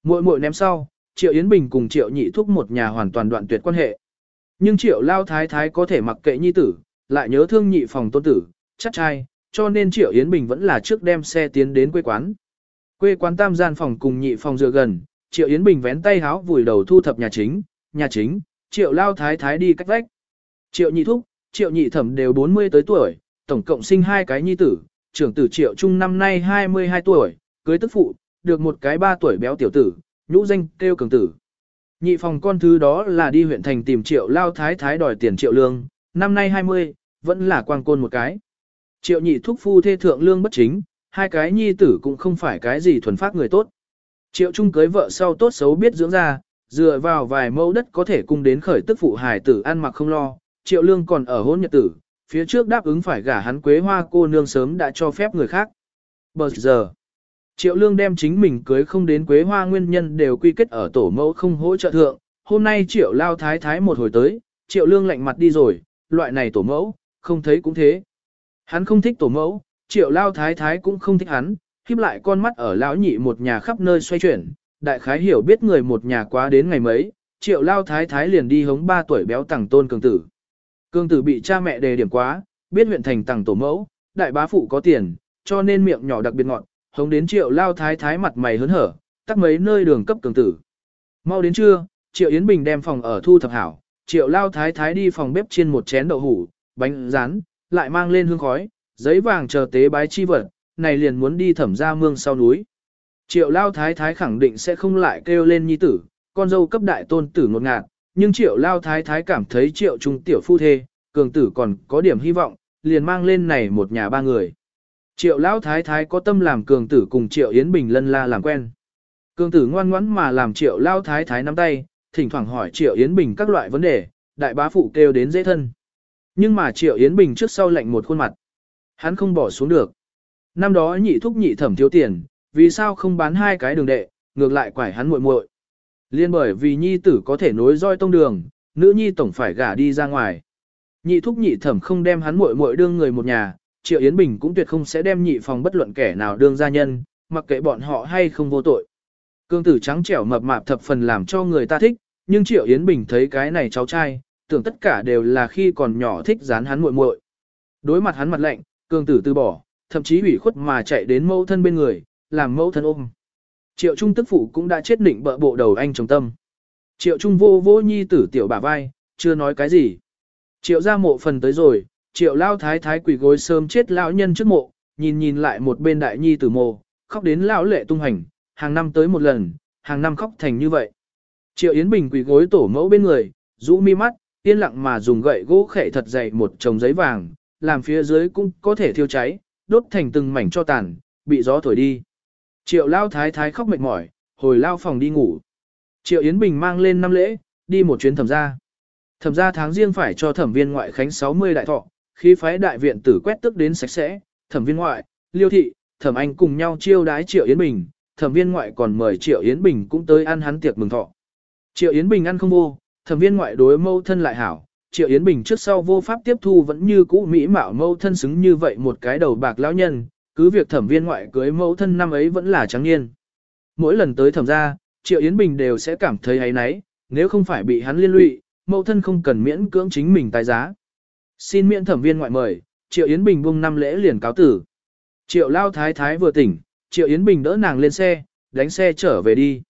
Muội muội ném sau, Triệu Yến Bình cùng Triệu Nhị Thúc một nhà hoàn toàn đoạn tuyệt quan hệ. Nhưng Triệu Lao Thái Thái có thể mặc kệ nhi tử, lại nhớ thương nhị phòng tôn tử, chắc trai, cho nên Triệu Yến Bình vẫn là trước đem xe tiến đến quê quán. Quê quán tam gian phòng cùng nhị phòng dựa gần, Triệu Yến Bình vén tay háo vùi đầu thu thập nhà chính, nhà chính, Triệu Lao Thái Thái đi cách vách. Triệu Nhị Thúc, Triệu Nhị Thẩm đều 40 tới tuổi, tổng cộng sinh hai cái nhi tử, trưởng tử Triệu Trung năm nay 22 tuổi, cưới tức phụ, được một cái ba tuổi béo tiểu tử, nhũ danh kêu cường tử. Nhị phòng con thứ đó là đi huyện thành tìm Triệu Lao Thái Thái đòi tiền Triệu Lương, năm nay 20, vẫn là quang côn một cái. Triệu nhị thúc phu thê thượng lương bất chính, hai cái nhi tử cũng không phải cái gì thuần phát người tốt. Triệu trung cưới vợ sau tốt xấu biết dưỡng ra, dựa vào vài mẫu đất có thể cung đến khởi tức phụ hài tử ăn mặc không lo, triệu lương còn ở hôn nhật tử, phía trước đáp ứng phải gả hắn quế hoa cô nương sớm đã cho phép người khác. Bờ giờ, triệu lương đem chính mình cưới không đến quế hoa nguyên nhân đều quy kết ở tổ mẫu không hỗ trợ thượng, hôm nay triệu lao thái thái một hồi tới, triệu lương lạnh mặt đi rồi, loại này tổ mẫu, không thấy cũng thế. Hắn không thích tổ mẫu, triệu lao thái thái cũng không thích hắn, khiếp lại con mắt ở lão nhị một nhà khắp nơi xoay chuyển, đại khái hiểu biết người một nhà quá đến ngày mấy, triệu lao thái thái liền đi hống ba tuổi béo tàng tôn cường tử. Cường tử bị cha mẹ đề điểm quá, biết huyện thành tàng tổ mẫu, đại bá phụ có tiền, cho nên miệng nhỏ đặc biệt ngọn, hống đến triệu lao thái thái mặt mày hớn hở, tắt mấy nơi đường cấp cường tử. Mau đến trưa, triệu Yến Bình đem phòng ở thu thập hảo, triệu lao thái thái đi phòng bếp chiên một chén đậu hủ, bánh rán, lại mang lên hương khói, giấy vàng chờ tế bái chi vật, này liền muốn đi thẩm ra mương sau núi. Triệu lao thái thái khẳng định sẽ không lại kêu lên nhi tử, con dâu cấp đại tôn tử ngột ngạt, nhưng triệu lao thái thái cảm thấy triệu trung tiểu phu thê, cường tử còn có điểm hy vọng, liền mang lên này một nhà ba người. Triệu Lão thái thái có tâm làm cường tử cùng triệu Yến Bình lân la làm quen. Cường tử ngoan ngoãn mà làm triệu Lão thái thái nắm tay, thỉnh thoảng hỏi triệu Yến Bình các loại vấn đề, đại bá phụ kêu đến dễ thân. Nhưng mà Triệu Yến Bình trước sau lạnh một khuôn mặt. Hắn không bỏ xuống được. Năm đó nhị thúc nhị thẩm thiếu tiền, vì sao không bán hai cái đường đệ, ngược lại quải hắn muội muội. Liên bởi vì nhi tử có thể nối roi tông đường, nữ nhi tổng phải gả đi ra ngoài. Nhị thúc nhị thẩm không đem hắn muội muội đương người một nhà, Triệu Yến Bình cũng tuyệt không sẽ đem nhị phòng bất luận kẻ nào đương gia nhân, mặc kệ bọn họ hay không vô tội. Cương tử trắng trẻo mập mạp thập phần làm cho người ta thích, nhưng Triệu Yến Bình thấy cái này cháu trai, tưởng tất cả đều là khi còn nhỏ thích dán hắn muội muội. Đối mặt hắn mặt lạnh, Cương tử từ bỏ, thậm chí ủy khuất mà chạy đến mẫu thân bên người, làm mẫu thân ôm. Triệu Trung tức phụ cũng đã chết định bợ bộ đầu anh trong tâm. Triệu Trung vô vô nhi tử tiểu bả vai, chưa nói cái gì. Triệu gia mộ phần tới rồi, triệu lao thái thái quỷ gối sớm chết lão nhân trước mộ, nhìn nhìn lại một bên đại nhi tử mộ, khóc đến lão lệ tung hành, hàng năm tới một lần, hàng năm khóc thành như vậy. Triệu Yến Bình quỷ gối tổ mẫu bên người, rũ mi mắt, yên lặng mà dùng gậy gỗ khệ thật dày một chồng giấy vàng, làm phía dưới cũng có thể thiêu cháy, đốt thành từng mảnh cho tàn, bị gió thổi đi. Triệu lao thái thái khóc mệt mỏi, hồi lao phòng đi ngủ. Triệu Yến Bình mang lên năm lễ, đi một chuyến thẩm gia. Thẩm gia tháng riêng phải cho thẩm viên ngoại khánh 60 đại thọ, khi phái đại viện tử quét tức đến sạch sẽ, thẩm viên ngoại, liêu thị, thẩm anh cùng nhau chiêu đái Triệu Yến Bình, thẩm viên ngoại còn mời Triệu Yến Bình cũng tới ăn hắn tiệc mừng thọ. Triệu Yến Bình ăn không vô, thẩm viên ngoại đối mâu thân lại hảo, Triệu Yến Bình trước sau vô pháp tiếp thu vẫn như cũ mỹ mạo mâu thân xứng như vậy một cái đầu bạc lão nhân, cứ việc thẩm viên ngoại cưới mẫu thân năm ấy vẫn là trắng niên. Mỗi lần tới thẩm gia, Triệu Yến Bình đều sẽ cảm thấy ấy náy, nếu không phải bị hắn liên lụy, mẫu thân không cần miễn cưỡng chính mình tài giá. Xin miễn thẩm viên ngoại mời, Triệu Yến Bình buông năm lễ liền cáo tử. Triệu Lao Thái Thái vừa tỉnh, Triệu Yến Bình đỡ nàng lên xe, đánh xe trở về đi.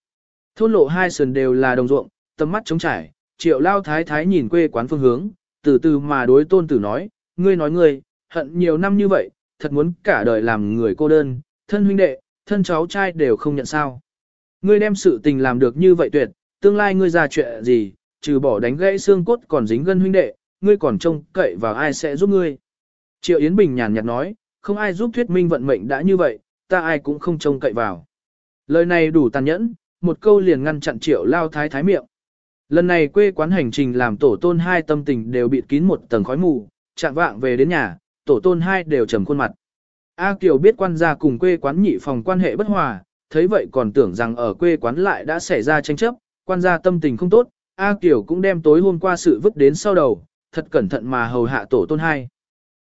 Thôn lộ hai sườn đều là đồng ruộng, tầm mắt trống trải, Triệu Lao Thái Thái nhìn quê quán phương hướng, từ từ mà đối tôn tử nói, ngươi nói ngươi, hận nhiều năm như vậy, thật muốn cả đời làm người cô đơn, thân huynh đệ, thân cháu trai đều không nhận sao. Ngươi đem sự tình làm được như vậy tuyệt, tương lai ngươi ra chuyện gì, trừ bỏ đánh gãy xương cốt còn dính gân huynh đệ, ngươi còn trông cậy vào ai sẽ giúp ngươi. Triệu Yến Bình nhàn nhạt nói, không ai giúp thuyết minh vận mệnh đã như vậy, ta ai cũng không trông cậy vào. Lời này đủ tàn nhẫn, một câu liền ngăn chặn triệu lao thái thái miệng. Lần này quê quán hành trình làm tổ tôn hai tâm tình đều bị kín một tầng khói mù, chạm vạng về đến nhà, tổ tôn hai đều trầm khuôn mặt. A Kiều biết quan gia cùng quê quán nhị phòng quan hệ bất hòa, thấy vậy còn tưởng rằng ở quê quán lại đã xảy ra tranh chấp, quan gia tâm tình không tốt, A Kiều cũng đem tối hôm qua sự vứt đến sau đầu, thật cẩn thận mà hầu hạ tổ tôn hai.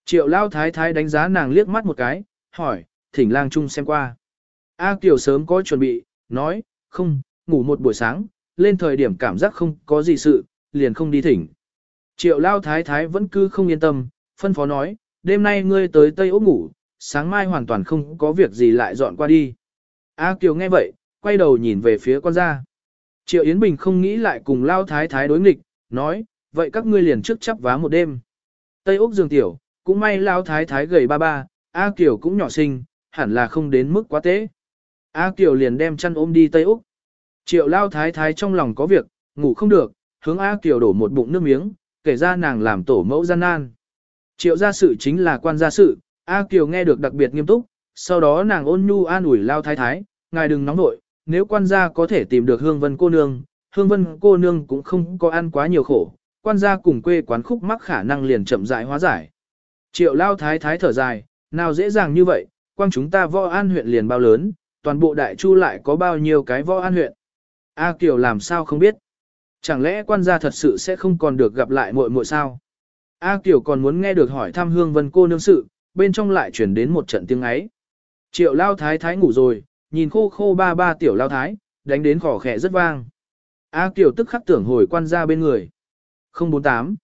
Triệu lao thái thái đánh giá nàng liếc mắt một cái, hỏi, thỉnh lang chung xem qua. A Kiều sớm có chuẩn bị, nói, không, ngủ một buổi sáng, lên thời điểm cảm giác không có gì sự, liền không đi thỉnh. Triệu lao thái thái vẫn cứ không yên tâm, phân phó nói, đêm nay ngươi tới Tây Úc ngủ, sáng mai hoàn toàn không có việc gì lại dọn qua đi. A Kiều nghe vậy, quay đầu nhìn về phía con ra. Triệu Yến Bình không nghĩ lại cùng lao thái thái đối nghịch, nói, vậy các ngươi liền trước chấp vá một đêm. Tây Úc Dương tiểu, cũng may lao thái thái gầy ba ba, A Kiều cũng nhỏ xinh, hẳn là không đến mức quá tế. A Kiều liền đem chăn ôm đi Tây Úc. Triệu lao thái thái trong lòng có việc, ngủ không được, hướng A Kiều đổ một bụng nước miếng, kể ra nàng làm tổ mẫu gian nan. Triệu gia sự chính là quan gia sự, A Kiều nghe được đặc biệt nghiêm túc, sau đó nàng ôn nhu an ủi lao thái thái, ngài đừng nóng nội, nếu quan gia có thể tìm được hương vân cô nương, hương vân cô nương cũng không có ăn quá nhiều khổ, quan gia cùng quê quán khúc mắc khả năng liền chậm rãi hóa giải. Triệu lao thái thái thở dài, nào dễ dàng như vậy, quang chúng ta võ an huyện liền bao lớn, toàn bộ đại chu lại có bao nhiêu cái võ an huyện. A Kiều làm sao không biết. Chẳng lẽ quan gia thật sự sẽ không còn được gặp lại muội muội sao? A Kiều còn muốn nghe được hỏi thăm hương vân cô nương sự, bên trong lại chuyển đến một trận tiếng ấy. Triệu lao thái thái ngủ rồi, nhìn khô khô ba ba tiểu lao thái, đánh đến khỏ khẽ rất vang. A Kiều tức khắc tưởng hồi quan gia bên người. 048.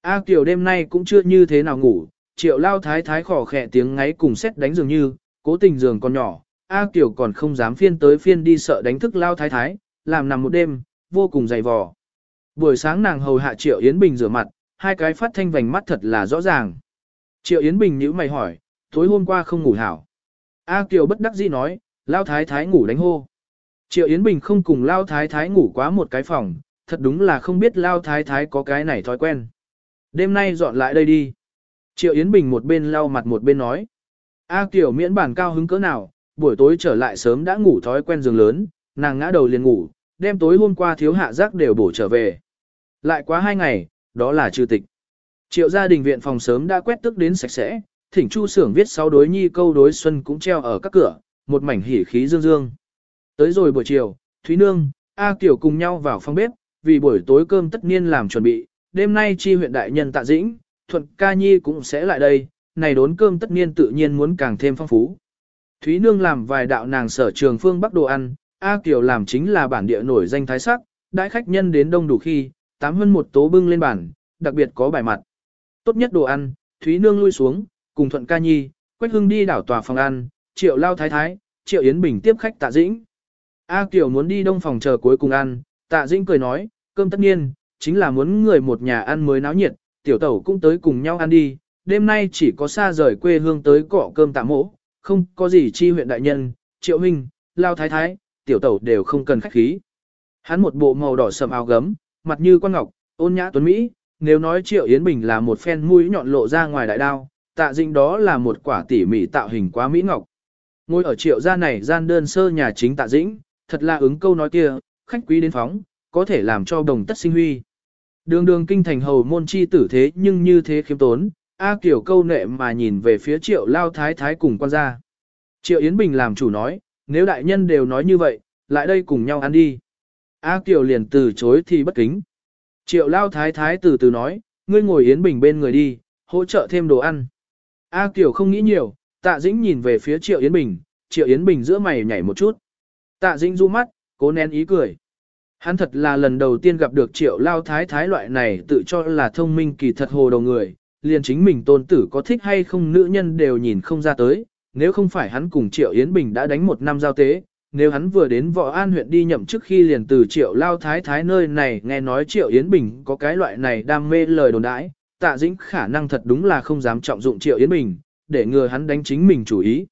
A Kiều đêm nay cũng chưa như thế nào ngủ, triệu lao thái thái khỏ khẽ tiếng ngáy cùng xét đánh dường như, cố tình giường còn nhỏ. A Kiều còn không dám phiên tới phiên đi sợ đánh thức lao thái thái, làm nằm một đêm, vô cùng dày vò. Buổi sáng nàng hầu hạ Triệu Yến Bình rửa mặt, hai cái phát thanh vành mắt thật là rõ ràng. Triệu Yến Bình nhíu mày hỏi, tối hôm qua không ngủ hảo. A Kiều bất đắc dĩ nói, Lao Thái Thái ngủ đánh hô. Triệu Yến Bình không cùng Lao Thái Thái ngủ quá một cái phòng, thật đúng là không biết Lao Thái Thái có cái này thói quen. Đêm nay dọn lại đây đi. Triệu Yến Bình một bên lau mặt một bên nói. A Kiều miễn bản cao hứng cỡ nào, buổi tối trở lại sớm đã ngủ thói quen giường lớn, nàng ngã đầu liền ngủ, Đêm tối hôm qua thiếu hạ giác đều bổ trở về. Lại quá hai ngày, đó là trừ tịch. Triệu gia đình viện phòng sớm đã quét tức đến sạch sẽ, thỉnh chu sưởng viết sáu đối nhi câu đối xuân cũng treo ở các cửa, một mảnh hỉ khí dương dương. Tới rồi buổi chiều, Thúy Nương, A Kiều cùng nhau vào phòng bếp, vì buổi tối cơm tất niên làm chuẩn bị, đêm nay chi huyện đại nhân tạ dĩnh, thuận ca nhi cũng sẽ lại đây, này đốn cơm tất niên tự nhiên muốn càng thêm phong phú. Thúy Nương làm vài đạo nàng sở trường phương bắc đồ ăn, A Kiều làm chính là bản địa nổi danh thái sắc, đại khách nhân đến đông đủ khi, tám hơn một tố bưng lên bàn, đặc biệt có bài mặt. Tốt nhất đồ ăn, Thúy Nương lui xuống, cùng Thuận Ca Nhi, Quách Hưng đi đảo tòa phòng ăn, Triệu Lao Thái Thái, Triệu Yến Bình tiếp khách Tạ Dĩnh. A Kiều muốn đi đông phòng chờ cuối cùng ăn, Tạ Dĩnh cười nói, cơm tất nhiên, chính là muốn người một nhà ăn mới náo nhiệt, tiểu tẩu cũng tới cùng nhau ăn đi, đêm nay chỉ có xa rời quê hương tới cọ cơm tạm mỗ, không có gì chi huyện đại nhân, Triệu Minh, Lao Thái Thái, tiểu tẩu đều không cần khách khí. Hắn một bộ màu đỏ sầm áo gấm, mặt như quan ngọc, ôn nhã tuấn Mỹ, nếu nói Triệu Yến Bình là một phen mũi nhọn lộ ra ngoài đại đao, tạ dĩnh đó là một quả tỉ mỉ tạo hình quá Mỹ ngọc. ngôi ở triệu gia này gian đơn sơ nhà chính tạ dĩnh, thật là ứng câu nói kia, khách quý đến phóng, có thể làm cho đồng tất sinh huy. Đường đường kinh thành hầu môn chi tử thế nhưng như thế khiêm tốn, A Kiều câu nệ mà nhìn về phía triệu lao thái thái cùng quan gia. Triệu Yến Bình làm chủ nói, nếu đại nhân đều nói như vậy, lại đây cùng nhau ăn đi. A Kiều liền từ chối thì bất kính. Triệu lao thái thái từ từ nói, ngươi ngồi Yến Bình bên người đi, hỗ trợ thêm đồ ăn. A Kiều không nghĩ nhiều, Tạ Dĩnh nhìn về phía Triệu Yến Bình, Triệu Yến Bình giữa mày nhảy một chút. Tạ Dĩnh du mắt, cố nén ý cười. Hắn thật là lần đầu tiên gặp được Triệu Lao Thái Thái loại này tự cho là thông minh kỳ thật hồ đầu người, liền chính mình tôn tử có thích hay không nữ nhân đều nhìn không ra tới, nếu không phải hắn cùng Triệu Yến Bình đã đánh một năm giao tế, nếu hắn vừa đến Võ An huyện đi nhậm trước khi liền từ Triệu Lao Thái Thái nơi này nghe nói Triệu Yến Bình có cái loại này đam mê lời đồn đãi, tạ dĩnh khả năng thật đúng là không dám trọng dụng Triệu Yến Bình, để ngừa hắn đánh chính mình chủ ý.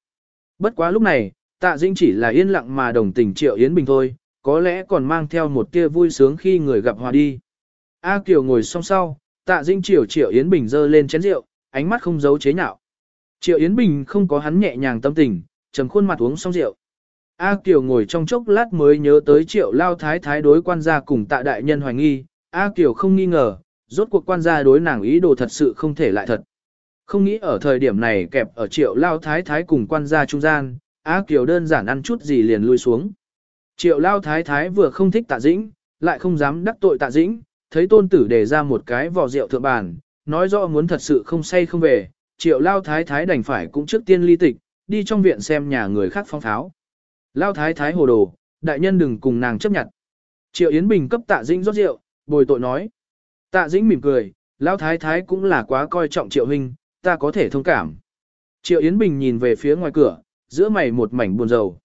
Bất quá lúc này, tạ dĩnh chỉ là yên lặng mà đồng tình Triệu Yến Bình thôi, có lẽ còn mang theo một tia vui sướng khi người gặp hòa đi. A Kiều ngồi song sau, tạ Dinh Triệu Triệu Yến Bình dơ lên chén rượu, ánh mắt không giấu chế nhạo. Triệu Yến Bình không có hắn nhẹ nhàng tâm tình, trầm khuôn mặt uống xong rượu. A Kiều ngồi trong chốc lát mới nhớ tới triệu lao thái thái đối quan gia cùng tạ đại nhân hoài nghi, A Kiều không nghi ngờ, rốt cuộc quan gia đối nàng ý đồ thật sự không thể lại thật. Không nghĩ ở thời điểm này kẹp ở triệu lao thái thái cùng quan gia trung gian, A Kiều đơn giản ăn chút gì liền lui xuống. Triệu lao thái thái vừa không thích tạ dĩnh, lại không dám đắc tội tạ dĩnh, thấy tôn tử đề ra một cái vò rượu thượng bàn, nói rõ muốn thật sự không say không về, triệu lao thái thái đành phải cũng trước tiên ly tịch, đi trong viện xem nhà người khác phong tháo. Lao thái thái hồ đồ, đại nhân đừng cùng nàng chấp nhận. Triệu Yến Bình cấp tạ dĩnh rót rượu, bồi tội nói. Tạ dĩnh mỉm cười, Lao thái thái cũng là quá coi trọng triệu huynh, ta có thể thông cảm. Triệu Yến Bình nhìn về phía ngoài cửa, giữa mày một mảnh buồn rầu.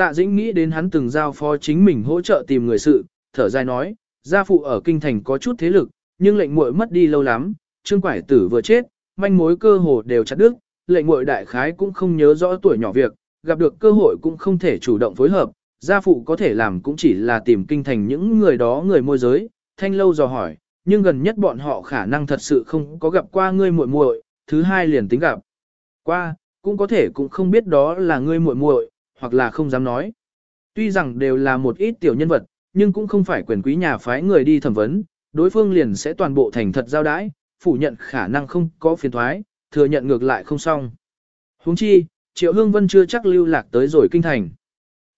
Tạ dĩnh nghĩ đến hắn từng giao phó chính mình hỗ trợ tìm người sự, thở dài nói, gia phụ ở kinh thành có chút thế lực, nhưng lệnh muội mất đi lâu lắm, trương quải tử vừa chết, manh mối cơ hồ đều chặt đứt, lệnh muội đại khái cũng không nhớ rõ tuổi nhỏ việc, gặp được cơ hội cũng không thể chủ động phối hợp, gia phụ có thể làm cũng chỉ là tìm kinh thành những người đó người môi giới, thanh lâu dò hỏi, nhưng gần nhất bọn họ khả năng thật sự không có gặp qua ngươi muội muội, thứ hai liền tính gặp. Qua, cũng có thể cũng không biết đó là ngươi muội muội, hoặc là không dám nói. Tuy rằng đều là một ít tiểu nhân vật, nhưng cũng không phải quyền quý nhà phái người đi thẩm vấn, đối phương liền sẽ toàn bộ thành thật giao đãi, phủ nhận khả năng không có phiền thoái, thừa nhận ngược lại không xong. Huống chi, Triệu Hương Vân chưa chắc lưu lạc tới rồi kinh thành.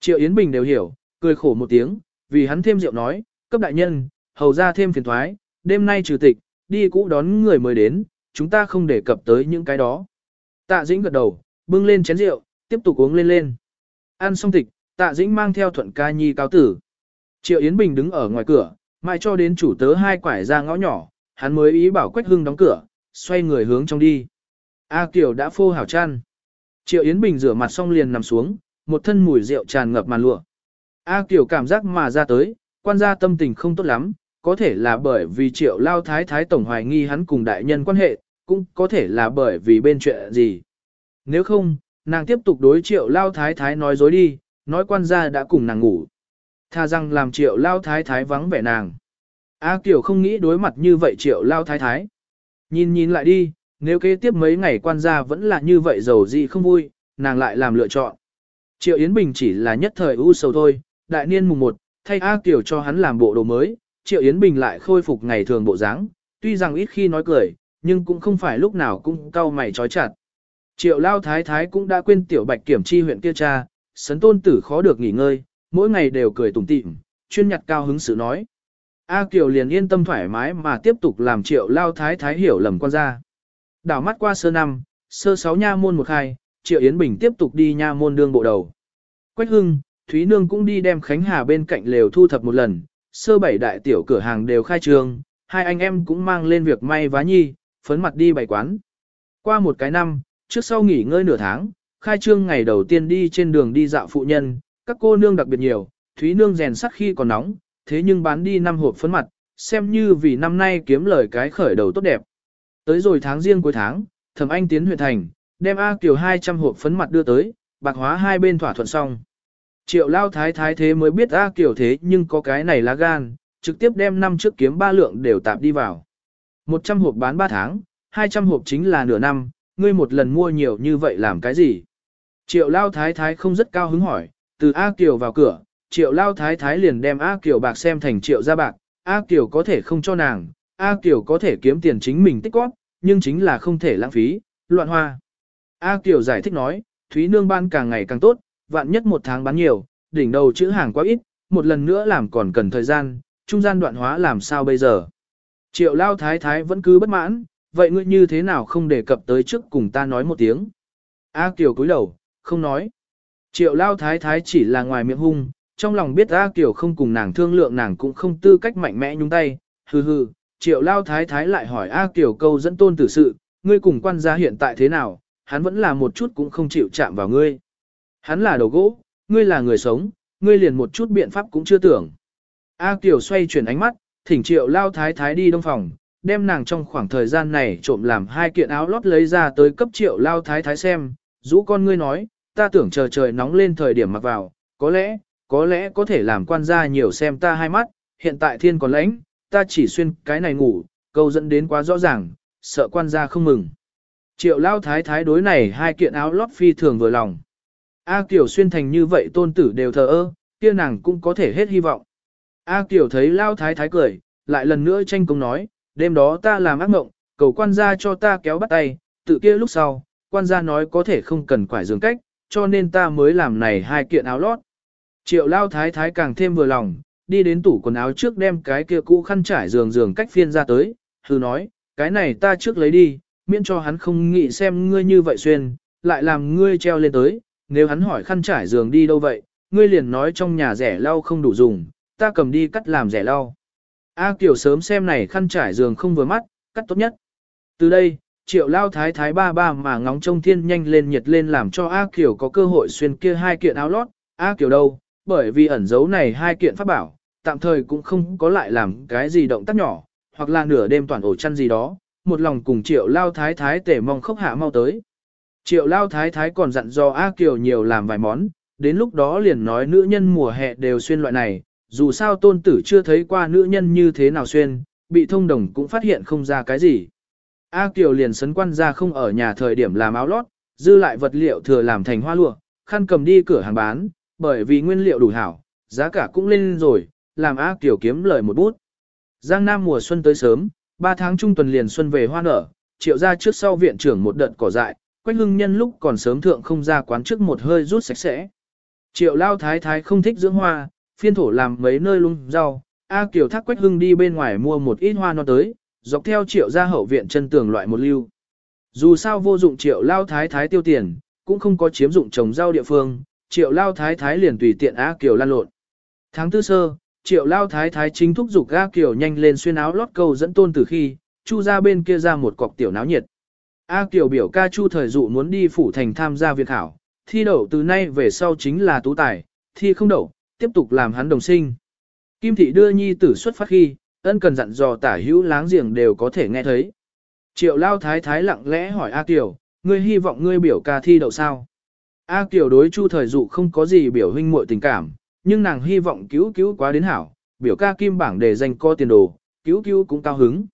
Triệu Yến Bình đều hiểu, cười khổ một tiếng, vì hắn thêm rượu nói, cấp đại nhân, hầu ra thêm phiền thoái, đêm nay trừ tịch, đi cũ đón người mới đến, chúng ta không đề cập tới những cái đó. Tạ Dĩnh gật đầu, bưng lên chén rượu, tiếp tục uống lên lên. Ăn xong tịch, Tạ Dĩnh mang theo thuận ca nhi cáo tử. Triệu Yến Bình đứng ở ngoài cửa, mãi cho đến chủ tớ hai quải ra ngõ nhỏ, hắn mới ý bảo Quách Hưng đóng cửa, xoay người hướng trong đi. A Kiều đã phô hảo chăn. Triệu Yến Bình rửa mặt xong liền nằm xuống, một thân mùi rượu tràn ngập màn lụa. A Kiều cảm giác mà ra tới, quan gia tâm tình không tốt lắm, có thể là bởi vì Triệu Lao Thái Thái Tổng hoài nghi hắn cùng đại nhân quan hệ, cũng có thể là bởi vì bên chuyện gì. Nếu không, nàng tiếp tục đối Triệu Lao Thái Thái nói dối đi, nói quan gia đã cùng nàng ngủ. Tha rằng làm Triệu Lao Thái Thái vắng vẻ nàng. A Kiều không nghĩ đối mặt như vậy Triệu Lao Thái Thái. Nhìn nhìn lại đi, nếu kế tiếp mấy ngày quan gia vẫn là như vậy giàu gì không vui, nàng lại làm lựa chọn. Triệu Yến Bình chỉ là nhất thời u sầu thôi, đại niên mùng 1, thay A Kiều cho hắn làm bộ đồ mới, Triệu Yến Bình lại khôi phục ngày thường bộ dáng, tuy rằng ít khi nói cười, nhưng cũng không phải lúc nào cũng cau mày trói chặt. Triệu Lao Thái Thái cũng đã quên tiểu bạch kiểm chi huyện kia cha, sấn tôn tử khó được nghỉ ngơi, mỗi ngày đều cười tủm tỉm, chuyên nhặt cao hứng sự nói. A Kiều liền yên tâm thoải mái mà tiếp tục làm Triệu Lao Thái Thái hiểu lầm quan gia. Đảo mắt qua sơ năm, sơ sáu nha môn một hai, Triệu Yến Bình tiếp tục đi nha môn đương bộ đầu. Quách Hưng, Thúy Nương cũng đi đem Khánh Hà bên cạnh lều thu thập một lần, sơ bảy đại tiểu cửa hàng đều khai trương, hai anh em cũng mang lên việc may vá nhi, phấn mặt đi bày quán. Qua một cái năm, trước sau nghỉ ngơi nửa tháng, khai trương ngày đầu tiên đi trên đường đi dạo phụ nhân, các cô nương đặc biệt nhiều, Thúy Nương rèn sắt khi còn nóng, thế nhưng bán đi năm hộp phấn mặt, xem như vì năm nay kiếm lời cái khởi đầu tốt đẹp. Tới rồi tháng riêng cuối tháng, Thẩm Anh tiến huyện thành, đem A Kiều 200 hộp phấn mặt đưa tới, bạc hóa hai bên thỏa thuận xong. Triệu lao thái thái thế mới biết A Kiều thế nhưng có cái này lá gan, trực tiếp đem năm trước kiếm ba lượng đều tạp đi vào. 100 hộp bán 3 tháng, 200 hộp chính là nửa năm, ngươi một lần mua nhiều như vậy làm cái gì? Triệu lao thái thái không rất cao hứng hỏi, từ A Kiều vào cửa, triệu lao thái thái liền đem A Kiều bạc xem thành triệu gia bạc, A Kiều có thể không cho nàng, A Kiều có thể kiếm tiền chính mình tích góp, nhưng chính là không thể lãng phí, loạn hoa. A Kiều giải thích nói, Thúy Nương ban càng ngày càng tốt, vạn nhất một tháng bán nhiều, đỉnh đầu chữ hàng quá ít, một lần nữa làm còn cần thời gian, trung gian đoạn hóa làm sao bây giờ. Triệu Lao Thái Thái vẫn cứ bất mãn, vậy ngươi như thế nào không đề cập tới trước cùng ta nói một tiếng. A Kiều cúi đầu, không nói. Triệu lao thái thái chỉ là ngoài miệng hung, trong lòng biết A Kiều không cùng nàng thương lượng nàng cũng không tư cách mạnh mẽ nhúng tay, hừ hừ. Triệu lao thái thái lại hỏi A Kiều câu dẫn tôn tử sự, ngươi cùng quan gia hiện tại thế nào, hắn vẫn là một chút cũng không chịu chạm vào ngươi. Hắn là đầu gỗ, ngươi là người sống, ngươi liền một chút biện pháp cũng chưa tưởng. A Kiều xoay chuyển ánh mắt, thỉnh triệu lao thái thái đi đông phòng, đem nàng trong khoảng thời gian này trộm làm hai kiện áo lót lấy ra tới cấp triệu lao thái thái xem, rũ con ngươi nói, ta tưởng chờ trời nóng lên thời điểm mặc vào, có lẽ, có lẽ có thể làm quan gia nhiều xem ta hai mắt, hiện tại thiên còn lãnh, ta chỉ xuyên cái này ngủ, câu dẫn đến quá rõ ràng, sợ quan gia không mừng. Triệu lao thái thái đối này hai kiện áo lót phi thường vừa lòng. A Kiều xuyên thành như vậy tôn tử đều thờ ơ, kia nàng cũng có thể hết hy vọng. A Kiều thấy lao thái thái cười, lại lần nữa tranh công nói, đêm đó ta làm ác mộng, cầu quan gia cho ta kéo bắt tay, tự kia lúc sau, quan gia nói có thể không cần quải giường cách, cho nên ta mới làm này hai kiện áo lót. Triệu lao thái thái càng thêm vừa lòng, đi đến tủ quần áo trước đem cái kia cũ khăn trải giường giường cách phiên ra tới, hư nói, cái này ta trước lấy đi, miễn cho hắn không nghĩ xem ngươi như vậy xuyên, lại làm ngươi treo lên tới, nếu hắn hỏi khăn trải giường đi đâu vậy, ngươi liền nói trong nhà rẻ lau không đủ dùng, ta cầm đi cắt làm rẻ lau. A Kiều sớm xem này khăn trải giường không vừa mắt, cắt tốt nhất. Từ đây, triệu lao thái thái ba ba mà ngóng trông thiên nhanh lên nhiệt lên làm cho A Kiều có cơ hội xuyên kia hai kiện áo lót, A Kiều đâu, bởi vì ẩn giấu này hai kiện pháp bảo, tạm thời cũng không có lại làm cái gì động tác nhỏ, hoặc là nửa đêm toàn ổ chăn gì đó, một lòng cùng triệu lao thái thái tể mong khóc hạ mau tới. Triệu lao thái thái còn dặn do A Kiều nhiều làm vài món, đến lúc đó liền nói nữ nhân mùa hè đều xuyên loại này, dù sao tôn tử chưa thấy qua nữ nhân như thế nào xuyên, bị thông đồng cũng phát hiện không ra cái gì. A Kiều liền sấn quan ra không ở nhà thời điểm làm áo lót, dư lại vật liệu thừa làm thành hoa lụa, khăn cầm đi cửa hàng bán, bởi vì nguyên liệu đủ hảo, giá cả cũng lên rồi, làm A Kiều kiếm lời một bút. Giang Nam mùa xuân tới sớm, 3 tháng trung tuần liền xuân về hoa nở, triệu ra trước sau viện trưởng một đợt cỏ dại, quách hưng nhân lúc còn sớm thượng không ra quán trước một hơi rút sạch sẽ. Triệu lao thái thái không thích dưỡng hoa, phiên thổ làm mấy nơi lung rau, A Kiều thác quách hưng đi bên ngoài mua một ít hoa non tới, dọc theo triệu ra hậu viện chân tường loại một lưu. Dù sao vô dụng triệu lao thái thái tiêu tiền, cũng không có chiếm dụng trồng rau địa phương, triệu lao thái thái liền tùy tiện A Kiều lan lộn. Tháng tư sơ, triệu lao thái thái chính thúc giục A Kiều nhanh lên xuyên áo lót câu dẫn tôn từ khi, chu ra bên kia ra một cọc tiểu náo nhiệt. A Kiều biểu ca chu thời dụ muốn đi phủ thành tham gia việc khảo, thi đậu từ nay về sau chính là tú tài, thi không đậu, tiếp tục làm hắn đồng sinh. Kim thị đưa nhi tử xuất phát khi, ân cần dặn dò tả hữu láng giềng đều có thể nghe thấy. Triệu lao thái thái lặng lẽ hỏi A Kiều, ngươi hy vọng ngươi biểu ca thi đậu sao? A Kiều đối chu thời dụ không có gì biểu huynh muội tình cảm, nhưng nàng hy vọng cứu cứu quá đến hảo, biểu ca kim bảng để dành co tiền đồ, cứu cứu cũng cao hứng.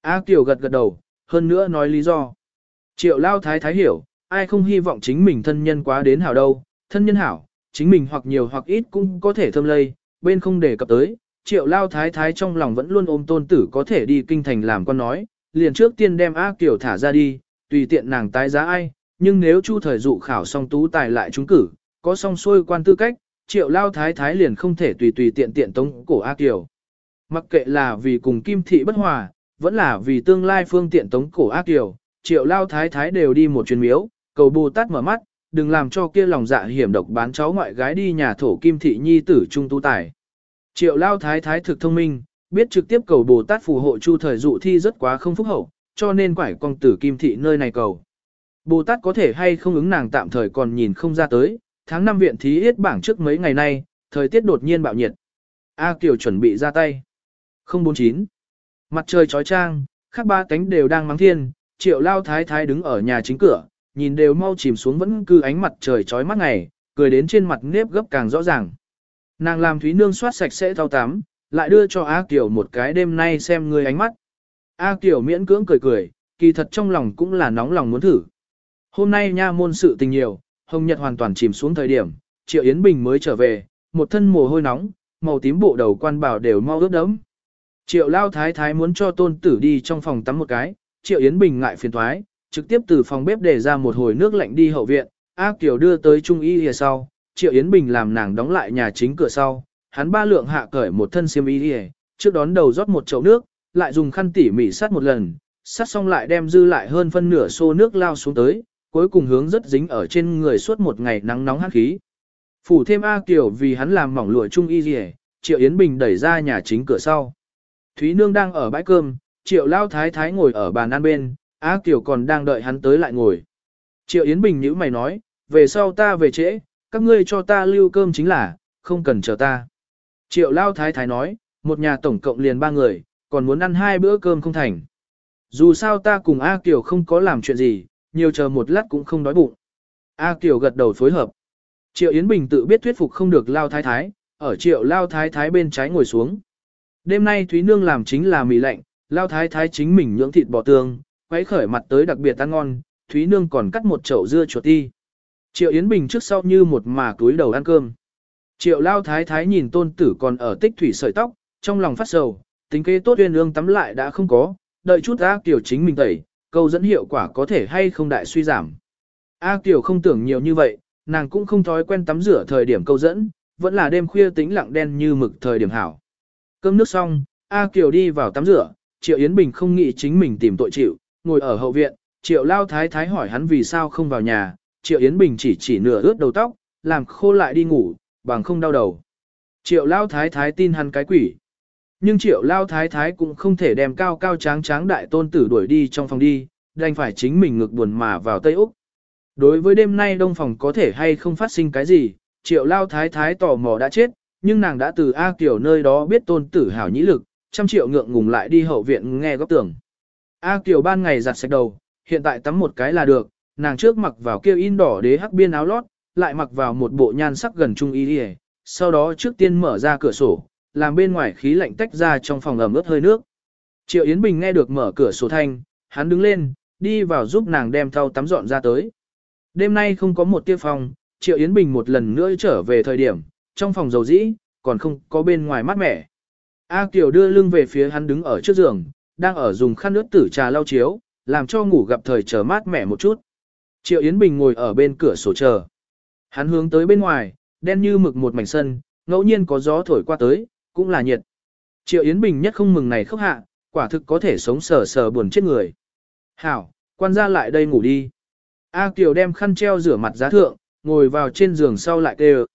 A Kiều gật gật đầu, hơn nữa nói lý do. Triệu lao thái thái hiểu, ai không hy vọng chính mình thân nhân quá đến hảo đâu, thân nhân hảo, chính mình hoặc nhiều hoặc ít cũng có thể thâm lây, bên không đề cập tới, triệu lao thái thái trong lòng vẫn luôn ôm tôn tử có thể đi kinh thành làm con nói, liền trước tiên đem A Kiều thả ra đi, tùy tiện nàng tái giá ai, nhưng nếu chu thời dụ khảo xong tú tài lại trúng cử, có xong xuôi quan tư cách, triệu lao thái thái liền không thể tùy tùy tiện tiện tống cổ A Kiều. Mặc kệ là vì cùng kim thị bất hòa, vẫn là vì tương lai phương tiện tống cổ A Kiều, triệu lao thái thái đều đi một chuyến miếu, cầu Bồ Tát mở mắt, đừng làm cho kia lòng dạ hiểm độc bán cháu ngoại gái đi nhà thổ kim thị nhi tử trung tu tài. Triệu lao thái thái thực thông minh, biết trực tiếp cầu Bồ Tát phù hộ chu thời dụ thi rất quá không phúc hậu, cho nên quải con tử kim thị nơi này cầu. Bồ Tát có thể hay không ứng nàng tạm thời còn nhìn không ra tới, tháng năm viện thí yết bảng trước mấy ngày nay, thời tiết đột nhiên bạo nhiệt. A Kiều chuẩn bị ra tay. 049. Mặt trời trói trang, các ba cánh đều đang mắng thiên, triệu lao thái thái đứng ở nhà chính cửa, nhìn đều mau chìm xuống vẫn cứ ánh mặt trời chói mắt ngày, cười đến trên mặt nếp gấp càng rõ ràng. Nàng làm Thúy Nương soát sạch sẽ thao tắm, lại đưa cho A Kiều một cái đêm nay xem người ánh mắt. A Kiều miễn cưỡng cười cười, kỳ thật trong lòng cũng là nóng lòng muốn thử. Hôm nay nha môn sự tình nhiều, Hồng Nhật hoàn toàn chìm xuống thời điểm, Triệu Yến Bình mới trở về, một thân mồ hôi nóng, màu tím bộ đầu quan bảo đều mau ướt đẫm. Triệu Lao Thái Thái muốn cho tôn tử đi trong phòng tắm một cái, Triệu Yến Bình ngại phiền thoái, trực tiếp từ phòng bếp để ra một hồi nước lạnh đi hậu viện, A Kiều đưa tới Trung Y lìa sau, Triệu Yến Bình làm nàng đóng lại nhà chính cửa sau, hắn ba lượng hạ cởi một thân xiêm y lìa, trước đón đầu rót một chậu nước, lại dùng khăn tỉ mỉ sát một lần, sát xong lại đem dư lại hơn phân nửa xô nước lao xuống tới, cuối cùng hướng rất dính ở trên người suốt một ngày nắng nóng hát khí. Phủ thêm A Kiều vì hắn làm mỏng lụa Trung y dì Triệu Yến Bình đẩy ra nhà chính cửa sau. Thúy Nương đang ở bãi cơm, Triệu Lao Thái Thái ngồi ở bàn ăn bên, A Kiều còn đang đợi hắn tới lại ngồi. Triệu Yến Bình nhữ mày nói, về sau ta về trễ, các ngươi cho ta lưu cơm chính là, không cần chờ ta. Triệu Lao Thái Thái nói, một nhà tổng cộng liền ba người, còn muốn ăn hai bữa cơm không thành. Dù sao ta cùng A Kiều không có làm chuyện gì, nhiều chờ một lát cũng không đói bụng. A Kiều gật đầu phối hợp. Triệu Yến Bình tự biết thuyết phục không được Lao Thái Thái, ở Triệu Lao Thái Thái bên trái ngồi xuống. Đêm nay Thúy Nương làm chính là mì lạnh, Lao Thái Thái chính mình nhưỡng thịt bò tương, quấy khởi mặt tới đặc biệt ăn ngon, Thúy Nương còn cắt một chậu dưa chuột ti. Triệu Yến Bình trước sau như một mà túi đầu ăn cơm. Triệu Lao Thái Thái nhìn tôn tử còn ở tích thủy sợi tóc, trong lòng phát sầu, tính kế tốt uyên ương tắm lại đã không có, đợi chút ác tiểu chính mình tẩy, câu dẫn hiệu quả có thể hay không đại suy giảm. A Kiều không tưởng nhiều như vậy, nàng cũng không thói quen tắm rửa thời điểm câu dẫn, vẫn là đêm khuya tính lặng đen như mực thời điểm hảo. Cơm nước xong, A Kiều đi vào tắm rửa, Triệu Yến Bình không nghĩ chính mình tìm tội chịu, ngồi ở hậu viện, Triệu Lao Thái Thái hỏi hắn vì sao không vào nhà, Triệu Yến Bình chỉ chỉ nửa ướt đầu tóc, làm khô lại đi ngủ, bằng không đau đầu. Triệu Lao Thái Thái tin hắn cái quỷ. Nhưng Triệu Lao Thái Thái cũng không thể đem cao cao tráng tráng đại tôn tử đuổi đi trong phòng đi, đành phải chính mình ngược buồn mà vào Tây Úc. Đối với đêm nay đông phòng có thể hay không phát sinh cái gì, Triệu Lao Thái Thái tò mò đã chết, nhưng nàng đã từ A Kiều nơi đó biết tôn tử hảo nhĩ lực, trăm triệu ngượng ngùng lại đi hậu viện nghe góc tưởng. A Kiều ban ngày giặt sạch đầu, hiện tại tắm một cái là được, nàng trước mặc vào kia in đỏ đế hắc biên áo lót, lại mặc vào một bộ nhan sắc gần trung y đi sau đó trước tiên mở ra cửa sổ, làm bên ngoài khí lạnh tách ra trong phòng ẩm ướt hơi nước. Triệu Yến Bình nghe được mở cửa sổ thanh, hắn đứng lên, đi vào giúp nàng đem thau tắm dọn ra tới. Đêm nay không có một tia phòng, Triệu Yến Bình một lần nữa trở về thời điểm, trong phòng dầu dĩ, còn không có bên ngoài mát mẻ. A Kiều đưa lưng về phía hắn đứng ở trước giường, đang ở dùng khăn nước tử trà lau chiếu, làm cho ngủ gặp thời chờ mát mẻ một chút. Triệu Yến Bình ngồi ở bên cửa sổ chờ. Hắn hướng tới bên ngoài, đen như mực một mảnh sân, ngẫu nhiên có gió thổi qua tới, cũng là nhiệt. Triệu Yến Bình nhất không mừng này khóc hạ, quả thực có thể sống sờ sờ buồn chết người. Hảo, quan ra lại đây ngủ đi. A Kiều đem khăn treo rửa mặt giá thượng, ngồi vào trên giường sau lại kêu.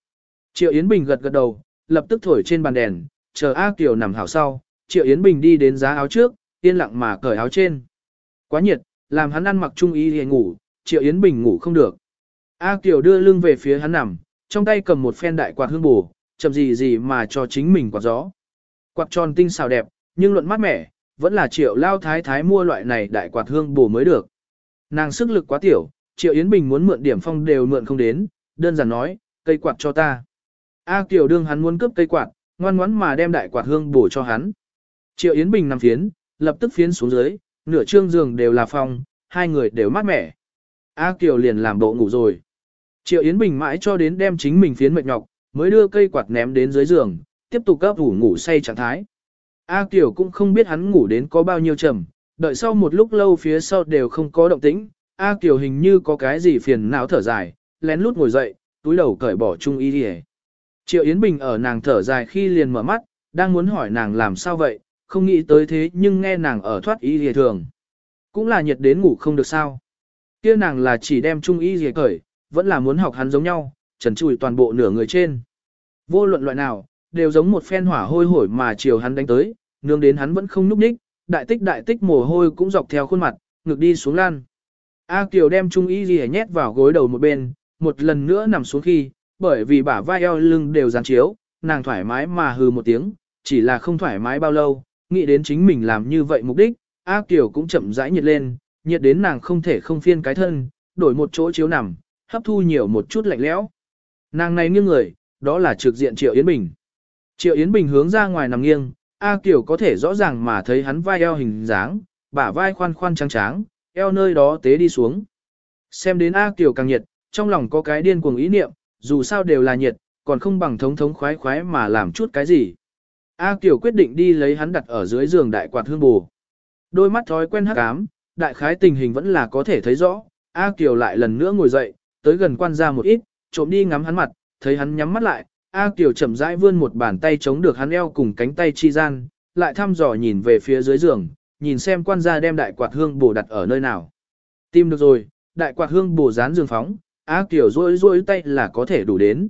Triệu Yến Bình gật gật đầu, lập tức thổi trên bàn đèn, chờ A Kiều nằm hảo sau. Triệu Yến Bình đi đến giá áo trước, yên lặng mà cởi áo trên. Quá nhiệt, làm hắn ăn mặc trung y liền ngủ, Triệu Yến Bình ngủ không được. A Kiều đưa lưng về phía hắn nằm, trong tay cầm một phen đại quạt hương bù, chậm gì gì mà cho chính mình quạt gió. Quạt tròn tinh xào đẹp, nhưng luận mát mẻ, vẫn là triệu lao thái thái mua loại này đại quạt hương bù mới được. Nàng sức lực quá tiểu, triệu Yến Bình muốn mượn điểm phong đều mượn không đến, đơn giản nói, cây quạt cho ta. A Kiều đương hắn muốn cướp cây quạt, ngoan ngoãn mà đem đại quạt hương bổ cho hắn. Triệu Yến Bình nằm phiến, lập tức phiến xuống dưới, nửa trương giường đều là phòng, hai người đều mát mẻ. A Kiều liền làm bộ ngủ rồi. Triệu Yến Bình mãi cho đến đem chính mình phiến mệt nhọc, mới đưa cây quạt ném đến dưới giường, tiếp tục gấp ngủ ngủ say trạng thái. A Kiều cũng không biết hắn ngủ đến có bao nhiêu trầm, đợi sau một lúc lâu phía sau đều không có động tĩnh, A Kiều hình như có cái gì phiền não thở dài, lén lút ngồi dậy, túi đầu cởi bỏ chung y đi Triệu Yến Bình ở nàng thở dài khi liền mở mắt, đang muốn hỏi nàng làm sao vậy, không nghĩ tới thế nhưng nghe nàng ở thoát y dìa thường. Cũng là nhiệt đến ngủ không được sao. kia nàng là chỉ đem chung y dìa cởi, vẫn là muốn học hắn giống nhau, trần trùi toàn bộ nửa người trên. Vô luận loại nào, đều giống một phen hỏa hôi hổi mà chiều hắn đánh tới, nương đến hắn vẫn không núp ních, đại tích đại tích mồ hôi cũng dọc theo khuôn mặt, ngực đi xuống lan. A Kiều đem trung y dìa nhét vào gối đầu một bên, một lần nữa nằm xuống khi, bởi vì bả vai eo lưng đều dán chiếu, nàng thoải mái mà hừ một tiếng, chỉ là không thoải mái bao lâu, nghĩ đến chính mình làm như vậy mục đích, A Kiều cũng chậm rãi nhiệt lên, nhiệt đến nàng không thể không phiên cái thân, đổi một chỗ chiếu nằm, hấp thu nhiều một chút lạnh lẽo. Nàng này nghiêng người, đó là trực diện Triệu Yến Bình. Triệu Yến Bình hướng ra ngoài nằm nghiêng, A Kiều có thể rõ ràng mà thấy hắn vai eo hình dáng, bả vai khoan khoan trắng tráng, eo nơi đó tế đi xuống. Xem đến A Kiều càng nhiệt, trong lòng có cái điên cuồng ý niệm, dù sao đều là nhiệt, còn không bằng thống thống khoái khoái mà làm chút cái gì. A Kiều quyết định đi lấy hắn đặt ở dưới giường đại quạt hương bù. Đôi mắt thói quen hắc ám, đại khái tình hình vẫn là có thể thấy rõ. A Kiều lại lần nữa ngồi dậy, tới gần quan ra một ít, trộm đi ngắm hắn mặt, thấy hắn nhắm mắt lại, A Kiều chậm rãi vươn một bàn tay chống được hắn eo cùng cánh tay chi gian, lại thăm dò nhìn về phía dưới giường, nhìn xem quan gia đem đại quạt hương bổ đặt ở nơi nào. Tìm được rồi, đại quạt hương bổ dán giường phóng, A Kiều rôi rôi tay là có thể đủ đến.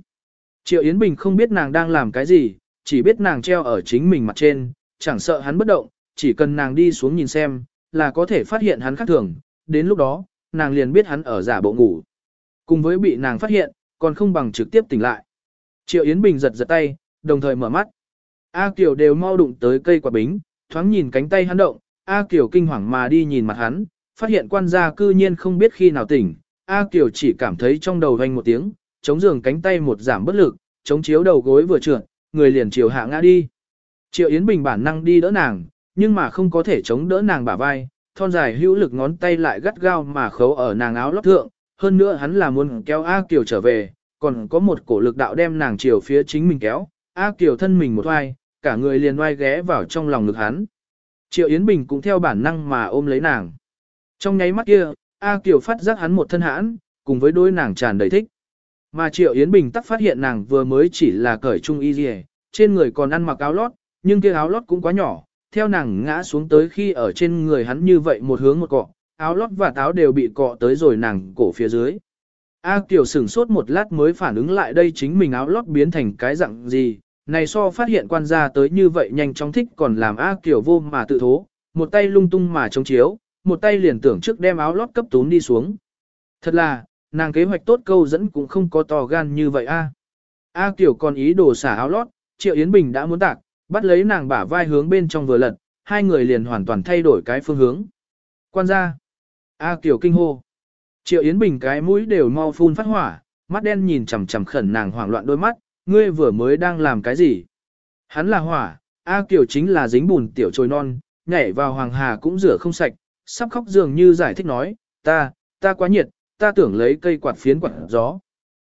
Triệu Yến Bình không biết nàng đang làm cái gì, chỉ biết nàng treo ở chính mình mặt trên, chẳng sợ hắn bất động, chỉ cần nàng đi xuống nhìn xem, là có thể phát hiện hắn khác thường, đến lúc đó, nàng liền biết hắn ở giả bộ ngủ. Cùng với bị nàng phát hiện, còn không bằng trực tiếp tỉnh lại. Triệu Yến Bình giật giật tay, đồng thời mở mắt. A Kiều đều mau đụng tới cây quả bính, thoáng nhìn cánh tay hắn động, A Kiều kinh hoàng mà đi nhìn mặt hắn, phát hiện quan gia cư nhiên không biết khi nào tỉnh. A Kiều chỉ cảm thấy trong đầu vang một tiếng, chống giường cánh tay một giảm bất lực, chống chiếu đầu gối vừa trượt, người liền chiều hạ ngã đi. Triệu Yến Bình bản năng đi đỡ nàng, nhưng mà không có thể chống đỡ nàng bả vai, thon dài hữu lực ngón tay lại gắt gao mà khấu ở nàng áo lót thượng, hơn nữa hắn là muốn kéo A Kiều trở về, còn có một cổ lực đạo đem nàng chiều phía chính mình kéo, A Kiều thân mình một oai, cả người liền oai ghé vào trong lòng ngực hắn. Triệu Yến Bình cũng theo bản năng mà ôm lấy nàng. Trong nháy mắt kia, A Kiều phát giác hắn một thân hãn, cùng với đôi nàng tràn đầy thích. Mà Triệu Yến Bình tắc phát hiện nàng vừa mới chỉ là cởi trung y gì, trên người còn ăn mặc áo lót, nhưng kia áo lót cũng quá nhỏ, theo nàng ngã xuống tới khi ở trên người hắn như vậy một hướng một cọ, áo lót và táo đều bị cọ tới rồi nàng cổ phía dưới. A Kiều sửng sốt một lát mới phản ứng lại đây chính mình áo lót biến thành cái dạng gì, này so phát hiện quan gia tới như vậy nhanh chóng thích còn làm A Kiều vô mà tự thố, một tay lung tung mà chống chiếu, một tay liền tưởng trước đem áo lót cấp tún đi xuống. Thật là, nàng kế hoạch tốt câu dẫn cũng không có to gan như vậy a. A Kiều còn ý đồ xả áo lót, Triệu Yến Bình đã muốn tạc, bắt lấy nàng bả vai hướng bên trong vừa lật, hai người liền hoàn toàn thay đổi cái phương hướng. Quan gia. A Kiều kinh hô. Triệu Yến Bình cái mũi đều mau phun phát hỏa, mắt đen nhìn chằm chằm khẩn nàng hoảng loạn đôi mắt, ngươi vừa mới đang làm cái gì? Hắn là hỏa, A Kiều chính là dính bùn tiểu trồi non, nhảy vào hoàng hà cũng rửa không sạch, sắp khóc dường như giải thích nói, ta, ta quá nhiệt, ta tưởng lấy cây quạt phiến quạt gió.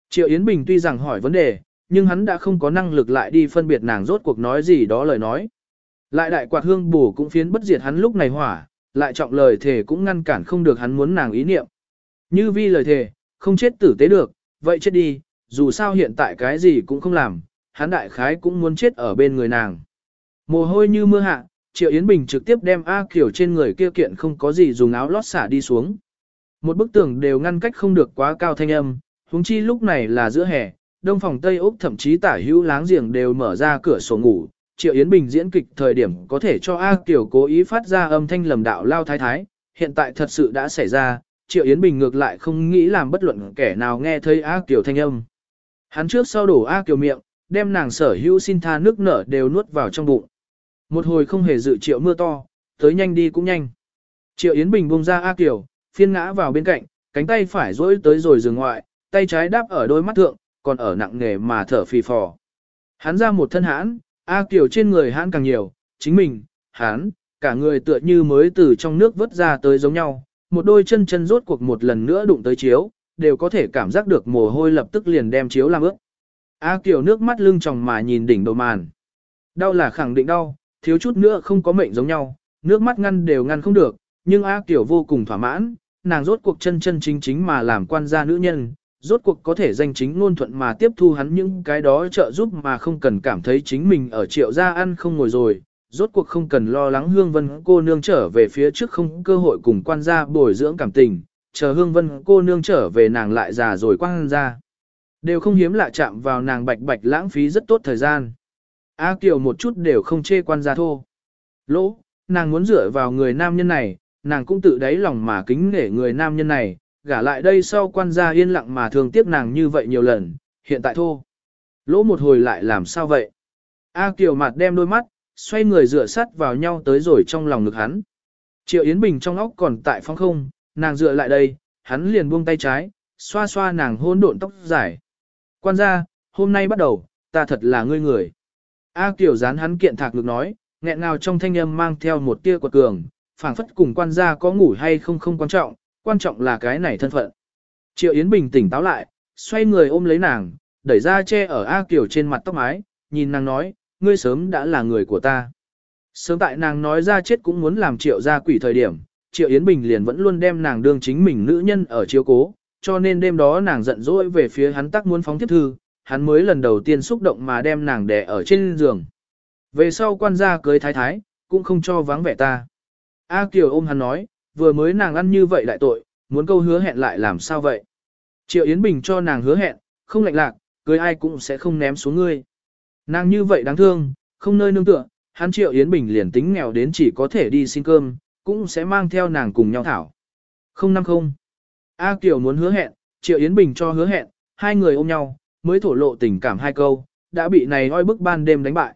Triệu Yến Bình tuy rằng hỏi vấn đề, nhưng hắn đã không có năng lực lại đi phân biệt nàng rốt cuộc nói gì đó lời nói. Lại đại quạt hương bù cũng phiến bất diệt hắn lúc này hỏa, lại trọng lời thề cũng ngăn cản không được hắn muốn nàng ý niệm. Như vi lời thề, không chết tử tế được, vậy chết đi, dù sao hiện tại cái gì cũng không làm, hắn đại khái cũng muốn chết ở bên người nàng. Mồ hôi như mưa hạ, Triệu Yến Bình trực tiếp đem A Kiều trên người kia kiện không có gì dùng áo lót xả đi xuống. Một bức tường đều ngăn cách không được quá cao thanh âm, huống chi lúc này là giữa hè, đông phòng Tây Úc thậm chí tả hữu láng giềng đều mở ra cửa sổ ngủ. Triệu Yến Bình diễn kịch thời điểm có thể cho A Kiều cố ý phát ra âm thanh lầm đạo lao thái thái, hiện tại thật sự đã xảy ra, Triệu Yến Bình ngược lại không nghĩ làm bất luận kẻ nào nghe thấy A Kiều thanh âm. Hắn trước sau đổ A Kiều miệng, đem nàng sở hữu xin tha nước nở đều nuốt vào trong bụng. Một hồi không hề dự triệu mưa to, tới nhanh đi cũng nhanh. Triệu Yến Bình buông ra A Kiều, phiên ngã vào bên cạnh, cánh tay phải duỗi tới rồi giường ngoại, tay trái đáp ở đôi mắt thượng, còn ở nặng nghề mà thở phì phò. Hắn ra một thân hãn, A Kiều trên người hãn càng nhiều, chính mình, hắn, cả người tựa như mới từ trong nước vớt ra tới giống nhau, một đôi chân chân rốt cuộc một lần nữa đụng tới chiếu, đều có thể cảm giác được mồ hôi lập tức liền đem chiếu làm ướt. A Kiều nước mắt lưng tròng mà nhìn đỉnh đầu màn. Đau là khẳng định đau, thiếu chút nữa không có mệnh giống nhau, nước mắt ngăn đều ngăn không được, nhưng A Kiều vô cùng thỏa mãn, nàng rốt cuộc chân chân chính chính mà làm quan gia nữ nhân, rốt cuộc có thể danh chính ngôn thuận mà tiếp thu hắn những cái đó trợ giúp mà không cần cảm thấy chính mình ở triệu gia ăn không ngồi rồi, rốt cuộc không cần lo lắng hương vân cô nương trở về phía trước không cơ hội cùng quan gia bồi dưỡng cảm tình, chờ hương vân cô nương trở về nàng lại già rồi quan gia. Đều không hiếm lạ chạm vào nàng bạch bạch lãng phí rất tốt thời gian. A Kiều một chút đều không chê quan gia thô. Lỗ, nàng muốn dựa vào người nam nhân này, nàng cũng tự đáy lòng mà kính nể người nam nhân này, gả lại đây sau quan gia yên lặng mà thường tiếp nàng như vậy nhiều lần, hiện tại thô. Lỗ một hồi lại làm sao vậy? A Kiều mặt đem đôi mắt, xoay người dựa sát vào nhau tới rồi trong lòng ngực hắn. Triệu Yến Bình trong óc còn tại phong không, nàng dựa lại đây, hắn liền buông tay trái, xoa xoa nàng hôn độn tóc dài. Quan gia, hôm nay bắt đầu, ta thật là ngươi người. A Kiều dán hắn kiện thạc ngực nói, nghẹn ngào trong thanh âm mang theo một tia quật cường, phảng phất cùng quan gia có ngủ hay không không quan trọng, quan trọng là cái này thân phận. Triệu Yến bình tỉnh táo lại, xoay người ôm lấy nàng, đẩy ra che ở A Kiều trên mặt tóc mái, nhìn nàng nói, ngươi sớm đã là người của ta. Sớm tại nàng nói ra chết cũng muốn làm triệu gia quỷ thời điểm, triệu Yến Bình liền vẫn luôn đem nàng đương chính mình nữ nhân ở chiếu cố, cho nên đêm đó nàng giận dỗi về phía hắn tắc muốn phóng tiếp thư, hắn mới lần đầu tiên xúc động mà đem nàng đè ở trên giường. Về sau quan gia cưới thái thái, cũng không cho vắng vẻ ta. A Kiều ôm hắn nói, vừa mới nàng ăn như vậy lại tội, muốn câu hứa hẹn lại làm sao vậy? Triệu Yến Bình cho nàng hứa hẹn, không lạnh lạc, cưới ai cũng sẽ không ném xuống ngươi. Nàng như vậy đáng thương, không nơi nương tựa, hắn Triệu Yến Bình liền tính nghèo đến chỉ có thể đi xin cơm, cũng sẽ mang theo nàng cùng nhau thảo. Không năm không. A Kiều muốn hứa hẹn, Triệu Yến Bình cho hứa hẹn, hai người ôm nhau, mới thổ lộ tình cảm hai câu, đã bị này oi bức ban đêm đánh bại.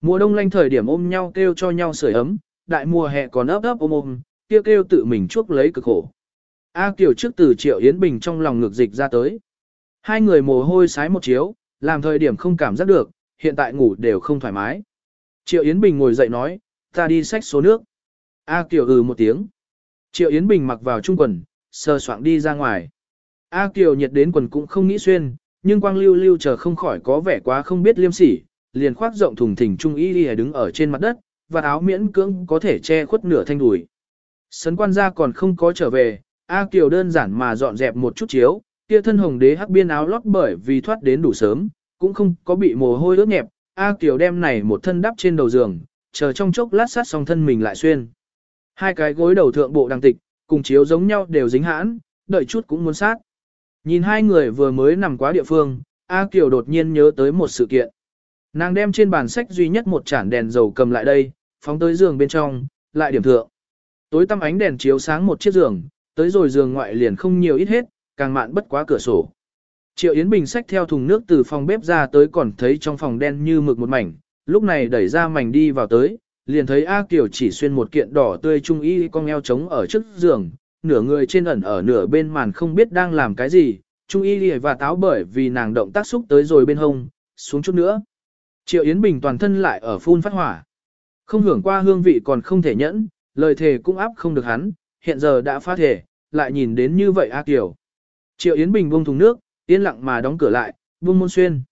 Mùa đông lanh thời điểm ôm nhau kêu cho nhau sưởi ấm, đại mùa hè còn ấp ấp ôm ôm, kêu kêu tự mình chuốc lấy cực khổ. A Kiều trước từ Triệu Yến Bình trong lòng ngược dịch ra tới. Hai người mồ hôi sái một chiếu, làm thời điểm không cảm giác được, hiện tại ngủ đều không thoải mái. Triệu Yến Bình ngồi dậy nói, ta đi xách số nước. A Kiều ừ một tiếng. Triệu Yến Bình mặc vào trung quần, sờ soạng đi ra ngoài. A Kiều nhiệt đến quần cũng không nghĩ xuyên, nhưng quang lưu lưu chờ không khỏi có vẻ quá không biết liêm sỉ, liền khoác rộng thùng thình trung y đi đứng ở trên mặt đất, và áo miễn cưỡng có thể che khuất nửa thanh đùi. Sấn quan gia còn không có trở về, A Kiều đơn giản mà dọn dẹp một chút chiếu, kia thân hồng đế hắc biên áo lót bởi vì thoát đến đủ sớm, cũng không có bị mồ hôi ướt nhẹp, A Kiều đem này một thân đắp trên đầu giường, chờ trong chốc lát sát xong thân mình lại xuyên. Hai cái gối đầu thượng bộ đang tịch, cùng chiếu giống nhau đều dính hãn, đợi chút cũng muốn sát. Nhìn hai người vừa mới nằm quá địa phương, A Kiều đột nhiên nhớ tới một sự kiện. Nàng đem trên bàn sách duy nhất một chản đèn dầu cầm lại đây, phóng tới giường bên trong, lại điểm thượng. Tối tăm ánh đèn chiếu sáng một chiếc giường, tới rồi giường ngoại liền không nhiều ít hết, càng mạn bất quá cửa sổ. Triệu Yến Bình xách theo thùng nước từ phòng bếp ra tới còn thấy trong phòng đen như mực một mảnh, lúc này đẩy ra mảnh đi vào tới, liền thấy A Kiều chỉ xuyên một kiện đỏ tươi trung y con eo trống ở trước giường, nửa người trên ẩn ở nửa bên màn không biết đang làm cái gì, trung y và táo bởi vì nàng động tác xúc tới rồi bên hông, xuống chút nữa. Triệu Yến Bình toàn thân lại ở phun phát hỏa. Không hưởng qua hương vị còn không thể nhẫn, lời thề cũng áp không được hắn, hiện giờ đã phá thể, lại nhìn đến như vậy A Kiều. Triệu Yến Bình buông thùng nước, yên lặng mà đóng cửa lại, buông môn xuyên.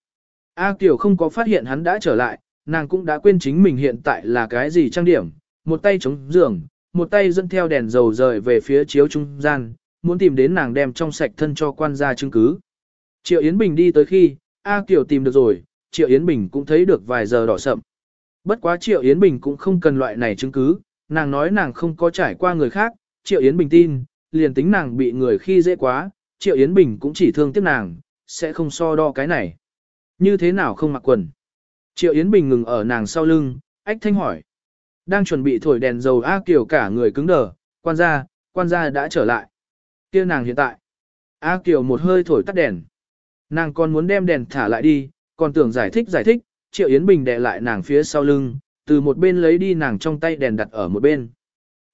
A Kiều không có phát hiện hắn đã trở lại, nàng cũng đã quên chính mình hiện tại là cái gì trang điểm, một tay chống giường, một tay dẫn theo đèn dầu rời về phía chiếu trung gian, muốn tìm đến nàng đem trong sạch thân cho quan gia chứng cứ. Triệu Yến Bình đi tới khi, A Kiều tìm được rồi, Triệu Yến Bình cũng thấy được vài giờ đỏ sậm. Bất quá Triệu Yến Bình cũng không cần loại này chứng cứ, nàng nói nàng không có trải qua người khác, Triệu Yến Bình tin, liền tính nàng bị người khi dễ quá, Triệu Yến Bình cũng chỉ thương tiếc nàng, sẽ không so đo cái này. Như thế nào không mặc quần? Triệu Yến Bình ngừng ở nàng sau lưng, ách thanh hỏi. Đang chuẩn bị thổi đèn dầu A Kiều cả người cứng đờ, quan gia, quan gia đã trở lại. kia nàng hiện tại. A Kiều một hơi thổi tắt đèn. Nàng còn muốn đem đèn thả lại đi, còn tưởng giải thích giải thích, Triệu Yến Bình đè lại nàng phía sau lưng, từ một bên lấy đi nàng trong tay đèn đặt ở một bên.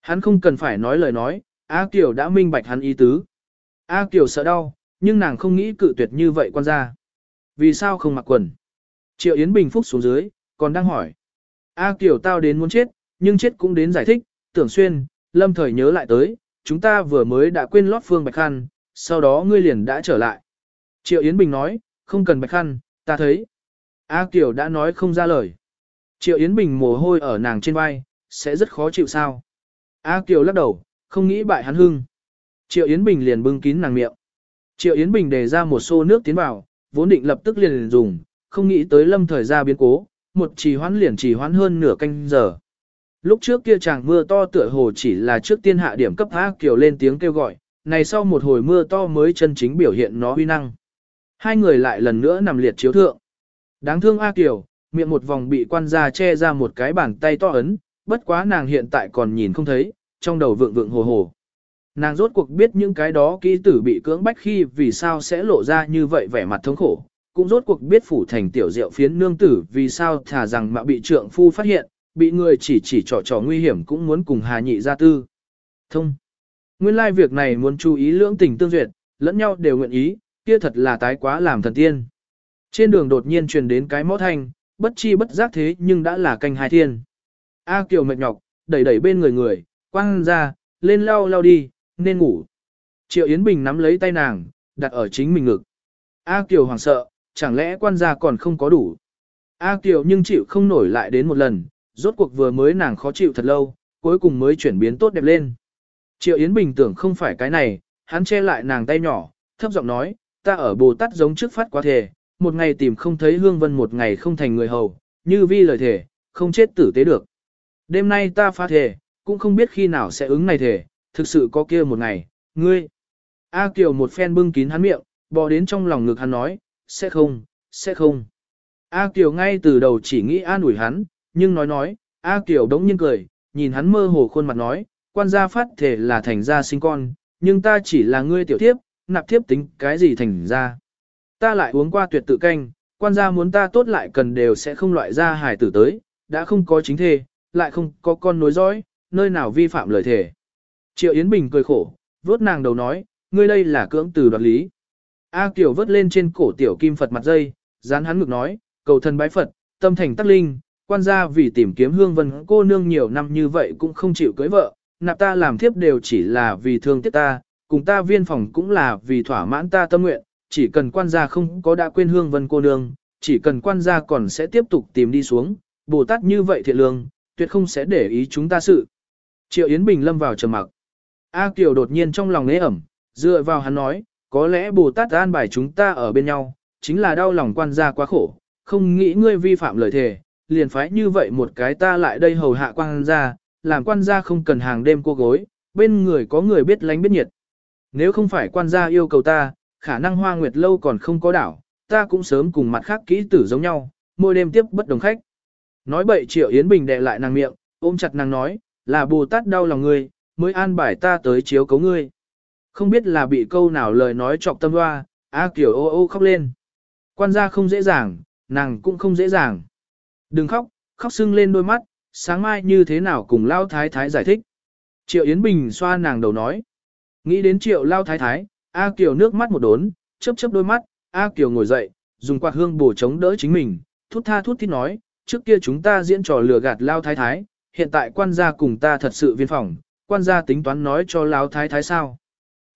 Hắn không cần phải nói lời nói, A Kiều đã minh bạch hắn ý tứ. A Kiều sợ đau, nhưng nàng không nghĩ cự tuyệt như vậy quan gia. Vì sao không mặc quần? Triệu Yến Bình phúc xuống dưới, còn đang hỏi. A Kiều tao đến muốn chết, nhưng chết cũng đến giải thích, tưởng xuyên, lâm thời nhớ lại tới, chúng ta vừa mới đã quên lót phương bạch khăn, sau đó ngươi liền đã trở lại. Triệu Yến Bình nói, không cần bạch khăn, ta thấy. A Kiều đã nói không ra lời. Triệu Yến Bình mồ hôi ở nàng trên vai, sẽ rất khó chịu sao. A Kiều lắc đầu, không nghĩ bại hắn hưng. Triệu Yến Bình liền bưng kín nàng miệng. Triệu Yến Bình đề ra một xô nước tiến vào, vốn định lập tức liền dùng, không nghĩ tới lâm thời ra biến cố, một trì hoãn liền trì hoãn hơn nửa canh giờ. Lúc trước kia chàng mưa to tựa hồ chỉ là trước tiên hạ điểm cấp A Kiều lên tiếng kêu gọi, này sau một hồi mưa to mới chân chính biểu hiện nó huy năng. Hai người lại lần nữa nằm liệt chiếu thượng. Đáng thương A Kiều, miệng một vòng bị quan gia che ra một cái bàn tay to ấn, bất quá nàng hiện tại còn nhìn không thấy, trong đầu vượng vượng hồ hồ. Nàng rốt cuộc biết những cái đó kỹ tử bị cưỡng bách khi vì sao sẽ lộ ra như vậy vẻ mặt thống khổ, cũng rốt cuộc biết phủ thành tiểu diệu phiến nương tử vì sao thả rằng mà bị trượng phu phát hiện, bị người chỉ chỉ trò trò nguy hiểm cũng muốn cùng hà nhị ra tư. Thông. Nguyên lai like việc này muốn chú ý lưỡng tình tương duyệt, lẫn nhau đều nguyện ý, kia thật là tái quá làm thần tiên. Trên đường đột nhiên truyền đến cái mõ thanh, bất chi bất giác thế nhưng đã là canh hai thiên. A Kiều mệt nhọc, đẩy đẩy bên người người, quăng ra, lên lau lau đi, nên ngủ. Triệu Yến Bình nắm lấy tay nàng, đặt ở chính mình ngực. A Kiều hoảng sợ, chẳng lẽ quan gia còn không có đủ. A Kiều nhưng chịu không nổi lại đến một lần, rốt cuộc vừa mới nàng khó chịu thật lâu, cuối cùng mới chuyển biến tốt đẹp lên. Triệu Yến Bình tưởng không phải cái này, hắn che lại nàng tay nhỏ, thấp giọng nói, ta ở Bồ Tát giống trước phát quá thể, một ngày tìm không thấy hương vân một ngày không thành người hầu, như vi lời thể, không chết tử tế được. Đêm nay ta phá thể, cũng không biết khi nào sẽ ứng này thể, thực sự có kia một ngày, ngươi. A Kiều một phen bưng kín hắn miệng, bò đến trong lòng ngực hắn nói, sẽ không, sẽ không. A Kiều ngay từ đầu chỉ nghĩ an ủi hắn, nhưng nói nói, A Kiều đống nhiên cười, nhìn hắn mơ hồ khuôn mặt nói, quan gia phát thể là thành gia sinh con, nhưng ta chỉ là ngươi tiểu thiếp, nạp thiếp tính cái gì thành gia. Ta lại uống qua tuyệt tự canh, quan gia muốn ta tốt lại cần đều sẽ không loại ra hài tử tới, đã không có chính thê, lại không có con nối dõi, nơi nào vi phạm lời thề. Triệu Yến Bình cười khổ, vớt nàng đầu nói, ngươi đây là cưỡng từ đoạt lý. A Kiều vớt lên trên cổ tiểu kim Phật mặt dây, dán hắn ngực nói, cầu thần bái Phật, tâm thành tắc linh, quan gia vì tìm kiếm hương vân cô nương nhiều năm như vậy cũng không chịu cưới vợ, nạp ta làm thiếp đều chỉ là vì thương tiếc ta, cùng ta viên phòng cũng là vì thỏa mãn ta tâm nguyện, chỉ cần quan gia không có đã quên hương vân cô nương, chỉ cần quan gia còn sẽ tiếp tục tìm đi xuống, Bồ Tát như vậy thiện lương, tuyệt không sẽ để ý chúng ta sự. Triệu Yến Bình lâm vào trầm mặc. A Kiều đột nhiên trong lòng nế ẩm, dựa vào hắn nói, có lẽ Bồ Tát an bài chúng ta ở bên nhau, chính là đau lòng quan gia quá khổ, không nghĩ ngươi vi phạm lời thề, liền phái như vậy một cái ta lại đây hầu hạ quan gia, làm quan gia không cần hàng đêm cô gối, bên người có người biết lánh biết nhiệt. Nếu không phải quan gia yêu cầu ta, khả năng hoa nguyệt lâu còn không có đảo, ta cũng sớm cùng mặt khác kỹ tử giống nhau, mỗi đêm tiếp bất đồng khách. Nói bậy triệu Yến Bình đè lại nàng miệng, ôm chặt nàng nói, là Bồ Tát đau lòng ngươi, mới an bài ta tới chiếu cấu ngươi. Không biết là bị câu nào lời nói chọc tâm hoa, A Kiều ô ô khóc lên. Quan gia không dễ dàng, nàng cũng không dễ dàng. Đừng khóc, khóc sưng lên đôi mắt, sáng mai như thế nào cùng Lao Thái Thái giải thích. Triệu Yến Bình xoa nàng đầu nói. Nghĩ đến Triệu Lao Thái Thái, A Kiều nước mắt một đốn, chớp chớp đôi mắt, A Kiều ngồi dậy, dùng quạt hương bổ chống đỡ chính mình, thút tha thút thít nói, trước kia chúng ta diễn trò lừa gạt Lao Thái Thái, hiện tại quan gia cùng ta thật sự viên phòng, quan gia tính toán nói cho Lao Thái Thái sao.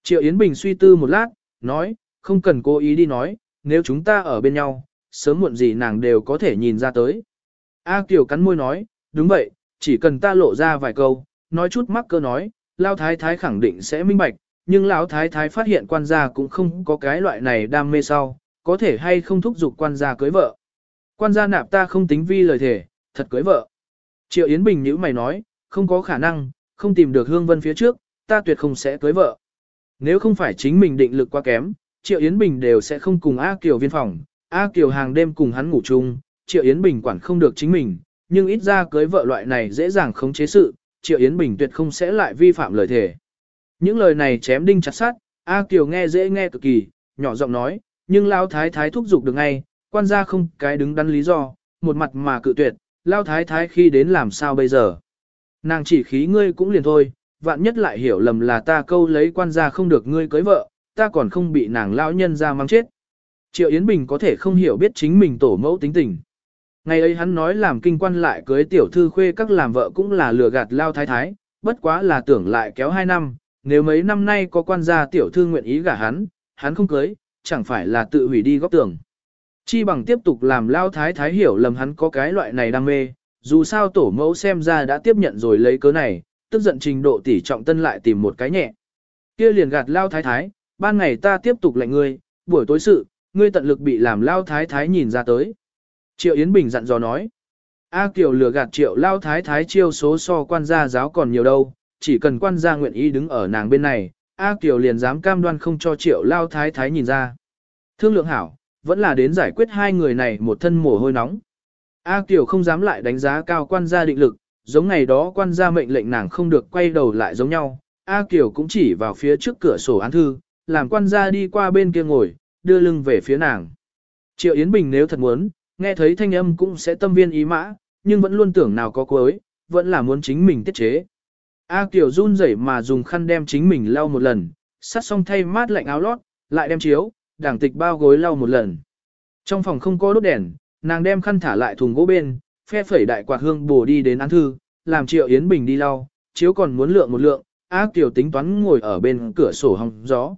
Triệu Yến Bình suy tư một lát, nói, không cần cố ý đi nói, nếu chúng ta ở bên nhau, sớm muộn gì nàng đều có thể nhìn ra tới. A Kiều cắn môi nói, đúng vậy, chỉ cần ta lộ ra vài câu, nói chút mắc cơ nói, Lao Thái Thái khẳng định sẽ minh bạch, nhưng Lão Thái Thái phát hiện quan gia cũng không có cái loại này đam mê sau, có thể hay không thúc giục quan gia cưới vợ. Quan gia nạp ta không tính vi lời thể, thật cưới vợ. Triệu Yến Bình nhữ mày nói, không có khả năng, không tìm được Hương Vân phía trước, ta tuyệt không sẽ cưới vợ. Nếu không phải chính mình định lực quá kém, Triệu Yến Bình đều sẽ không cùng A Kiều viên phòng, A Kiều hàng đêm cùng hắn ngủ chung, Triệu Yến Bình quản không được chính mình, nhưng ít ra cưới vợ loại này dễ dàng khống chế sự, Triệu Yến Bình tuyệt không sẽ lại vi phạm lời thề. Những lời này chém đinh chặt sát, A Kiều nghe dễ nghe cực kỳ, nhỏ giọng nói, nhưng Lao Thái Thái thúc giục được ngay, quan gia không cái đứng đắn lý do, một mặt mà cự tuyệt, Lao Thái Thái khi đến làm sao bây giờ. Nàng chỉ khí ngươi cũng liền thôi, vạn nhất lại hiểu lầm là ta câu lấy quan gia không được ngươi cưới vợ, ta còn không bị nàng lão nhân ra mang chết. Triệu Yến Bình có thể không hiểu biết chính mình tổ mẫu tính tình. Ngày ấy hắn nói làm kinh quan lại cưới tiểu thư khuê các làm vợ cũng là lừa gạt lao thái thái, bất quá là tưởng lại kéo hai năm, nếu mấy năm nay có quan gia tiểu thư nguyện ý gả hắn, hắn không cưới, chẳng phải là tự hủy đi góc tường? Chi bằng tiếp tục làm lao thái thái hiểu lầm hắn có cái loại này đam mê, dù sao tổ mẫu xem ra đã tiếp nhận rồi lấy cớ này, tức giận trình độ tỷ trọng tân lại tìm một cái nhẹ. Kia liền gạt lao thái thái, ban ngày ta tiếp tục lệnh ngươi, buổi tối sự, ngươi tận lực bị làm lao thái thái nhìn ra tới. Triệu Yến Bình dặn dò nói. A Kiều lừa gạt triệu lao thái thái chiêu số so quan gia giáo còn nhiều đâu, chỉ cần quan gia nguyện ý đứng ở nàng bên này, A Kiều liền dám cam đoan không cho triệu lao thái thái nhìn ra. Thương lượng hảo, vẫn là đến giải quyết hai người này một thân mồ hôi nóng. A Kiều không dám lại đánh giá cao quan gia định lực, giống ngày đó quan gia mệnh lệnh nàng không được quay đầu lại giống nhau. A Kiều cũng chỉ vào phía trước cửa sổ án thư, làm quan gia đi qua bên kia ngồi, đưa lưng về phía nàng. Triệu Yến Bình nếu thật muốn, nghe thấy thanh âm cũng sẽ tâm viên ý mã, nhưng vẫn luôn tưởng nào có cuối, vẫn là muốn chính mình tiết chế. A Kiều run rẩy mà dùng khăn đem chính mình lau một lần, sát xong thay mát lạnh áo lót, lại đem chiếu, đảng tịch bao gối lau một lần. Trong phòng không có đốt đèn, nàng đem khăn thả lại thùng gỗ bên, phe phẩy đại quạt hương bổ đi đến án thư, làm Triệu Yến Bình đi lau, chiếu còn muốn lượng một lượng, A Kiều tính toán ngồi ở bên cửa sổ hòng gió.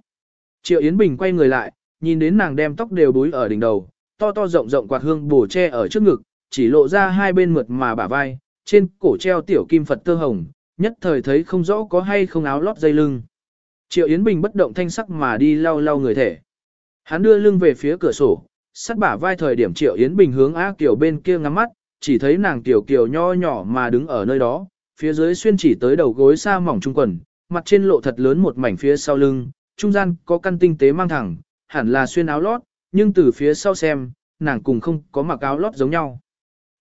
Triệu Yến Bình quay người lại, nhìn đến nàng đem tóc đều búi ở đỉnh đầu, to to rộng rộng quạt hương bổ che ở trước ngực, chỉ lộ ra hai bên mượt mà bả vai, trên cổ treo tiểu kim Phật tơ hồng, nhất thời thấy không rõ có hay không áo lót dây lưng. Triệu Yến Bình bất động thanh sắc mà đi lau lau người thể. Hắn đưa lưng về phía cửa sổ, sắt bả vai thời điểm Triệu Yến Bình hướng A Kiều bên kia ngắm mắt, chỉ thấy nàng tiểu kiều nho nhỏ mà đứng ở nơi đó, phía dưới xuyên chỉ tới đầu gối xa mỏng trung quần, mặt trên lộ thật lớn một mảnh phía sau lưng, trung gian có căn tinh tế mang thẳng, hẳn là xuyên áo lót, nhưng từ phía sau xem, nàng cùng không có mặc áo lót giống nhau.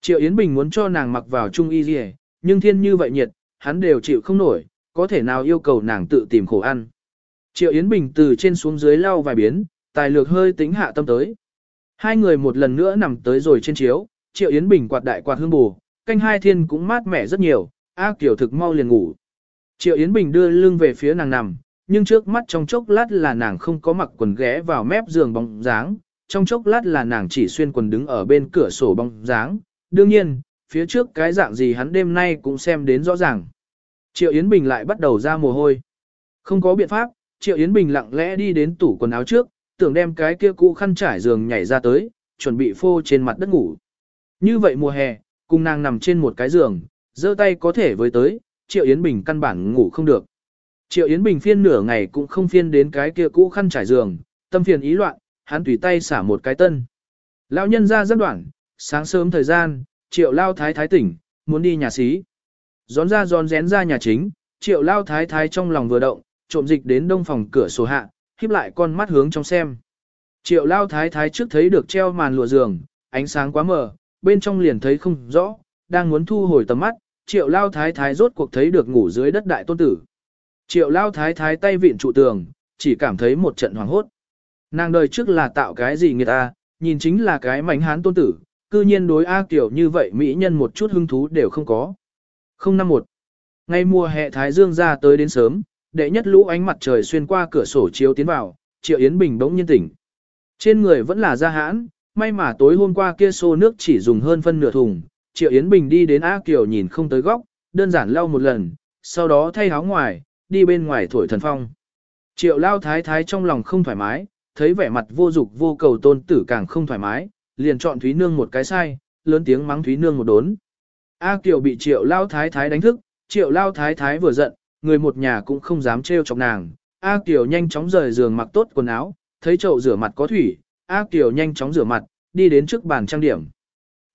Triệu Yến Bình muốn cho nàng mặc vào trung y gì, nhưng thiên như vậy nhiệt, hắn đều chịu không nổi, có thể nào yêu cầu nàng tự tìm khổ ăn. Triệu Yến Bình từ trên xuống dưới lau vài biến, tài lược hơi tính hạ tâm tới. Hai người một lần nữa nằm tới rồi trên chiếu, Triệu Yến Bình quạt đại quạt hương bù, canh hai thiên cũng mát mẻ rất nhiều, A Kiều thực mau liền ngủ. Triệu Yến Bình đưa lưng về phía nàng nằm, nhưng trước mắt trong chốc lát là nàng không có mặc quần ghé vào mép giường bóng dáng, trong chốc lát là nàng chỉ xuyên quần đứng ở bên cửa sổ bóng dáng. Đương nhiên, phía trước cái dạng gì hắn đêm nay cũng xem đến rõ ràng. Triệu Yến Bình lại bắt đầu ra mồ hôi. Không có biện pháp, Triệu Yến Bình lặng lẽ đi đến tủ quần áo trước, tưởng đem cái kia cũ khăn trải giường nhảy ra tới, chuẩn bị phô trên mặt đất ngủ. Như vậy mùa hè, cùng nàng nằm trên một cái giường, giơ tay có thể với tới, Triệu Yến Bình căn bản ngủ không được. Triệu Yến Bình phiên nửa ngày cũng không phiên đến cái kia cũ khăn trải giường, tâm phiền ý loạn, hắn tùy tay xả một cái tân. Lão nhân ra rất đoạn, sáng sớm thời gian, Triệu Lao Thái Thái tỉnh, muốn đi nhà xí. Gión ra gión rén ra nhà chính, Triệu Lao Thái Thái trong lòng vừa động, trộm dịch đến đông phòng cửa sổ hạ, híp lại con mắt hướng trong xem. Triệu Lao Thái Thái trước thấy được treo màn lụa giường, ánh sáng quá mờ, bên trong liền thấy không rõ, đang muốn thu hồi tầm mắt, Triệu Lao Thái Thái rốt cuộc thấy được ngủ dưới đất đại tôn tử. Triệu Lao Thái Thái tay vịn trụ tường, chỉ cảm thấy một trận hoàng hốt. Nàng đời trước là tạo cái gì người ta, nhìn chính là cái mảnh hán tôn tử, cư nhiên đối A Kiều như vậy mỹ nhân một chút hứng thú đều không có. 051. Ngay mùa hè Thái Dương ra tới đến sớm, đệ nhất lũ ánh mặt trời xuyên qua cửa sổ chiếu tiến vào, Triệu Yến Bình bỗng nhiên tỉnh. Trên người vẫn là da hãn, may mà tối hôm qua kia xô nước chỉ dùng hơn phân nửa thùng, Triệu Yến Bình đi đến A Kiều nhìn không tới góc, đơn giản lau một lần, sau đó thay áo ngoài, đi bên ngoài thổi thần phong. Triệu lao thái thái trong lòng không thoải mái, thấy vẻ mặt vô dục vô cầu tôn tử càng không thoải mái, liền chọn Thúy Nương một cái sai, lớn tiếng mắng Thúy Nương một đốn. A Kiều bị triệu lao thái thái đánh thức, triệu lao thái thái vừa giận, người một nhà cũng không dám trêu chọc nàng. A Kiều nhanh chóng rời giường mặc tốt quần áo, thấy chậu rửa mặt có thủy, A Kiều nhanh chóng rửa mặt, đi đến trước bàn trang điểm.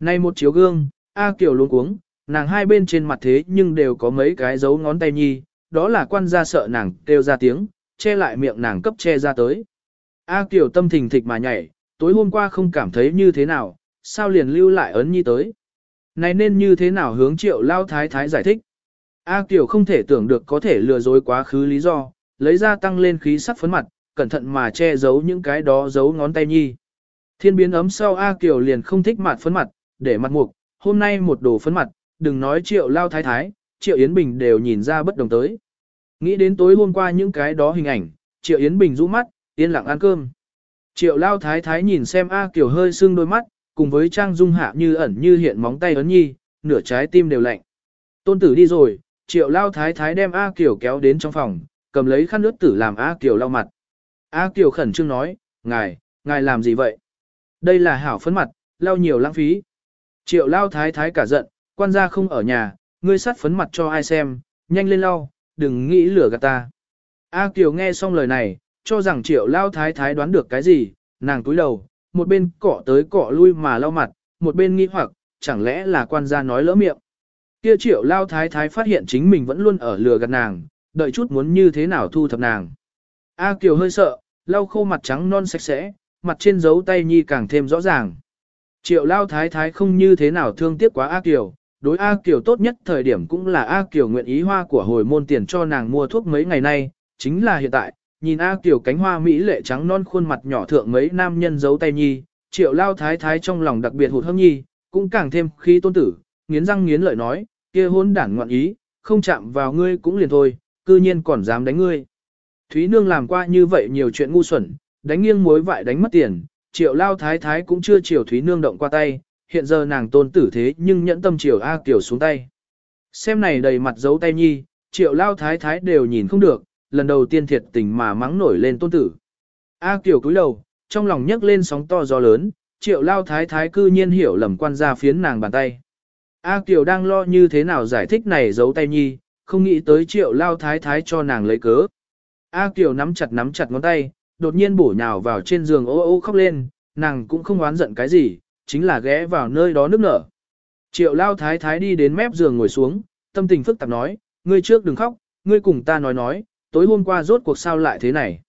Nay một chiếu gương, A Kiều luống cuống, nàng hai bên trên mặt thế nhưng đều có mấy cái dấu ngón tay nhi, đó là quan gia sợ nàng kêu ra tiếng, che lại miệng nàng cấp che ra tới. A Kiều tâm thình thịch mà nhảy, tối hôm qua không cảm thấy như thế nào, sao liền lưu lại ấn nhi tới. Này nên như thế nào hướng triệu lao thái thái giải thích. A Kiều không thể tưởng được có thể lừa dối quá khứ lý do, lấy ra tăng lên khí sắc phấn mặt, cẩn thận mà che giấu những cái đó giấu ngón tay nhi. Thiên biến ấm sau A Kiều liền không thích mặt phấn mặt, để mặt mục, hôm nay một đồ phấn mặt, đừng nói triệu lao thái thái, triệu Yến Bình đều nhìn ra bất đồng tới. Nghĩ đến tối hôm qua những cái đó hình ảnh, triệu Yến Bình rũ mắt, yên lặng ăn cơm. Triệu lao thái thái nhìn xem A Kiều hơi sưng đôi mắt, cùng với trang dung hạ như ẩn như hiện móng tay ấn nhi, nửa trái tim đều lạnh. Tôn tử đi rồi, triệu lao thái thái đem A Kiều kéo đến trong phòng, cầm lấy khăn nước tử làm A Kiều lau mặt. A Kiều khẩn trương nói, ngài, ngài làm gì vậy? Đây là hảo phấn mặt, lau nhiều lãng phí. Triệu lao thái thái cả giận, quan gia không ở nhà, ngươi sát phấn mặt cho ai xem, nhanh lên lau, đừng nghĩ lửa gạt ta. A Kiều nghe xong lời này, cho rằng triệu lao thái thái đoán được cái gì, nàng túi đầu, một bên cọ tới cọ lui mà lau mặt, một bên nghĩ hoặc, chẳng lẽ là quan gia nói lỡ miệng. Kia triệu lao thái thái phát hiện chính mình vẫn luôn ở lừa gạt nàng, đợi chút muốn như thế nào thu thập nàng. A Kiều hơi sợ, lau khô mặt trắng non sạch sẽ, mặt trên dấu tay nhi càng thêm rõ ràng. Triệu lao thái thái không như thế nào thương tiếc quá A Kiều, đối A Kiều tốt nhất thời điểm cũng là A Kiều nguyện ý hoa của hồi môn tiền cho nàng mua thuốc mấy ngày nay, chính là hiện tại, nhìn A Kiều cánh hoa mỹ lệ trắng non khuôn mặt nhỏ thượng mấy nam nhân giấu tay nhi, triệu lao thái thái trong lòng đặc biệt hụt hâm nhi, cũng càng thêm khi tôn tử, nghiến răng nghiến lợi nói, kia hôn đản ngoạn ý, không chạm vào ngươi cũng liền thôi, cư nhiên còn dám đánh ngươi. Thúy Nương làm qua như vậy nhiều chuyện ngu xuẩn, đánh nghiêng muối vại đánh mất tiền, triệu lao thái thái cũng chưa chiều Thúy Nương động qua tay, hiện giờ nàng tôn tử thế nhưng nhẫn tâm chiều A Kiều xuống tay. Xem này đầy mặt giấu tay nhi, triệu lao thái thái đều nhìn không được, lần đầu tiên thiệt tình mà mắng nổi lên tôn tử. A Kiều cúi đầu, trong lòng nhấc lên sóng to gió lớn, triệu lao thái thái cư nhiên hiểu lầm quan gia phiến nàng bàn tay. A Kiều đang lo như thế nào giải thích này giấu tay nhi, không nghĩ tới triệu lao thái thái cho nàng lấy cớ. A Kiều nắm chặt nắm chặt ngón tay, đột nhiên bổ nhào vào trên giường ô ô khóc lên, nàng cũng không oán giận cái gì, chính là ghé vào nơi đó nước nở. Triệu lao thái thái đi đến mép giường ngồi xuống, tâm tình phức tạp nói, ngươi trước đừng khóc, ngươi cùng ta nói nói, tối hôm qua rốt cuộc sao lại thế này.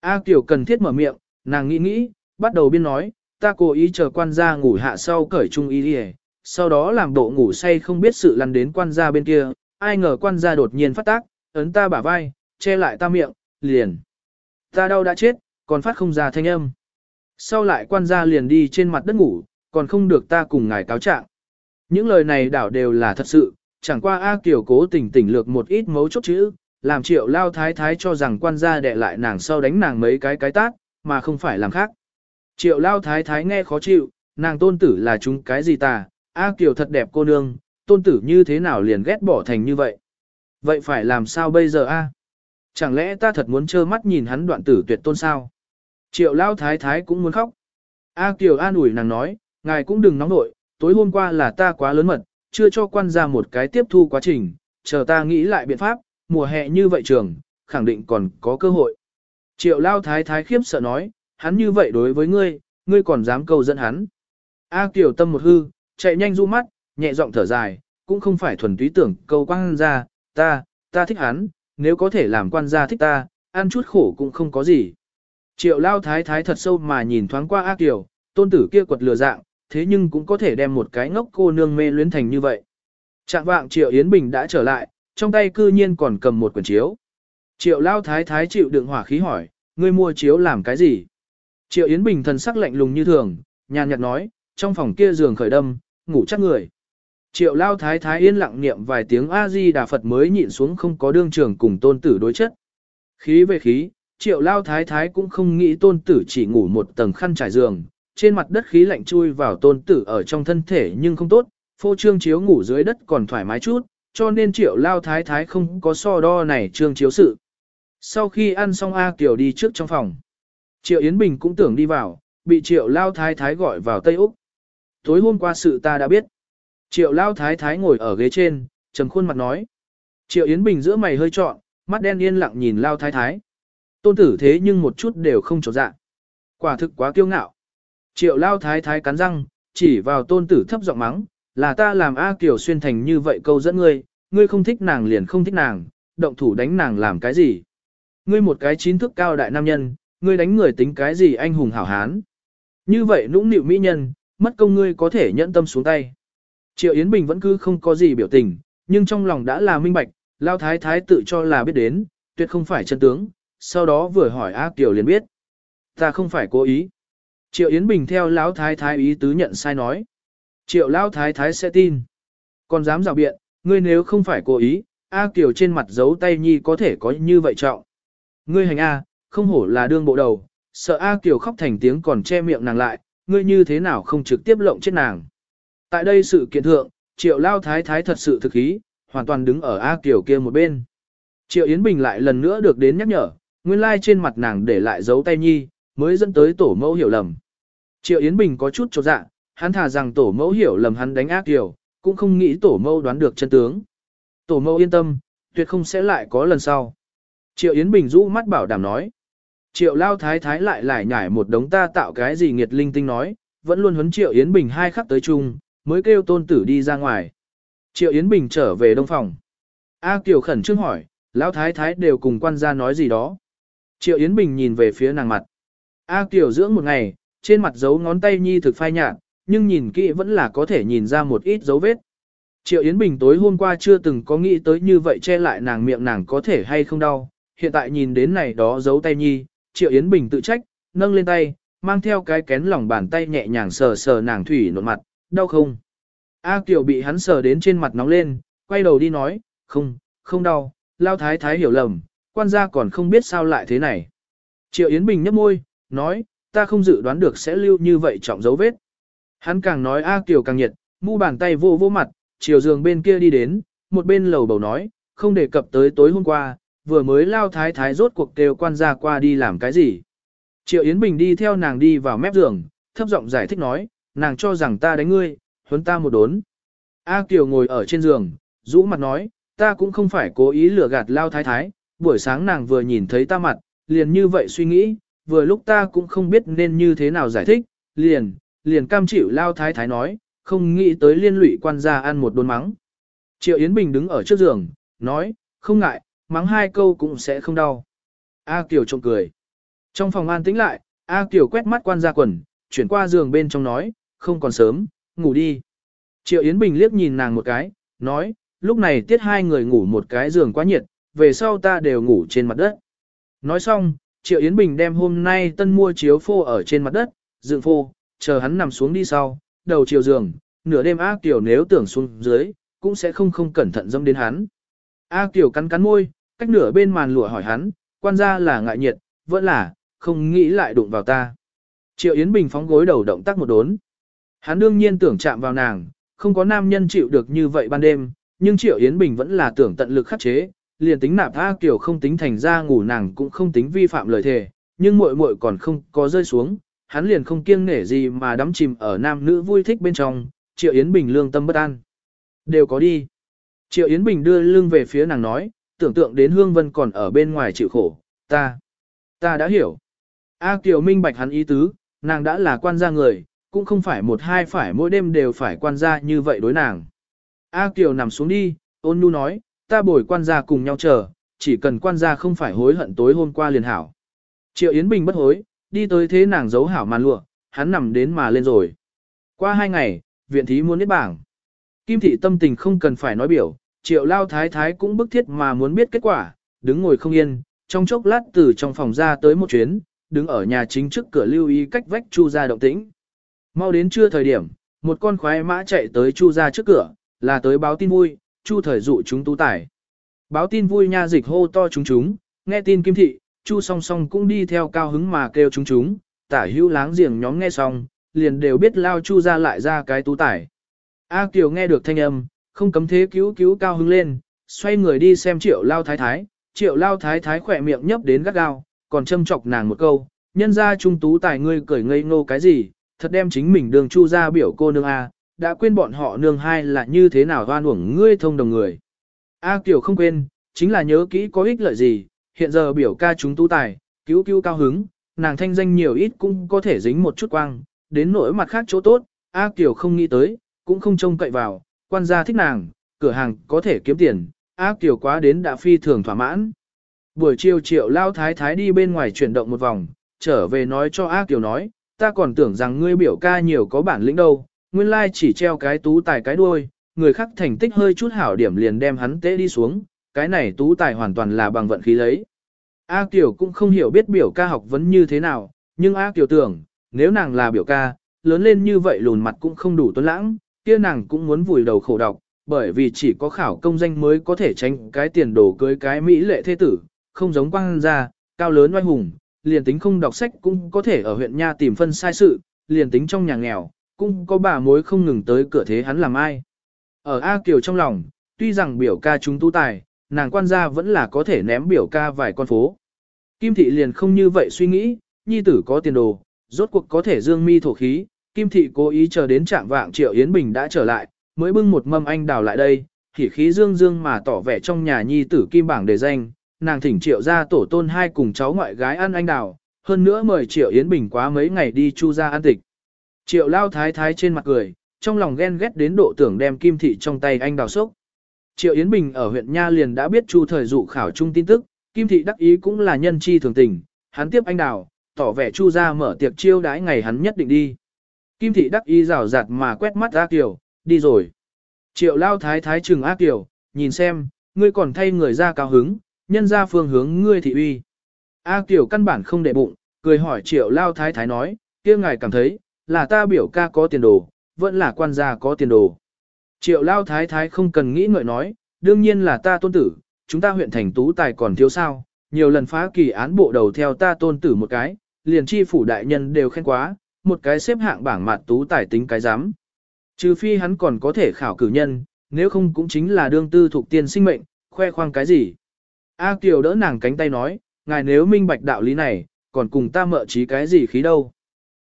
A Kiều cần thiết mở miệng, nàng nghĩ nghĩ, bắt đầu biên nói, ta cố ý chờ quan gia ngủ hạ sau cởi trung y đi sau đó làm bộ ngủ say không biết sự lăn đến quan gia bên kia, ai ngờ quan gia đột nhiên phát tác, ấn ta bả vai, che lại ta miệng, liền. Ta đau đã chết, còn phát không ra thanh âm. Sau lại quan gia liền đi trên mặt đất ngủ, còn không được ta cùng ngài cáo trạng. Những lời này đảo đều là thật sự, chẳng qua A Kiều cố tình tỉnh lược một ít mấu chốt chữ, làm triệu lao thái thái cho rằng quan gia đệ lại nàng sau đánh nàng mấy cái cái tát, mà không phải làm khác. Triệu lao thái thái nghe khó chịu, nàng tôn tử là chúng cái gì ta, A Kiều thật đẹp cô nương, tôn tử như thế nào liền ghét bỏ thành như vậy. Vậy phải làm sao bây giờ a? Chẳng lẽ ta thật muốn trơ mắt nhìn hắn đoạn tử tuyệt tôn sao? Triệu lao thái thái cũng muốn khóc. A Kiều an ủi nàng nói, ngài cũng đừng nóng nội, tối hôm qua là ta quá lớn mật, chưa cho quan ra một cái tiếp thu quá trình, chờ ta nghĩ lại biện pháp, mùa hè như vậy trường, khẳng định còn có cơ hội. Triệu lao thái thái khiếp sợ nói, hắn như vậy đối với ngươi, ngươi còn dám cầu dẫn hắn. A Kiều tâm một hư, chạy nhanh du mắt, nhẹ giọng thở dài, cũng không phải thuần túy tưởng câu quan gia, ta, ta thích hắn, nếu có thể làm quan gia thích ta, ăn chút khổ cũng không có gì. Triệu lao thái thái thật sâu mà nhìn thoáng qua A Kiều, tôn tử kia quật lừa dạng, thế nhưng cũng có thể đem một cái ngốc cô nương mê luyến thành như vậy. Trạng vạng Triệu Yến Bình đã trở lại, trong tay cư nhiên còn cầm một quyển chiếu. Triệu lao thái thái chịu đựng hỏa khí hỏi, ngươi mua chiếu làm cái gì? Triệu Yến Bình thần sắc lạnh lùng như thường, nhàn nhạt nói, trong phòng kia giường khởi đâm, ngủ chắc người. Triệu lao thái thái yên lặng niệm vài tiếng A-di Đà Phật mới nhịn xuống không có đương trường cùng tôn tử đối chất. Khí về khí, triệu lao thái thái cũng không nghĩ tôn tử chỉ ngủ một tầng khăn trải giường, trên mặt đất khí lạnh chui vào tôn tử ở trong thân thể nhưng không tốt, phô trương chiếu ngủ dưới đất còn thoải mái chút, cho nên triệu lao thái thái không có so đo này trương chiếu sự. Sau khi ăn xong A Kiều đi trước trong phòng, triệu Yến Bình cũng tưởng đi vào, bị triệu lao thái thái gọi vào Tây Úc. Tối hôm qua sự ta đã biết. Triệu lao thái thái ngồi ở ghế trên, trầm khuôn mặt nói. Triệu Yến Bình giữa mày hơi trọn, mắt đen yên lặng nhìn lao thái thái. Tôn tử thế nhưng một chút đều không trọt dạ. Quả thực quá kiêu ngạo. Triệu lao thái thái cắn răng, chỉ vào tôn tử thấp giọng mắng, là ta làm A Kiều xuyên thành như vậy câu dẫn ngươi, ngươi không thích nàng liền không thích nàng, động thủ đánh nàng làm cái gì. Ngươi một cái chín thước cao đại nam nhân, ngươi đánh người tính cái gì anh hùng hảo hán. Như vậy nũng nịu mỹ nhân, mất công ngươi có thể nhẫn tâm xuống tay. Triệu Yến Bình vẫn cứ không có gì biểu tình, nhưng trong lòng đã là minh bạch, Lao Thái Thái tự cho là biết đến, tuyệt không phải chân tướng, sau đó vừa hỏi A Kiều liền biết. Ta không phải cố ý. Triệu Yến Bình theo Lão Thái Thái ý tứ nhận sai nói. Triệu Lão Thái Thái sẽ tin. Còn dám rào biện, ngươi nếu không phải cố ý, A Kiều trên mặt giấu tay nhi có thể có như vậy trọng. Ngươi hành A, không hổ là đương bộ đầu, sợ A Kiều khóc thành tiếng còn che miệng nàng lại, ngươi như thế nào không trực tiếp lộng chết nàng. Tại đây sự kiện thượng, triệu lao thái thái thật sự thực ý, hoàn toàn đứng ở A Kiều kia một bên. Triệu Yến Bình lại lần nữa được đến nhắc nhở, nguyên lai trên mặt nàng để lại dấu tay nhi, mới dẫn tới tổ mẫu hiểu lầm. Triệu Yến Bình có chút chột dạ, hắn thà rằng tổ mẫu hiểu lầm hắn đánh ác tiểu, cũng không nghĩ tổ mẫu đoán được chân tướng. Tổ mẫu yên tâm, tuyệt không sẽ lại có lần sau. Triệu Yến Bình rũ mắt bảo đảm nói. Triệu Lao Thái Thái lại lại nhảy một đống ta tạo cái gì nghiệt linh tinh nói, vẫn luôn huấn Triệu Yến Bình hai khắc tới chung, mới kêu tôn tử đi ra ngoài. Triệu Yến Bình trở về đông phòng. A Kiều khẩn trương hỏi, Lão Thái Thái đều cùng quan gia nói gì đó. Triệu Yến Bình nhìn về phía nàng mặt. A Kiều dưỡng một ngày, trên mặt giấu ngón tay nhi thực phai nhạt, nhưng nhìn kỹ vẫn là có thể nhìn ra một ít dấu vết. Triệu Yến Bình tối hôm qua chưa từng có nghĩ tới như vậy che lại nàng miệng nàng có thể hay không đau. Hiện tại nhìn đến này đó giấu tay nhi, Triệu Yến Bình tự trách, nâng lên tay, mang theo cái kén lòng bàn tay nhẹ nhàng sờ sờ nàng thủy nộn mặt, đau không? A Kiều bị hắn sờ đến trên mặt nóng lên, quay đầu đi nói, không, không đau, lao thái thái hiểu lầm, quan gia còn không biết sao lại thế này. Triệu Yến Bình nhấp môi, nói, ta không dự đoán được sẽ lưu như vậy trọng dấu vết. Hắn càng nói A Kiều càng nhiệt, mu bàn tay vô vô mặt, chiều giường bên kia đi đến, một bên lầu bầu nói, không đề cập tới tối hôm qua, vừa mới lao thái thái rốt cuộc kêu quan gia qua đi làm cái gì. Triệu Yến Bình đi theo nàng đi vào mép giường, thấp giọng giải thích nói, nàng cho rằng ta đánh ngươi, huấn ta một đốn. A Kiều ngồi ở trên giường, rũ mặt nói, ta cũng không phải cố ý lừa gạt lao thái thái, buổi sáng nàng vừa nhìn thấy ta mặt, liền như vậy suy nghĩ, vừa lúc ta cũng không biết nên như thế nào giải thích, liền, liền cam chịu lao thái thái nói, không nghĩ tới liên lụy quan gia ăn một đốn mắng. Triệu Yến Bình đứng ở trước giường, nói, không ngại, mắng hai câu cũng sẽ không đau. A Kiều trộm cười. Trong phòng an tĩnh lại, A Kiều quét mắt quan gia quần, chuyển qua giường bên trong nói, không còn sớm, ngủ đi. Triệu Yến Bình liếc nhìn nàng một cái, nói, lúc này tiết hai người ngủ một cái giường quá nhiệt, về sau ta đều ngủ trên mặt đất. Nói xong, Triệu Yến Bình đem hôm nay tân mua chiếu phô ở trên mặt đất, dựng phô, chờ hắn nằm xuống đi sau, đầu chiều giường, nửa đêm A Kiều nếu tưởng xuống dưới, cũng sẽ không không cẩn thận dâm đến hắn. A Kiều cắn cắn môi, cách nửa bên màn lụa hỏi hắn, quan gia là ngại nhiệt, vẫn là, không nghĩ lại đụng vào ta. Triệu Yến Bình phóng gối đầu động tác một đốn. Hắn đương nhiên tưởng chạm vào nàng, không có nam nhân chịu được như vậy ban đêm, nhưng Triệu Yến Bình vẫn là tưởng tận lực khắc chế, liền tính nạp A Kiều không tính thành ra ngủ nàng cũng không tính vi phạm lời thề, nhưng muội muội còn không có rơi xuống, hắn liền không kiêng nể gì mà đắm chìm ở nam nữ vui thích bên trong, Triệu Yến Bình lương tâm bất an. Đều có đi. Triệu Yến Bình đưa lưng về phía nàng nói, tưởng tượng đến Hương Vân còn ở bên ngoài chịu khổ, ta, ta đã hiểu. A Kiều minh bạch hắn ý tứ, nàng đã là quan gia người, cũng không phải một hai phải mỗi đêm đều phải quan gia như vậy đối nàng. A Kiều nằm xuống đi, ôn nhu nói, ta bồi quan gia cùng nhau chờ, chỉ cần quan gia không phải hối hận tối hôm qua liền hảo. Triệu Yến Bình bất hối, đi tới thế nàng giấu hảo màn lụa, hắn nằm đến mà lên rồi. Qua hai ngày, viện thí muốn biết bảng. Kim thị tâm tình không cần phải nói biểu, triệu lao thái thái cũng bức thiết mà muốn biết kết quả, đứng ngồi không yên, trong chốc lát từ trong phòng ra tới một chuyến, đứng ở nhà chính trước cửa lưu ý cách vách chu ra động tĩnh. Mau đến trưa thời điểm, một con khoái mã chạy tới chu ra trước cửa, là tới báo tin vui, chu thời dụ chúng tú tải. Báo tin vui nha dịch hô to chúng chúng, nghe tin kim thị, chu song song cũng đi theo cao hứng mà kêu chúng chúng, tả hữu láng giềng nhóm nghe xong, liền đều biết lao chu ra lại ra cái tú tải. A Kiều nghe được thanh âm, không cấm thế cứu cứu cao hứng lên, xoay người đi xem triệu lao thái thái, triệu lao thái thái khỏe miệng nhấp đến gắt gao, còn châm chọc nàng một câu, nhân ra trung tú tài ngươi cười ngây ngô cái gì, thật đem chính mình đường chu ra biểu cô nương A, đã quên bọn họ nương hai là như thế nào hoan uổng ngươi thông đồng người. A Kiều không quên, chính là nhớ kỹ có ích lợi gì, hiện giờ biểu ca chúng tu tài, cứu cứu cao hứng, nàng thanh danh nhiều ít cũng có thể dính một chút quang, đến nỗi mặt khác chỗ tốt, A Kiều không nghĩ tới, cũng không trông cậy vào, quan gia thích nàng, cửa hàng có thể kiếm tiền, A Kiều quá đến đã phi thường thỏa mãn. Buổi chiều triệu lao thái thái đi bên ngoài chuyển động một vòng, trở về nói cho A Kiều nói, ta còn tưởng rằng ngươi biểu ca nhiều có bản lĩnh đâu, nguyên lai chỉ treo cái tú tài cái đuôi, người khác thành tích hơi chút hảo điểm liền đem hắn tế đi xuống, cái này tú tài hoàn toàn là bằng vận khí lấy. A Kiều cũng không hiểu biết biểu ca học vấn như thế nào, nhưng A Kiều tưởng, nếu nàng là biểu ca, lớn lên như vậy lùn mặt cũng không đủ tuấn lãng, kia nàng cũng muốn vùi đầu khổ đọc, bởi vì chỉ có khảo công danh mới có thể tránh cái tiền đồ cưới cái mỹ lệ thế tử, không giống quang gia, cao lớn oai hùng, liền tính không đọc sách cũng có thể ở huyện nha tìm phân sai sự, liền tính trong nhà nghèo, cũng có bà mối không ngừng tới cửa thế hắn làm ai. Ở A Kiều trong lòng, tuy rằng biểu ca chúng tu tài, nàng quan gia vẫn là có thể ném biểu ca vài con phố. Kim thị liền không như vậy suy nghĩ, nhi tử có tiền đồ, rốt cuộc có thể dương mi thổ khí, Kim thị cố ý chờ đến trạng vạng Triệu Yến Bình đã trở lại, mới bưng một mâm anh đào lại đây, thì khí dương dương mà tỏ vẻ trong nhà nhi tử kim bảng đề danh, nàng thỉnh Triệu ra tổ tôn hai cùng cháu ngoại gái ăn anh đào, hơn nữa mời Triệu Yến Bình quá mấy ngày đi chu ra ăn tịch. Triệu lao thái thái trên mặt cười, trong lòng ghen ghét đến độ tưởng đem kim thị trong tay anh đào sốc. Triệu Yến Bình ở huyện Nha liền đã biết chu thời dụ khảo trung tin tức, kim thị đắc ý cũng là nhân chi thường tình, hắn tiếp anh đào, tỏ vẻ chu ra mở tiệc chiêu đãi ngày hắn nhất định đi. Kim thị đắc ý rào rạt mà quét mắt A Kiều, đi rồi. Triệu lao thái thái trừng A Kiều, nhìn xem, ngươi còn thay người ra cao hứng, nhân ra phương hướng ngươi thị uy. A Kiều căn bản không để bụng, cười hỏi triệu lao thái thái nói, kia ngài cảm thấy, là ta biểu ca có tiền đồ, vẫn là quan gia có tiền đồ. Triệu lao thái thái không cần nghĩ ngợi nói, đương nhiên là ta tôn tử, chúng ta huyện thành tú tài còn thiếu sao, nhiều lần phá kỳ án bộ đầu theo ta tôn tử một cái, liền chi phủ đại nhân đều khen quá, một cái xếp hạng bảng mặt tú tài tính cái giám. Trừ phi hắn còn có thể khảo cử nhân, nếu không cũng chính là đương tư thuộc tiên sinh mệnh, khoe khoang cái gì. A Kiều đỡ nàng cánh tay nói, ngài nếu minh bạch đạo lý này, còn cùng ta mợ trí cái gì khí đâu.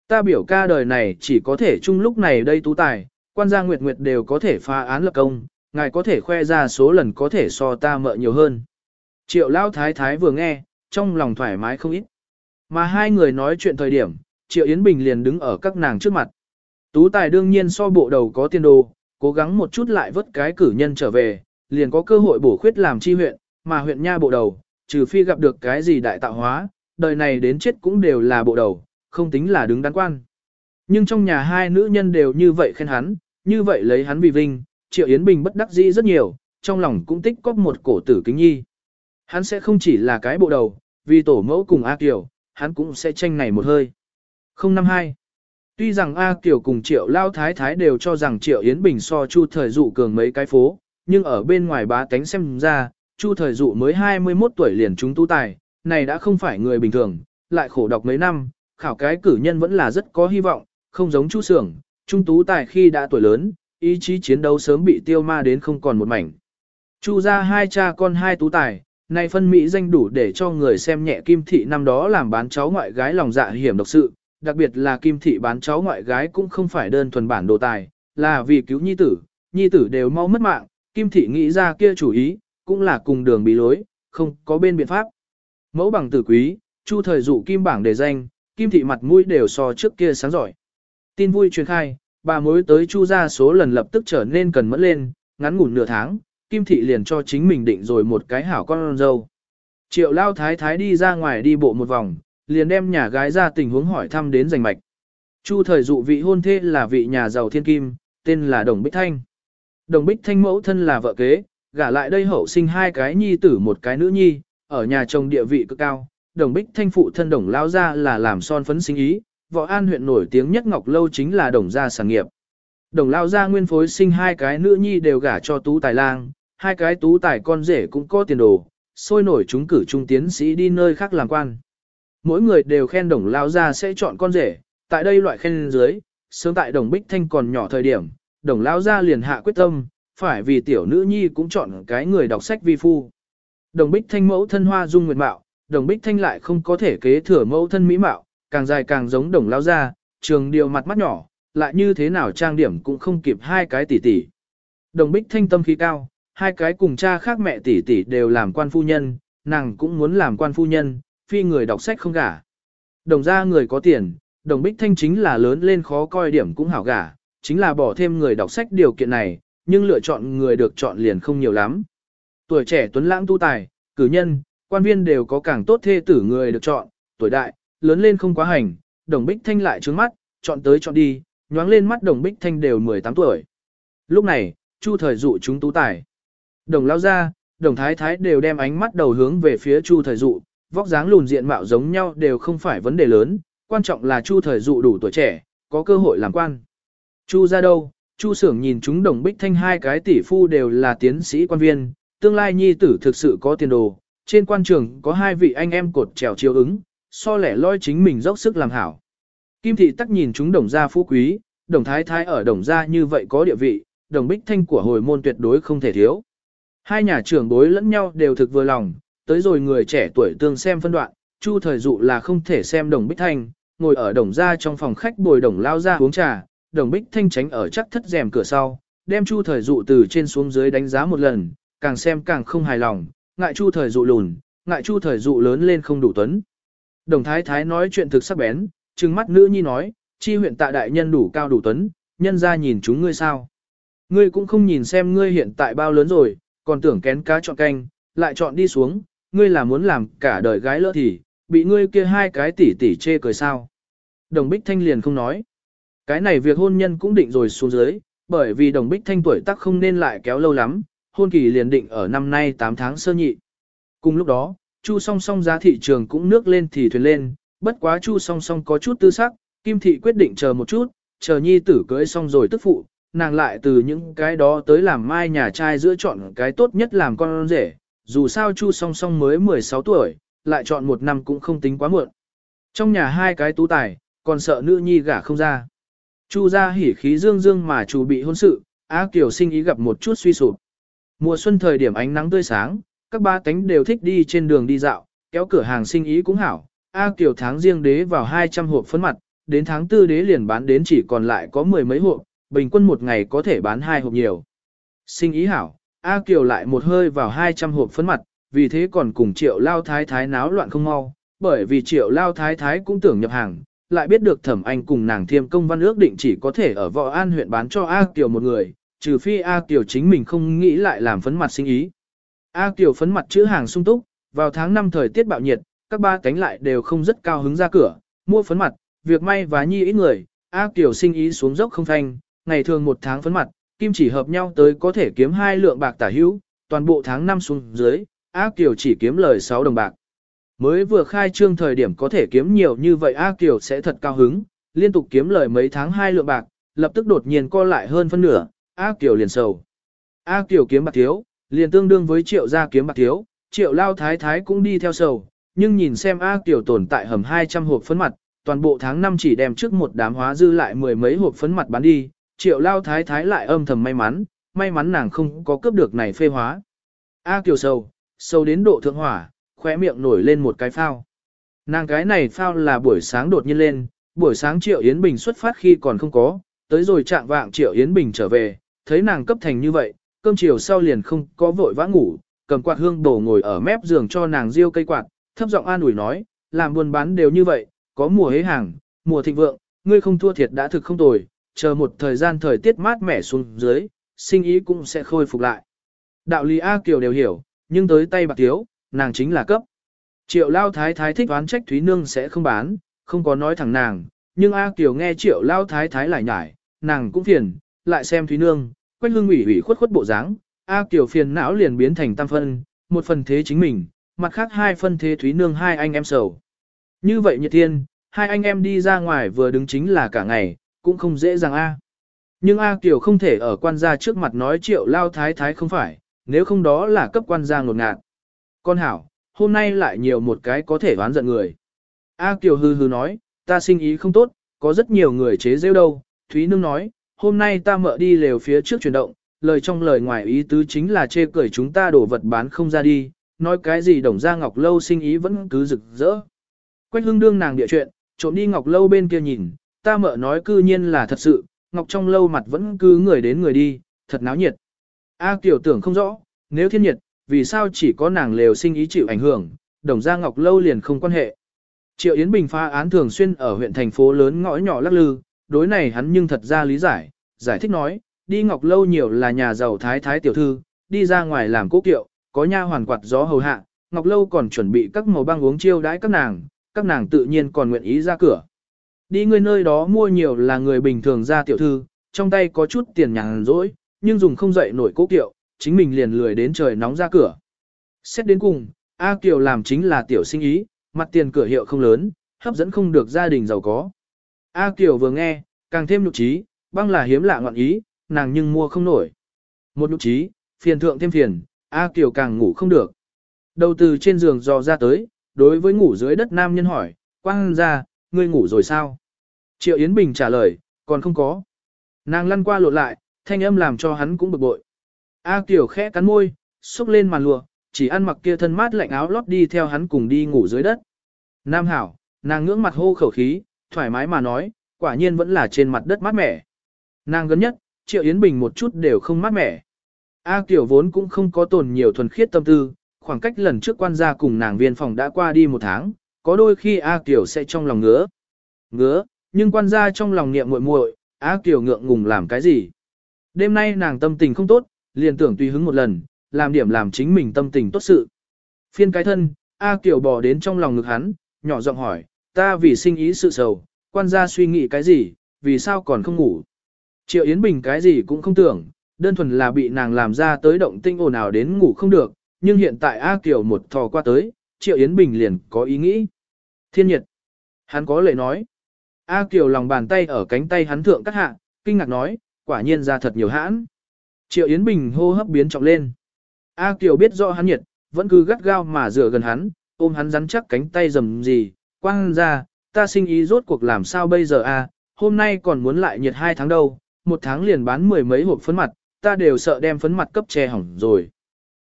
Ta biểu ca đời này chỉ có thể chung lúc này đây tú tài, quan gia nguyệt nguyệt đều có thể phá án lập công, ngài có thể khoe ra số lần có thể so ta mợ nhiều hơn. Triệu lao thái thái vừa nghe, trong lòng thoải mái không ít. Mà hai người nói chuyện thời điểm, Triệu Yến Bình liền đứng ở các nàng trước mặt. Tú tài đương nhiên so bộ đầu có tiền đồ, cố gắng một chút lại vớt cái cử nhân trở về, liền có cơ hội bổ khuyết làm chi huyện, mà huyện nha bộ đầu, trừ phi gặp được cái gì đại tạo hóa, đời này đến chết cũng đều là bộ đầu, không tính là đứng đắn quan. Nhưng trong nhà hai nữ nhân đều như vậy khen hắn, như vậy lấy hắn vì vinh, Triệu Yến Bình bất đắc dĩ rất nhiều, trong lòng cũng tích có một cổ tử kính nhi. Hắn sẽ không chỉ là cái bộ đầu, vì tổ mẫu cùng A Kiều, hắn cũng sẽ tranh này một hơi. 052 Tuy rằng A Kiều cùng Triệu Lao Thái Thái đều cho rằng Triệu Yến Bình so Chu Thời Dụ cường mấy cái phố, nhưng ở bên ngoài bá tánh xem ra, Chu Thời Dụ mới 21 tuổi liền chúng tu tài, này đã không phải người bình thường, lại khổ đọc mấy năm, khảo cái cử nhân vẫn là rất có hy vọng, không giống Chu Sưởng, Trung tú tài khi đã tuổi lớn, ý chí chiến đấu sớm bị tiêu ma đến không còn một mảnh. Chu ra hai cha con hai tú tài, này phân mỹ danh đủ để cho người xem nhẹ kim thị năm đó làm bán cháu ngoại gái lòng dạ hiểm độc sự, đặc biệt là kim thị bán cháu ngoại gái cũng không phải đơn thuần bản đồ tài, là vì cứu nhi tử, nhi tử đều mau mất mạng, kim thị nghĩ ra kia chủ ý, cũng là cùng đường bị lối, không có bên biện pháp. Mẫu bằng tử quý, chu thời dụ kim bảng đề danh, kim thị mặt mũi đều so trước kia sáng giỏi. Tin vui truyền khai, bà mối tới chu ra số lần lập tức trở nên cần mẫn lên, ngắn ngủn nửa tháng, kim thị liền cho chính mình định rồi một cái hảo con dâu. Triệu lao thái thái đi ra ngoài đi bộ một vòng, liền đem nhà gái ra tình huống hỏi thăm đến giành mạch. Chu thời dụ vị hôn thê là vị nhà giàu thiên kim, tên là Đồng Bích Thanh. Đồng Bích Thanh mẫu thân là vợ kế, gả lại đây hậu sinh hai cái nhi tử một cái nữ nhi, ở nhà chồng địa vị cực cao. Đồng Bích Thanh phụ thân Đồng Lao ra là làm son phấn sinh ý, võ an huyện nổi tiếng nhất Ngọc Lâu chính là Đồng gia sản nghiệp. Đồng Lao Gia nguyên phối sinh hai cái nữ nhi đều gả cho Tú Tài Lang, hai cái Tú Tài con rể cũng có tiền đồ, sôi nổi chúng cử trung tiến sĩ đi nơi khác làm quan. Mỗi người đều khen Đồng Lao Gia sẽ chọn con rể, tại đây loại khen dưới, sớm tại Đồng Bích Thanh còn nhỏ thời điểm, Đồng Lao Gia liền hạ quyết tâm, phải vì tiểu nữ nhi cũng chọn cái người đọc sách vi phu. Đồng Bích Thanh mẫu thân hoa dung nguyệt mạo, Đồng Bích Thanh lại không có thể kế thừa mẫu thân mỹ mạo, càng dài càng giống Đồng Lao ra, trường điều mặt mắt nhỏ, lại như thế nào trang điểm cũng không kịp hai cái tỷ tỷ. Đồng Bích Thanh tâm khí cao, hai cái cùng cha khác mẹ tỷ tỷ đều làm quan phu nhân, nàng cũng muốn làm quan phu nhân, phi người đọc sách không gả. Đồng ra người có tiền, đồng Bích Thanh chính là lớn lên khó coi điểm cũng hảo gả, chính là bỏ thêm người đọc sách điều kiện này, nhưng lựa chọn người được chọn liền không nhiều lắm. Tuổi trẻ tuấn lãng tu tài, cử nhân, quan viên đều có càng tốt thê tử người được chọn, tuổi đại, lớn lên không quá hành, đồng Bích Thanh lại trướng mắt, chọn tới chọn đi, nhoáng lên mắt đồng Bích Thanh đều 18 tuổi. Lúc này, Chu thời dụ chúng tú tài. Đồng lao ra, đồng thái thái đều đem ánh mắt đầu hướng về phía Chu thời dụ, vóc dáng lùn diện mạo giống nhau đều không phải vấn đề lớn, quan trọng là Chu thời dụ đủ tuổi trẻ, có cơ hội làm quan. Chu ra đâu, Chu Sưởng nhìn chúng đồng bích thanh hai cái tỷ phu đều là tiến sĩ quan viên, tương lai nhi tử thực sự có tiền đồ, trên quan trường có hai vị anh em cột trèo chiếu ứng, so lẻ loi chính mình dốc sức làm hảo. Kim thị tắc nhìn chúng đồng gia phú quý, đồng thái thái ở đồng gia như vậy có địa vị, đồng bích thanh của hồi môn tuyệt đối không thể thiếu. Hai nhà trưởng bối lẫn nhau đều thực vừa lòng, tới rồi người trẻ tuổi tương xem phân đoạn, chu thời dụ là không thể xem đồng bích thanh, ngồi ở đồng gia trong phòng khách bồi đồng lao ra uống trà, đồng bích thanh tránh ở chắc thất rèm cửa sau, đem chu thời dụ từ trên xuống dưới đánh giá một lần, càng xem càng không hài lòng, ngại chu thời dụ lùn, ngại chu thời dụ lớn lên không đủ tuấn. Đồng thái thái nói chuyện thực sắc bén, trừng mắt nữ nhi nói, chi huyện tạ đại nhân đủ cao đủ tuấn, nhân ra nhìn chúng ngươi sao. Ngươi cũng không nhìn xem ngươi hiện tại bao lớn rồi, còn tưởng kén cá chọn canh, lại chọn đi xuống, ngươi là muốn làm cả đời gái lỡ thì, bị ngươi kia hai cái tỉ tỉ chê cười sao. Đồng Bích Thanh liền không nói. Cái này việc hôn nhân cũng định rồi xuống dưới, bởi vì đồng Bích Thanh tuổi tác không nên lại kéo lâu lắm, hôn kỳ liền định ở năm nay 8 tháng sơ nhị. Cùng lúc đó, Chu song song giá thị trường cũng nước lên thì thuyền lên, bất quá Chu song song có chút tư sắc, Kim Thị quyết định chờ một chút, chờ nhi tử cưới xong rồi tức phụ, nàng lại từ những cái đó tới làm mai nhà trai giữa chọn cái tốt nhất làm con rể, dù sao Chu song song mới 16 tuổi, lại chọn một năm cũng không tính quá muộn. Trong nhà hai cái tú tài, còn sợ nữ nhi gả không ra. Chu ra hỉ khí dương dương mà chủ bị hôn sự, Á Kiều sinh ý gặp một chút suy sụp. Mùa xuân thời điểm ánh nắng tươi sáng, các ba tánh đều thích đi trên đường đi dạo, kéo cửa hàng sinh ý cũng hảo. A Kiều tháng riêng đế vào 200 hộp phấn mặt, đến tháng tư đế liền bán đến chỉ còn lại có mười mấy hộp, bình quân một ngày có thể bán hai hộp nhiều. Sinh ý hảo, A Kiều lại một hơi vào 200 hộp phấn mặt, vì thế còn cùng triệu lao thái thái náo loạn không mau, bởi vì triệu lao thái thái cũng tưởng nhập hàng, lại biết được thẩm anh cùng nàng thiêm công văn ước định chỉ có thể ở võ an huyện bán cho A Kiều một người, trừ phi A Kiều chính mình không nghĩ lại làm phấn mặt sinh ý. A Kiều phấn mặt chữ hàng sung túc, vào tháng 5 thời tiết bạo nhiệt, các ba cánh lại đều không rất cao hứng ra cửa, mua phấn mặt, việc may và nhi ít người, A Kiều sinh ý xuống dốc không thanh, ngày thường một tháng phấn mặt, kim chỉ hợp nhau tới có thể kiếm hai lượng bạc tả hữu, toàn bộ tháng năm xuống dưới, A Kiều chỉ kiếm lời 6 đồng bạc. Mới vừa khai trương thời điểm có thể kiếm nhiều như vậy A Kiều sẽ thật cao hứng, liên tục kiếm lời mấy tháng hai lượng bạc, lập tức đột nhiên co lại hơn phân nửa, A Kiều liền sầu. A Kiều kiếm bạc thiếu, liền tương đương với triệu gia kiếm bạc thiếu, triệu lao thái thái cũng đi theo sầu, nhưng nhìn xem A Kiều tồn tại hầm 200 hộp phấn mặt, toàn bộ tháng năm chỉ đem trước một đám hóa dư lại mười mấy hộp phấn mặt bán đi, triệu lao thái thái lại âm thầm may mắn, may mắn nàng không có cướp được này phê hóa. A Kiều sầu, sầu đến độ thượng hỏa, khóe miệng nổi lên một cái phao. Nàng cái này phao là buổi sáng đột nhiên lên, buổi sáng Triệu Yến Bình xuất phát khi còn không có, tới rồi trạng vạng Triệu Yến Bình trở về, thấy nàng cấp thành như vậy, cơm chiều sau liền không có vội vã ngủ, cầm quạt hương đổ ngồi ở mép giường cho nàng riêu cây quạt, thấp giọng an ủi nói, làm buôn bán đều như vậy, có mùa hế hàng, mùa thịnh vượng, ngươi không thua thiệt đã thực không tồi, chờ một thời gian thời tiết mát mẻ xuống dưới, sinh ý cũng sẽ khôi phục lại. Đạo lý A Kiều đều hiểu, nhưng tới tay bạc thiếu, nàng chính là cấp. Triệu Lao Thái Thái thích oán trách Thúy Nương sẽ không bán, không có nói thẳng nàng, nhưng A Kiều nghe Triệu Lao Thái Thái lại nhải, nàng cũng phiền, lại xem Thúy Nương, quách hương ủy ủy khuất khuất bộ dáng, A Kiều phiền não liền biến thành tam phân, một phần thế chính mình, mặt khác hai phân thế Thúy Nương hai anh em sầu. Như vậy nhiệt thiên, hai anh em đi ra ngoài vừa đứng chính là cả ngày, cũng không dễ dàng A. Nhưng A Kiều không thể ở quan gia trước mặt nói Triệu Lao Thái Thái không phải, nếu không đó là cấp quan gia ngột ngạt. Con hảo, hôm nay lại nhiều một cái có thể đoán giận người. A Kiều hư hư nói, ta sinh ý không tốt, có rất nhiều người chế rêu đâu. Thúy Nương nói, hôm nay ta mợ đi lều phía trước chuyển động, lời trong lời ngoài ý tứ chính là chê cười chúng ta đổ vật bán không ra đi, nói cái gì đồng ra ngọc lâu sinh ý vẫn cứ rực rỡ. Quách hương đương nàng địa chuyện, trộm đi ngọc lâu bên kia nhìn, ta mợ nói cư nhiên là thật sự, ngọc trong lâu mặt vẫn cứ người đến người đi, thật náo nhiệt. A tiểu tưởng không rõ, nếu thiên nhiệt, vì sao chỉ có nàng lều sinh ý chịu ảnh hưởng, đồng ra ngọc lâu liền không quan hệ. Triệu Yến Bình phá án thường xuyên ở huyện thành phố lớn ngõ nhỏ lắc lư, đối này hắn nhưng thật ra lý giải, giải thích nói, đi ngọc lâu nhiều là nhà giàu thái thái tiểu thư, đi ra ngoài làm cố kiệu, có nha hoàn quạt gió hầu hạ, ngọc lâu còn chuẩn bị các màu băng uống chiêu đãi các nàng, các nàng tự nhiên còn nguyện ý ra cửa. Đi người nơi đó mua nhiều là người bình thường ra tiểu thư, trong tay có chút tiền nhàn rỗi, nhưng dùng không dậy nổi cố kiệu, chính mình liền lười đến trời nóng ra cửa. Xét đến cùng, A Kiều làm chính là tiểu sinh ý, mặt tiền cửa hiệu không lớn, hấp dẫn không được gia đình giàu có. A Kiều vừa nghe, càng thêm nhục trí, băng là hiếm lạ ngọn ý, nàng nhưng mua không nổi. Một nhục trí, phiền thượng thêm phiền, A Kiều càng ngủ không được. Đầu từ trên giường dò ra tới, đối với ngủ dưới đất nam nhân hỏi, quang ra, ngươi ngủ rồi sao? Triệu Yến Bình trả lời, còn không có. Nàng lăn qua lộn lại, thanh âm làm cho hắn cũng bực bội. A Kiều khẽ cắn môi, xúc lên màn lụa, chỉ ăn mặc kia thân mát lạnh áo lót đi theo hắn cùng đi ngủ dưới đất. Nam hảo, nàng ngưỡng mặt hô khẩu khí, thoải mái mà nói, quả nhiên vẫn là trên mặt đất mát mẻ. Nàng gần nhất, Triệu Yến Bình một chút đều không mát mẻ. A Kiều vốn cũng không có tồn nhiều thuần khiết tâm tư, khoảng cách lần trước quan gia cùng nàng viên phòng đã qua đi một tháng, có đôi khi A Kiều sẽ trong lòng ngứa. Ngứa, nhưng quan gia trong lòng niệm muội muội, A Kiều ngượng ngùng làm cái gì? Đêm nay nàng tâm tình không tốt, liền tưởng tùy hứng một lần, làm điểm làm chính mình tâm tình tốt sự. Phiên cái thân, A Kiều bò đến trong lòng ngực hắn, nhỏ giọng hỏi, ta vì sinh ý sự sầu, quan gia suy nghĩ cái gì, vì sao còn không ngủ. Triệu Yến Bình cái gì cũng không tưởng, đơn thuần là bị nàng làm ra tới động tinh ồn ào đến ngủ không được, nhưng hiện tại A Kiều một thò qua tới, Triệu Yến Bình liền có ý nghĩ. Thiên nhiệt. Hắn có lệ nói. A Kiều lòng bàn tay ở cánh tay hắn thượng cắt hạ, kinh ngạc nói, quả nhiên ra thật nhiều hãn. Triệu Yến Bình hô hấp biến trọng lên. A Kiều biết rõ hắn nhiệt, vẫn cứ gắt gao mà dựa gần hắn, ôm hắn rắn chắc cánh tay rầm gì, quang ra, ta sinh ý rốt cuộc làm sao bây giờ a? hôm nay còn muốn lại nhiệt hai tháng đâu, một tháng liền bán mười mấy hộp phấn mặt, ta đều sợ đem phấn mặt cấp che hỏng rồi.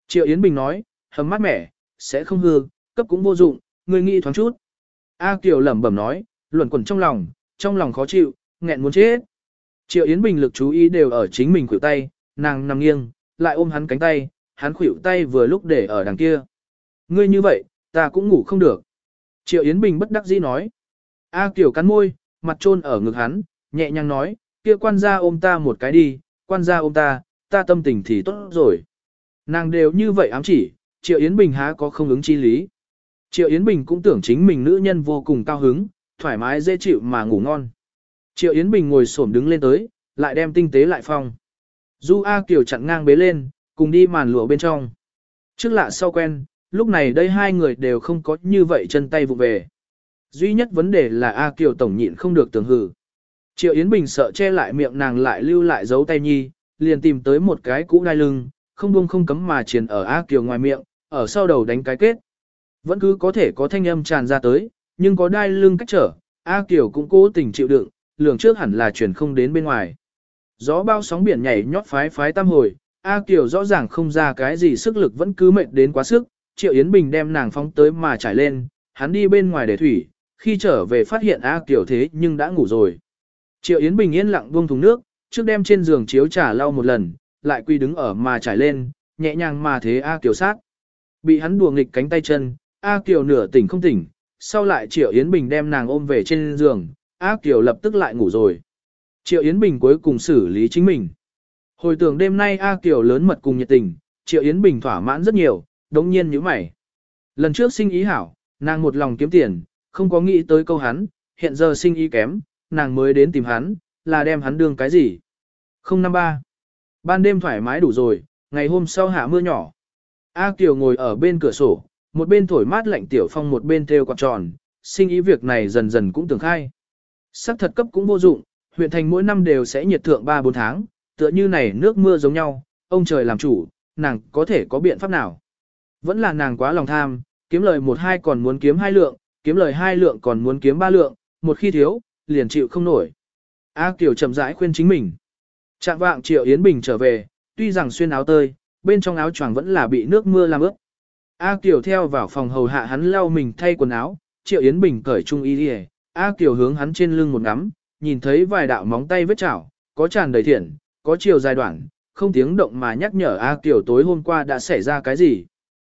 Triệu Yến Bình nói, hầm mát mẻ, sẽ không hư, cấp cũng vô dụng, người nghĩ thoáng chút. A Kiều lẩm bẩm nói, luẩn quẩn trong lòng, trong lòng khó chịu, nghẹn muốn chết. Triệu Yến Bình lực chú ý đều ở chính mình khuỷu tay, nàng nằm nghiêng, lại ôm hắn cánh tay, hắn khuỷu tay vừa lúc để ở đằng kia. Ngươi như vậy, ta cũng ngủ không được. Triệu Yến Bình bất đắc dĩ nói. A Kiều cắn môi, mặt trôn ở ngực hắn, nhẹ nhàng nói, kia quan gia ôm ta một cái đi, quan gia ôm ta, ta tâm tình thì tốt rồi. Nàng đều như vậy ám chỉ, Triệu Yến Bình há có không ứng chi lý. Triệu Yến Bình cũng tưởng chính mình nữ nhân vô cùng cao hứng, thoải mái dễ chịu mà ngủ ngon. Triệu Yến Bình ngồi xổm đứng lên tới, lại đem tinh tế lại phong. Du A Kiều chặn ngang bế lên, cùng đi màn lụa bên trong. Trước lạ sau quen, lúc này đây hai người đều không có như vậy chân tay vụ về. Duy nhất vấn đề là A Kiều tổng nhịn không được tưởng hử. Triệu Yến Bình sợ che lại miệng nàng lại lưu lại dấu tay nhi, liền tìm tới một cái cũ đai lưng, không buông không cấm mà triền ở A Kiều ngoài miệng, ở sau đầu đánh cái kết. Vẫn cứ có thể có thanh âm tràn ra tới, nhưng có đai lưng cách trở, A Kiều cũng cố tình chịu đựng, lường trước hẳn là chuyển không đến bên ngoài. Gió bao sóng biển nhảy nhót phái phái tam hồi, A Kiều rõ ràng không ra cái gì sức lực vẫn cứ mệt đến quá sức, Triệu Yến Bình đem nàng phóng tới mà trải lên, hắn đi bên ngoài để thủy, khi trở về phát hiện A Kiều thế nhưng đã ngủ rồi. Triệu Yến Bình yên lặng buông thùng nước, trước đem trên giường chiếu trà lau một lần, lại quy đứng ở mà trải lên, nhẹ nhàng mà thế A Kiều sát. Bị hắn đùa nghịch cánh tay chân, A Kiều nửa tỉnh không tỉnh, sau lại Triệu Yến Bình đem nàng ôm về trên giường, A Kiều lập tức lại ngủ rồi. Triệu Yến Bình cuối cùng xử lý chính mình. Hồi tưởng đêm nay A Kiều lớn mật cùng nhiệt tình, Triệu Yến Bình thỏa mãn rất nhiều, đống nhiên như mày. Lần trước sinh ý hảo, nàng một lòng kiếm tiền, không có nghĩ tới câu hắn, hiện giờ sinh ý kém, nàng mới đến tìm hắn, là đem hắn đương cái gì. 053. Ban đêm thoải mái đủ rồi, ngày hôm sau hạ mưa nhỏ. A Kiều ngồi ở bên cửa sổ, một bên thổi mát lạnh tiểu phong một bên theo quạt tròn, sinh ý việc này dần dần cũng tưởng khai. Sắc thật cấp cũng vô dụng, huyện thành mỗi năm đều sẽ nhiệt thượng 3-4 tháng, tựa như này nước mưa giống nhau, ông trời làm chủ, nàng có thể có biện pháp nào. Vẫn là nàng quá lòng tham, kiếm lời một hai còn muốn kiếm hai lượng, kiếm lời hai lượng còn muốn kiếm ba lượng, một khi thiếu, liền chịu không nổi. A Kiều chậm rãi khuyên chính mình. Trạng vạng Triệu Yến Bình trở về, tuy rằng xuyên áo tơi, bên trong áo choàng vẫn là bị nước mưa làm ướt. A Kiều theo vào phòng hầu hạ hắn lau mình thay quần áo, Triệu Yến Bình cởi trung y đi A Kiều hướng hắn trên lưng một ngắm, nhìn thấy vài đạo móng tay vết chảo, có tràn đầy thiện, có chiều dài đoạn, không tiếng động mà nhắc nhở A Kiều tối hôm qua đã xảy ra cái gì.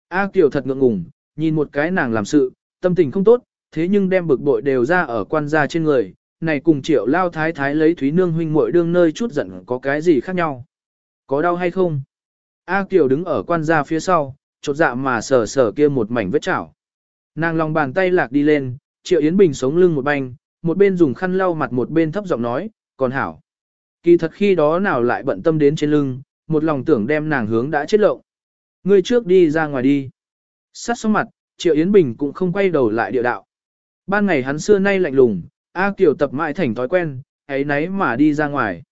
A Kiều thật ngượng ngùng, nhìn một cái nàng làm sự, tâm tình không tốt, thế nhưng đem bực bội đều ra ở quan gia trên người, này cùng triệu lao thái thái lấy thúy nương huynh muội đương nơi chút giận có cái gì khác nhau. Có đau hay không? A Kiều đứng ở quan gia phía sau, chột dạ mà sờ sờ kia một mảnh vết chảo. Nàng lòng bàn tay lạc đi lên, triệu Yến Bình sống lưng một banh, một bên dùng khăn lau mặt một bên thấp giọng nói, còn hảo. Kỳ thật khi đó nào lại bận tâm đến trên lưng, một lòng tưởng đem nàng hướng đã chết lộng. Ngươi trước đi ra ngoài đi. Sát xong mặt, Triệu Yến Bình cũng không quay đầu lại địa đạo. Ban ngày hắn xưa nay lạnh lùng, A Kiều tập mãi thành thói quen, ấy nấy mà đi ra ngoài.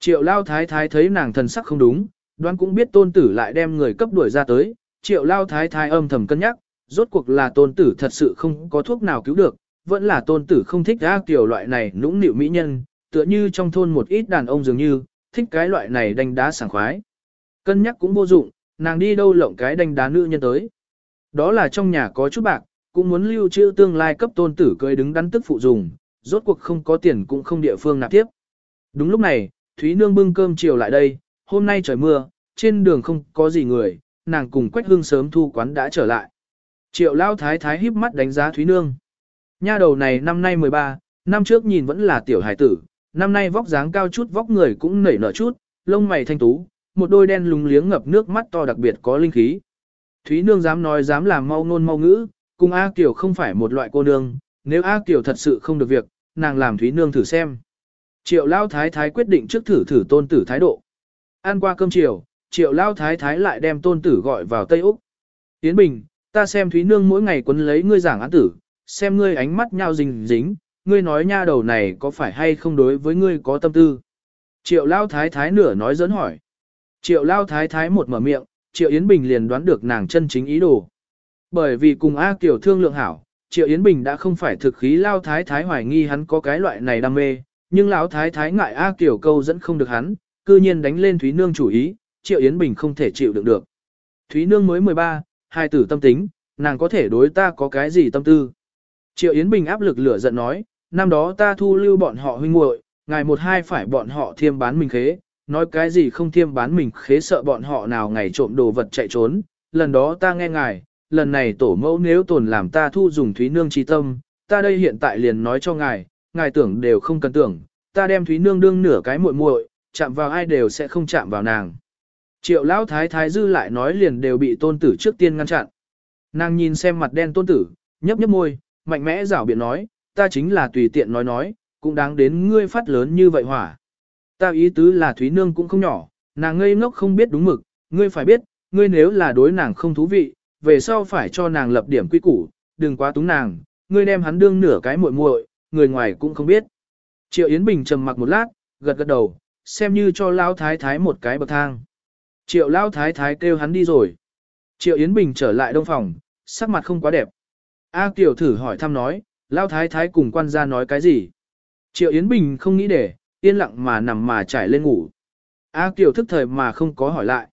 Triệu Lao Thái Thái thấy nàng thần sắc không đúng, đoán cũng biết tôn tử lại đem người cấp đuổi ra tới. Triệu Lao Thái Thái âm thầm cân nhắc, rốt cuộc là tôn tử thật sự không có thuốc nào cứu được, vẫn là tôn tử không thích A Kiều loại này nũng nịu mỹ nhân, tựa như trong thôn một ít đàn ông dường như, thích cái loại này đánh đá sảng khoái. Cân nhắc cũng vô dụng, nàng đi đâu lộng cái đánh đá nữ nhân tới. Đó là trong nhà có chút bạc, cũng muốn lưu trữ tương lai cấp tôn tử cưới đứng đắn tức phụ dùng, rốt cuộc không có tiền cũng không địa phương nạp tiếp. Đúng lúc này, Thúy Nương bưng cơm chiều lại đây, hôm nay trời mưa, trên đường không có gì người, nàng cùng Quách Hương sớm thu quán đã trở lại. Triệu Lao Thái Thái híp mắt đánh giá Thúy Nương. Nha đầu này năm nay 13, năm trước nhìn vẫn là tiểu hải tử, năm nay vóc dáng cao chút vóc người cũng nảy nở chút, lông mày thanh tú, một đôi đen lúng liếng ngập nước mắt to đặc biệt có linh khí. Thúy Nương dám nói dám làm mau ngôn mau ngữ, cùng A Kiều không phải một loại cô nương, nếu A Kiều thật sự không được việc, nàng làm Thúy Nương thử xem. Triệu Lao Thái Thái quyết định trước thử thử tôn tử thái độ. Ăn qua cơm chiều, Triệu Lao Thái Thái lại đem tôn tử gọi vào Tây Úc. Tiến Bình, ta xem Thúy Nương mỗi ngày quấn lấy ngươi giảng án tử, xem ngươi ánh mắt nhau dính dính, ngươi nói nha đầu này có phải hay không đối với ngươi có tâm tư. Triệu Lao Thái Thái nửa nói dẫn hỏi. Triệu Lao Thái Thái một mở miệng, Triệu Yến Bình liền đoán được nàng chân chính ý đồ. Bởi vì cùng A Kiều thương lượng hảo, Triệu Yến Bình đã không phải thực khí Lao Thái Thái hoài nghi hắn có cái loại này đam mê, nhưng Lão Thái Thái ngại A Kiều câu dẫn không được hắn, cư nhiên đánh lên Thúy Nương chủ ý, Triệu Yến Bình không thể chịu đựng được. Thúy Nương mới 13, hai tử tâm tính, nàng có thể đối ta có cái gì tâm tư. Triệu Yến Bình áp lực lửa giận nói, năm đó ta thu lưu bọn họ huynh muội, ngày một hai phải bọn họ thiêm bán mình khế, nói cái gì không thiêm bán mình khế sợ bọn họ nào ngày trộm đồ vật chạy trốn, lần đó ta nghe ngài, lần này tổ mẫu nếu tổn làm ta thu dùng Thúy Nương trí tâm, ta đây hiện tại liền nói cho ngài, ngài tưởng đều không cần tưởng, ta đem Thúy Nương đương nửa cái muội muội, chạm vào ai đều sẽ không chạm vào nàng. Triệu lão thái thái dư lại nói liền đều bị tôn tử trước tiên ngăn chặn. Nàng nhìn xem mặt đen tôn tử, nhấp nhấp môi, mạnh mẽ rảo biện nói, ta chính là tùy tiện nói nói, cũng đáng đến ngươi phát lớn như vậy hỏa. Ta ý tứ là Thúy Nương cũng không nhỏ, nàng ngây ngốc không biết đúng mực, ngươi phải biết, ngươi nếu là đối nàng không thú vị, về sau phải cho nàng lập điểm quy củ, đừng quá túng nàng, ngươi đem hắn đương nửa cái muội muội, người ngoài cũng không biết. Triệu Yến Bình trầm mặc một lát, gật gật đầu, xem như cho Lão Thái Thái một cái bậc thang. Triệu Lão Thái Thái kêu hắn đi rồi. Triệu Yến Bình trở lại đông phòng, sắc mặt không quá đẹp. A Kiều thử hỏi thăm nói, Lão Thái Thái cùng quan gia nói cái gì? Triệu Yến Bình không nghĩ để, yên lặng mà nằm mà trải lên ngủ. A Kiều thức thời mà không có hỏi lại.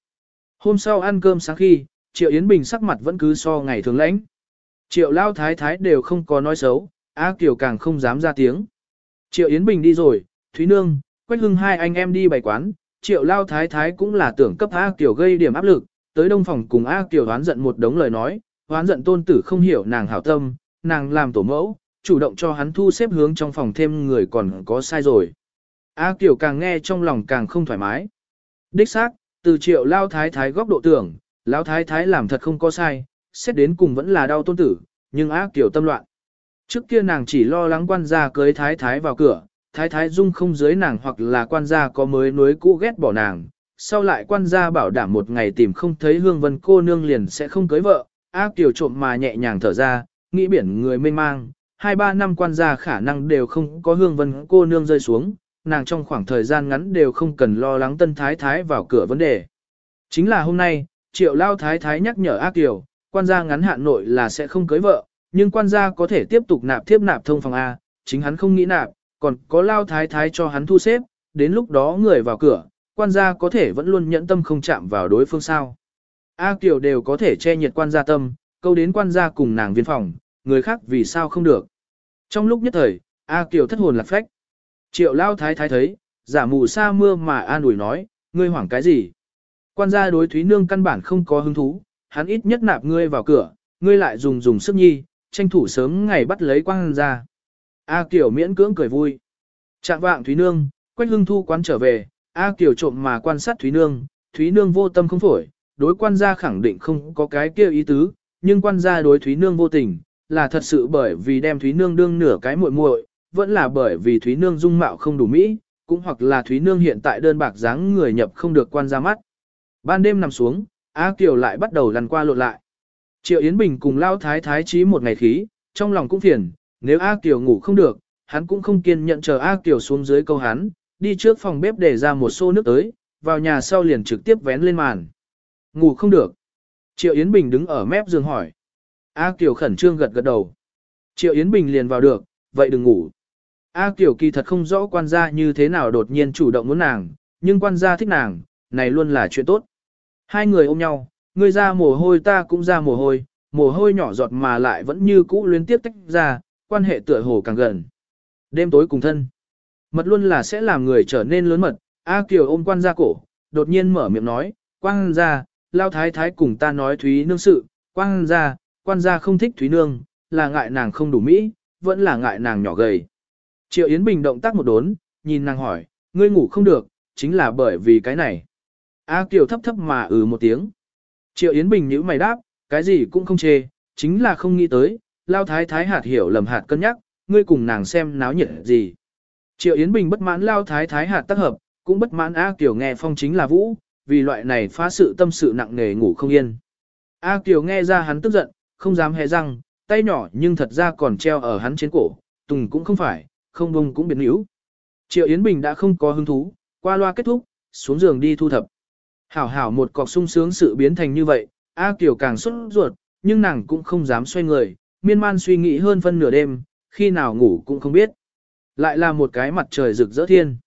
Hôm sau ăn cơm sáng khi, Triệu Yến Bình sắc mặt vẫn cứ so ngày thường lãnh. Triệu Lao Thái Thái đều không có nói xấu, A Kiều càng không dám ra tiếng. Triệu Yến Bình đi rồi, Thúy Nương, Quách Hưng hai anh em đi bày quán, Triệu Lao Thái Thái cũng là tưởng cấp A Kiều gây điểm áp lực, tới đông phòng cùng A Kiều hoán giận một đống lời nói, hoán giận tôn tử không hiểu nàng hảo tâm, nàng làm tổ mẫu, chủ động cho hắn thu xếp hướng trong phòng thêm người còn có sai rồi. A Kiều càng nghe trong lòng càng không thoải mái. Đích xác, từ triệu lao thái thái góc độ tưởng, lao thái thái làm thật không có sai, xét đến cùng vẫn là đau tôn tử, nhưng A Kiều tâm loạn. Trước kia nàng chỉ lo lắng quan gia cưới thái thái vào cửa, thái thái dung không dưới nàng hoặc là quan gia có mới nối cũ ghét bỏ nàng. Sau lại quan gia bảo đảm một ngày tìm không thấy hương vân cô nương liền sẽ không cưới vợ, A Kiều trộm mà nhẹ nhàng thở ra, nghĩ biển người mênh mang, hai ba năm quan gia khả năng đều không có hương vân cô nương rơi xuống, nàng trong khoảng thời gian ngắn đều không cần lo lắng tân thái thái vào cửa vấn đề. Chính là hôm nay, triệu lao thái thái nhắc nhở ác kiều, quan gia ngắn hạn nội là sẽ không cưới vợ, nhưng quan gia có thể tiếp tục nạp thiếp nạp thông phòng A, chính hắn không nghĩ nạp, còn có lao thái thái cho hắn thu xếp, đến lúc đó người vào cửa, quan gia có thể vẫn luôn nhẫn tâm không chạm vào đối phương sao. A Kiều đều có thể che nhiệt quan gia tâm, câu đến quan gia cùng nàng viên phòng, người khác vì sao không được. Trong lúc nhất thời, A Kiều thất hồn lạc phách. Triệu lao thái thái thấy, giả mù sa mưa mà an ủi nói, ngươi hoảng cái gì? Quan gia đối Thúy Nương căn bản không có hứng thú, hắn ít nhất nạp ngươi vào cửa, ngươi lại dùng dùng sức nhi, tranh thủ sớm ngày bắt lấy quan gia. A Kiều miễn cưỡng cười vui. Trạng vạng Thúy Nương, Quách Hưng Thu quán trở về, A Kiều trộm mà quan sát Thúy Nương, Thúy Nương vô tâm không phổi, đối quan gia khẳng định không có cái kia ý tứ, nhưng quan gia đối Thúy Nương vô tình, là thật sự bởi vì đem Thúy Nương đương nửa cái muội muội, vẫn là bởi vì Thúy Nương dung mạo không đủ mỹ, cũng hoặc là Thúy Nương hiện tại đơn bạc dáng người nhập không được quan ra mắt. Ban đêm nằm xuống, A Kiều lại bắt đầu lăn qua lộn lại. Triệu Yến Bình cùng Lao Thái Thái trí một ngày khí, trong lòng cũng phiền, nếu A Kiều ngủ không được, hắn cũng không kiên nhận chờ A Kiều xuống dưới câu hắn, đi trước phòng bếp để ra một xô nước tới, vào nhà sau liền trực tiếp vén lên màn. Ngủ không được. Triệu Yến Bình đứng ở mép giường hỏi. A Kiều khẩn trương gật gật đầu. Triệu Yến Bình liền vào được, vậy đừng ngủ. A Kiều kỳ thật không rõ quan gia như thế nào đột nhiên chủ động muốn nàng, nhưng quan gia thích nàng, này luôn là chuyện tốt. Hai người ôm nhau, ngươi ra mồ hôi ta cũng ra mồ hôi, mồ hôi nhỏ giọt mà lại vẫn như cũ liên tiếp tách ra, quan hệ tựa hồ càng gần. Đêm tối cùng thân. Mật luôn là sẽ làm người trở nên lớn mật, A Kiều ôm quan gia cổ, đột nhiên mở miệng nói, quan gia, lao thái thái cùng ta nói Thúy Nương sự, quan gia, quan gia không thích Thúy Nương, là ngại nàng không đủ mỹ, vẫn là ngại nàng nhỏ gầy. Triệu Yến Bình động tác một đốn, nhìn nàng hỏi, ngươi ngủ không được, chính là bởi vì cái này. A Kiều thấp thấp mà ừ một tiếng. Triệu Yến Bình nhíu mày đáp, cái gì cũng không chê, chính là không nghĩ tới, lao thái thái hạt hiểu lầm hạt cân nhắc, ngươi cùng nàng xem náo nhiệt gì. Triệu Yến Bình bất mãn lao thái thái hạt tác hợp, cũng bất mãn A Kiều nghe phong chính là vũ, vì loại này phá sự tâm sự nặng nề ngủ không yên. A Kiều nghe ra hắn tức giận, không dám hé răng, tay nhỏ nhưng thật ra còn treo ở hắn trên cổ, tùng cũng không phải, không bông cũng biến yếu. Triệu Yến Bình đã không có hứng thú, qua loa kết thúc, xuống giường đi thu thập. Hảo hảo một cọc sung sướng sự biến thành như vậy, A Kiều càng xuất ruột, nhưng nàng cũng không dám xoay người, miên man suy nghĩ hơn phân nửa đêm, khi nào ngủ cũng không biết. Lại là một cái mặt trời rực rỡ thiên.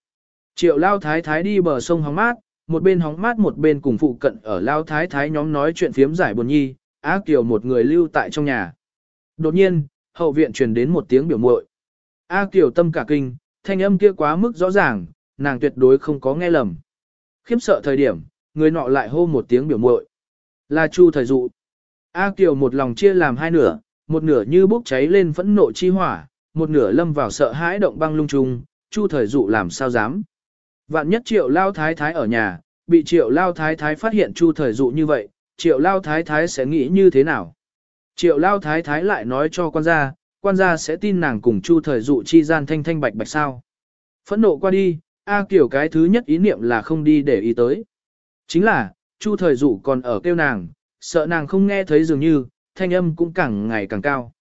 Triệu Lao Thái Thái đi bờ sông hóng mát, một bên hóng mát một bên cùng phụ cận ở Lao Thái Thái nhóm nói chuyện phiếm giải buồn nhi, A Kiều một người lưu tại trong nhà. Đột nhiên, hậu viện truyền đến một tiếng biểu muội. A Kiều tâm cả kinh, thanh âm kia quá mức rõ ràng, nàng tuyệt đối không có nghe lầm. Khiếp sợ thời điểm, người nọ lại hô một tiếng biểu muội. Là Chu thời dụ. A Kiều một lòng chia làm hai nửa, một nửa như bốc cháy lên phẫn nộ chi hỏa, một nửa lâm vào sợ hãi động băng lung trung, Chu thời dụ làm sao dám. Vạn nhất triệu lao thái thái ở nhà, bị triệu lao thái thái phát hiện Chu thời dụ như vậy, triệu lao thái thái sẽ nghĩ như thế nào? Triệu lao thái thái lại nói cho quan gia, quan gia sẽ tin nàng cùng chu thời dụ chi gian thanh thanh bạch bạch sao. Phẫn nộ qua đi, A Kiều cái thứ nhất ý niệm là không đi để ý tới. Chính là, chu thời dụ còn ở kêu nàng, sợ nàng không nghe thấy dường như, thanh âm cũng càng ngày càng cao.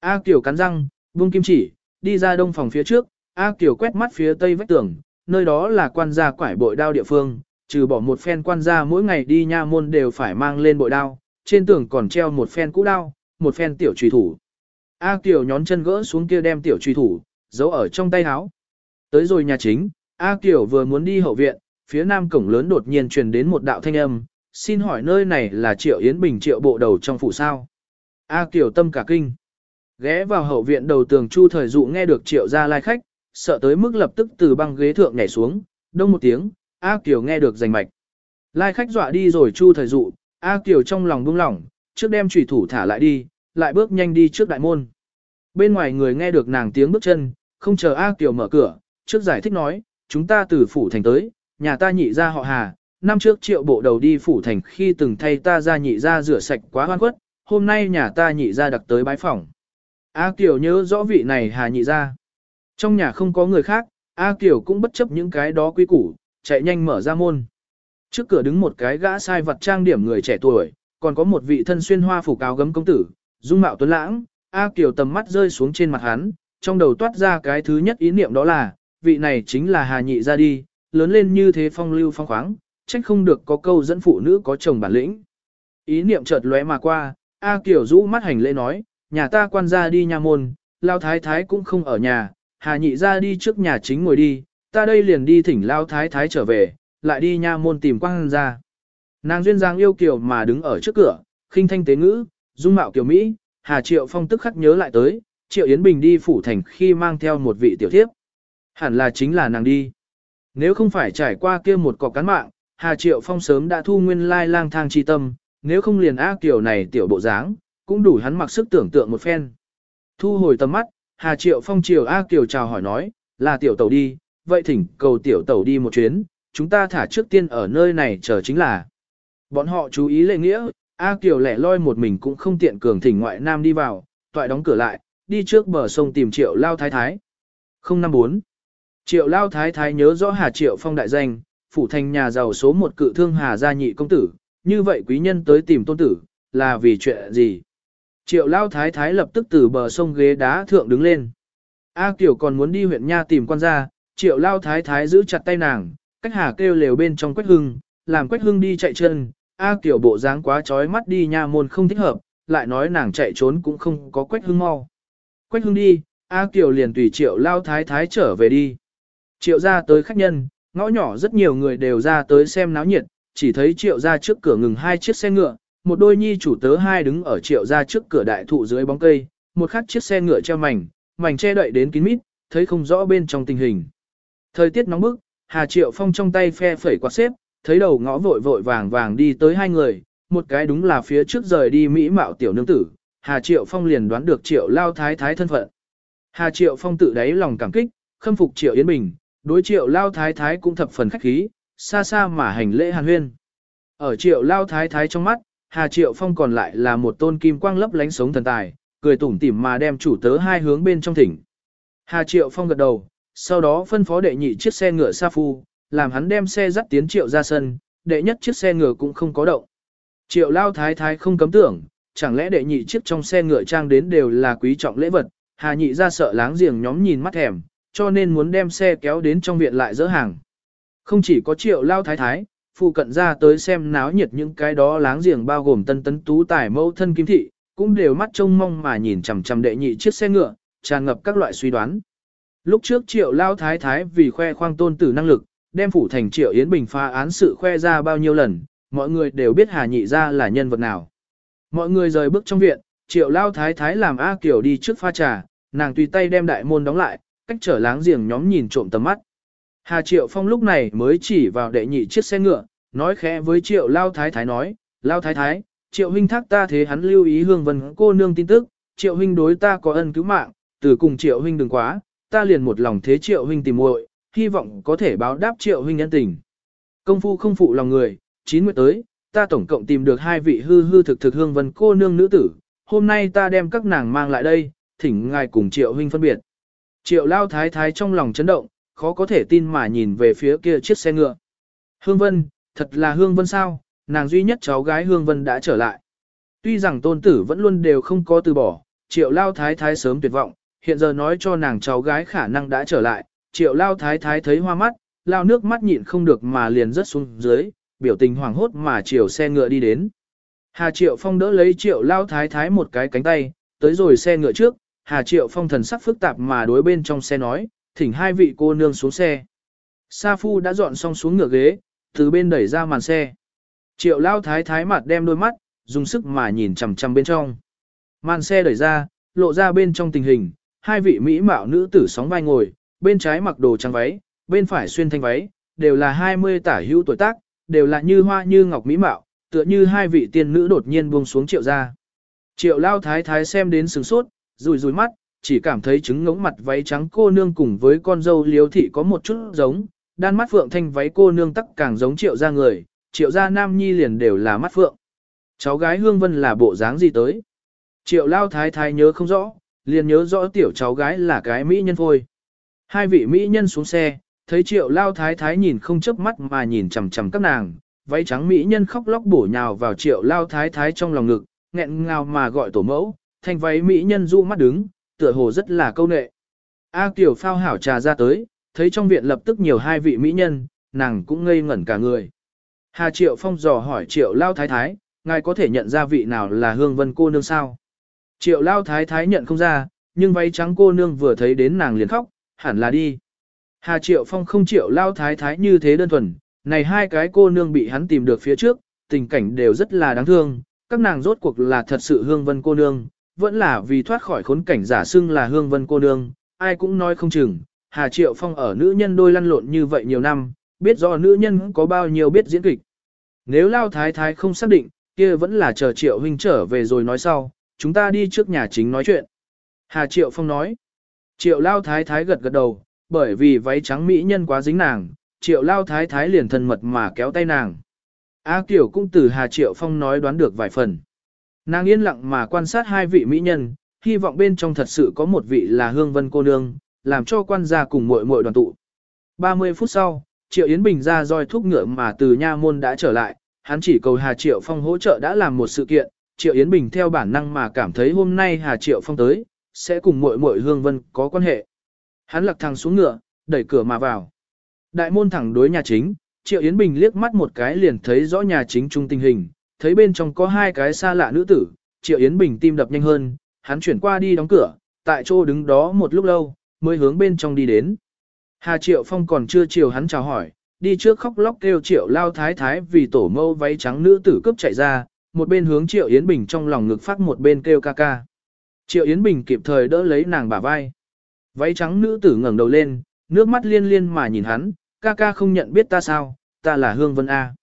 A Kiều cắn răng, buông kim chỉ, đi ra đông phòng phía trước, A Kiều quét mắt phía tây vách tường, nơi đó là quan gia quải bội đao địa phương, trừ bỏ một phen quan gia mỗi ngày đi nha môn đều phải mang lên bội đao, trên tường còn treo một phen cũ đao, một phen tiểu trùy thủ. A Kiều nhón chân gỡ xuống kia đem tiểu trùy thủ, giấu ở trong tay áo. Tới rồi nhà chính, A Kiều vừa muốn đi hậu viện, phía nam cổng lớn đột nhiên truyền đến một đạo thanh âm, xin hỏi nơi này là Triệu Yến Bình Triệu bộ đầu trong phủ sao. A Kiều tâm cả kinh. Ghé vào hậu viện đầu tường Chu Thời Dụ nghe được Triệu gia lai khách, sợ tới mức lập tức từ băng ghế thượng nhảy xuống, đông một tiếng, A Kiều nghe được rành mạch. Lai khách dọa đi rồi Chu Thời Dụ, A Kiều trong lòng buông lỏng, trước đem chủy thủ thả lại đi, lại bước nhanh đi trước đại môn. Bên ngoài người nghe được nàng tiếng bước chân, không chờ A Kiều mở cửa, trước giải thích nói, chúng ta từ phủ thành tới, nhà ta nhị ra họ Hà, năm trước triệu bộ đầu đi phủ thành khi từng thay ta ra nhị ra rửa sạch quá hoan quất, hôm nay nhà ta nhị ra đặc tới bái phỏng. A Kiều nhớ rõ vị này Hà nhị ra. Trong nhà không có người khác, A Kiều cũng bất chấp những cái đó quý củ, chạy nhanh mở ra môn. Trước cửa đứng một cái gã sai vật trang điểm người trẻ tuổi, còn có một vị thân xuyên hoa phủ cáo gấm công tử, dung mạo tuấn lãng, A Kiều tầm mắt rơi xuống trên mặt hắn, trong đầu toát ra cái thứ nhất ý niệm đó là, vị này chính là Hà Nhị ra đi, lớn lên như thế phong lưu phong khoáng, trách không được có câu dẫn phụ nữ có chồng bản lĩnh. Ý niệm chợt lóe mà qua, A Kiều rũ mắt hành lễ nói, nhà ta quan gia đi nha môn, lao thái thái cũng không ở nhà, Hà Nhị ra đi trước nhà chính ngồi đi, ta đây liền đi thỉnh lao thái thái trở về, lại đi nha môn tìm quan gia. Nàng duyên dáng yêu kiều mà đứng ở trước cửa, khinh thanh tế ngữ, dung mạo kiểu Mỹ, Hà Triệu Phong tức khắc nhớ lại tới, Triệu Yến Bình đi phủ thành khi mang theo một vị tiểu thiếp. Hẳn là chính là nàng đi. Nếu không phải trải qua kia một cọc cán mạng, Hà Triệu Phong sớm đã thu nguyên lai lang thang chi tâm, nếu không liền ác kiểu này tiểu bộ dáng, cũng đủ hắn mặc sức tưởng tượng một phen. Thu hồi tầm mắt, Hà Triệu Phong chiều A Kiều chào hỏi nói, là tiểu tàu đi, vậy thỉnh cầu tiểu tàu đi một chuyến, chúng ta thả trước tiên ở nơi này chờ chính là. Bọn họ chú ý lệ nghĩa, A Kiều lẻ loi một mình cũng không tiện cường thỉnh ngoại nam đi vào, toại đóng cửa lại, đi trước bờ sông tìm Triệu Lao Thái Thái. 054 Triệu Lao Thái Thái nhớ rõ Hà Triệu Phong đại danh, phủ thành nhà giàu số một cự thương Hà gia nhị công tử, như vậy quý nhân tới tìm tôn tử, là vì chuyện gì? Triệu Lao Thái Thái lập tức từ bờ sông ghế đá thượng đứng lên. A Kiều còn muốn đi huyện Nha tìm quan gia, Triệu Lao Thái Thái giữ chặt tay nàng, cách Hà kêu lều bên trong Quách Hưng, làm Quách Hưng đi chạy chân. A Kiều bộ dáng quá trói mắt đi nha môn không thích hợp, lại nói nàng chạy trốn cũng không có Quách Hưng mau. Quách Hưng đi, A Kiều liền tùy Triệu Lao Thái Thái trở về đi. Triệu ra tới khách nhân, ngõ nhỏ rất nhiều người đều ra tới xem náo nhiệt, chỉ thấy Triệu ra trước cửa ngừng hai chiếc xe ngựa, một đôi nhi chủ tớ hai đứng ở triệu ra trước cửa đại thụ dưới bóng cây, một khắc chiếc xe ngựa treo mảnh, mảnh che đậy đến kín mít, thấy không rõ bên trong tình hình. Thời tiết nóng bức, Hà Triệu Phong trong tay phe phẩy quạt xếp, thấy đầu ngõ vội vội vàng vàng đi tới hai người, một cái đúng là phía trước rời đi Mỹ mạo tiểu nương tử, Hà Triệu Phong liền đoán được Triệu Lao Thái Thái thân phận. Hà Triệu Phong tự đáy lòng cảm kích, khâm phục Triệu Yến Bình, đối Triệu Lao Thái Thái cũng thập phần khách khí, xa xa mà hành lễ hàn huyên. Ở Triệu Lao Thái Thái trong mắt, Hà Triệu Phong còn lại là một tôn kim quang lấp lánh sống thần tài, cười tủm tỉm mà đem chủ tớ hai hướng bên trong thỉnh. Hà Triệu Phong gật đầu, sau đó phân phó đệ nhị chiếc xe ngựa Sa Phu, làm hắn đem xe dắt tiến Triệu ra sân, đệ nhất chiếc xe ngựa cũng không có động. Triệu Lao Thái Thái không cấm tưởng, chẳng lẽ đệ nhị chiếc trong xe ngựa trang đến đều là quý trọng lễ vật, Hà nhị ra sợ láng giềng nhóm nhìn mắt thèm, cho nên muốn đem xe kéo đến trong viện lại dỡ hàng. Không chỉ có Triệu Lao Thái Thái, phụ cận ra tới xem náo nhiệt những cái đó láng giềng bao gồm tân tấn tú tài mẫu thân kim thị, cũng đều mắt trông mong mà nhìn chằm chằm đệ nhị chiếc xe ngựa, tràn ngập các loại suy đoán. Lúc trước triệu lao thái thái vì khoe khoang tôn tử năng lực, đem phủ thành triệu Yến Bình pha án sự khoe ra bao nhiêu lần, mọi người đều biết Hà Nhị ra là nhân vật nào. Mọi người rời bước trong viện, triệu lao thái thái làm A Kiều đi trước pha trà, nàng tùy tay đem đại môn đóng lại, cách trở láng giềng nhóm nhìn trộm tầm mắt. Hà Triệu Phong lúc này mới chỉ vào đệ nhị chiếc xe ngựa, nói khẽ với Triệu Lao Thái Thái nói, Lao Thái Thái, Triệu huynh thác ta thế hắn lưu ý hương vân cô nương tin tức, Triệu huynh đối ta có ân cứu mạng, từ cùng Triệu huynh đừng quá, ta liền một lòng thế Triệu huynh tìm muội, hy vọng có thể báo đáp Triệu huynh nhân tình. Công phu không phụ lòng người, chín nguyệt tới, ta tổng cộng tìm được hai vị hư hư thực thực hương vân cô nương nữ tử, hôm nay ta đem các nàng mang lại đây, thỉnh ngài cùng triệu huynh phân biệt. Triệu lao thái thái trong lòng chấn động, khó có thể tin mà nhìn về phía kia chiếc xe ngựa. Hương Vân, thật là Hương Vân sao, nàng duy nhất cháu gái Hương Vân đã trở lại. Tuy rằng tôn tử vẫn luôn đều không có từ bỏ, triệu lao thái thái sớm tuyệt vọng, hiện giờ nói cho nàng cháu gái khả năng đã trở lại, triệu lao thái thái thấy hoa mắt, lao nước mắt nhịn không được mà liền rớt xuống dưới, biểu tình hoảng hốt mà chiều xe ngựa đi đến. Hà Triệu Phong đỡ lấy Triệu Lao Thái Thái một cái cánh tay, tới rồi xe ngựa trước, Hà Triệu Phong thần sắc phức tạp mà đối bên trong xe nói, thỉnh hai vị cô nương xuống xe. Sa Phu đã dọn xong xuống ngựa ghế, từ bên đẩy ra màn xe. Triệu Lao Thái Thái mặt đem đôi mắt, dùng sức mà nhìn chằm chằm bên trong. Màn xe đẩy ra, lộ ra bên trong tình hình, hai vị mỹ mạo nữ tử sóng vai ngồi, bên trái mặc đồ trắng váy, bên phải xuyên thanh váy, đều là 20 tả hữu tuổi tác, đều là như hoa như ngọc mỹ mạo, tựa như hai vị tiên nữ đột nhiên buông xuống triệu ra. Triệu lao thái thái xem đến sừng sốt, rùi rùi mắt, chỉ cảm thấy trứng ngống mặt váy trắng cô nương cùng với con dâu liếu thị có một chút giống, đan mắt phượng thanh váy cô nương tắc càng giống triệu ra người, triệu gia nam nhi liền đều là mắt phượng. Cháu gái Hương Vân là bộ dáng gì tới? Triệu lao thái thái nhớ không rõ, liền nhớ rõ tiểu cháu gái là cái mỹ nhân phôi. Hai vị mỹ nhân xuống xe, thấy triệu lao thái thái nhìn không chớp mắt mà nhìn chằm chằm các nàng, váy trắng mỹ nhân khóc lóc bổ nhào vào triệu lao thái thái trong lòng ngực, nghẹn ngào mà gọi tổ mẫu, thanh váy mỹ nhân du mắt đứng, tựa hồ rất là câu nệ. A Kiều phao hảo trà ra tới, thấy trong viện lập tức nhiều hai vị mỹ nhân, nàng cũng ngây ngẩn cả người. Hà Triệu Phong dò hỏi Triệu Lao Thái Thái, ngài có thể nhận ra vị nào là Hương Vân cô nương sao? Triệu Lao Thái Thái nhận không ra, nhưng váy trắng cô nương vừa thấy đến nàng liền khóc, hẳn là đi. Hà Triệu Phong không Triệu Lao Thái Thái như thế đơn thuần, này hai cái cô nương bị hắn tìm được phía trước, tình cảnh đều rất là đáng thương, các nàng rốt cuộc là thật sự hương vân cô nương, vẫn là vì thoát khỏi khốn cảnh giả xưng là hương vân cô nương, ai cũng nói không chừng, Hà Triệu Phong ở nữ nhân đôi lăn lộn như vậy nhiều năm, biết rõ nữ nhân có bao nhiêu biết diễn kịch. Nếu Lao Thái Thái không xác định, kia vẫn là chờ Triệu huynh trở về rồi nói sau, chúng ta đi trước nhà chính nói chuyện. Hà Triệu Phong nói, Triệu Lao Thái Thái gật gật đầu, bởi vì váy trắng mỹ nhân quá dính nàng, triệu lao thái thái liền thân mật mà kéo tay nàng. A Kiều cũng từ Hà Triệu Phong nói đoán được vài phần. Nàng yên lặng mà quan sát hai vị mỹ nhân, hy vọng bên trong thật sự có một vị là Hương Vân cô nương, làm cho quan gia cùng muội muội đoàn tụ. 30 phút sau, Triệu Yến Bình ra roi thúc ngựa mà từ nha môn đã trở lại, hắn chỉ cầu Hà Triệu Phong hỗ trợ đã làm một sự kiện, Triệu Yến Bình theo bản năng mà cảm thấy hôm nay Hà Triệu Phong tới, sẽ cùng muội muội Hương Vân có quan hệ. Hắn lật thằng xuống ngựa, đẩy cửa mà vào. Đại môn thẳng đối nhà chính, Triệu Yến Bình liếc mắt một cái liền thấy rõ nhà chính trung tình hình, thấy bên trong có hai cái xa lạ nữ tử, Triệu Yến Bình tim đập nhanh hơn, hắn chuyển qua đi đóng cửa, tại chỗ đứng đó một lúc lâu, mới hướng bên trong đi đến. Hà Triệu Phong còn chưa chiều hắn chào hỏi, đi trước khóc lóc kêu Triệu Lao Thái Thái vì tổ mâu váy trắng nữ tử cướp chạy ra, một bên hướng Triệu Yến Bình trong lòng ngực phát một bên kêu ca ca. Triệu Yến Bình kịp thời đỡ lấy nàng bả vai. Váy trắng nữ tử ngẩng đầu lên, nước mắt liên liên mà nhìn hắn, ca ca không nhận biết ta sao, ta là Hương Vân A.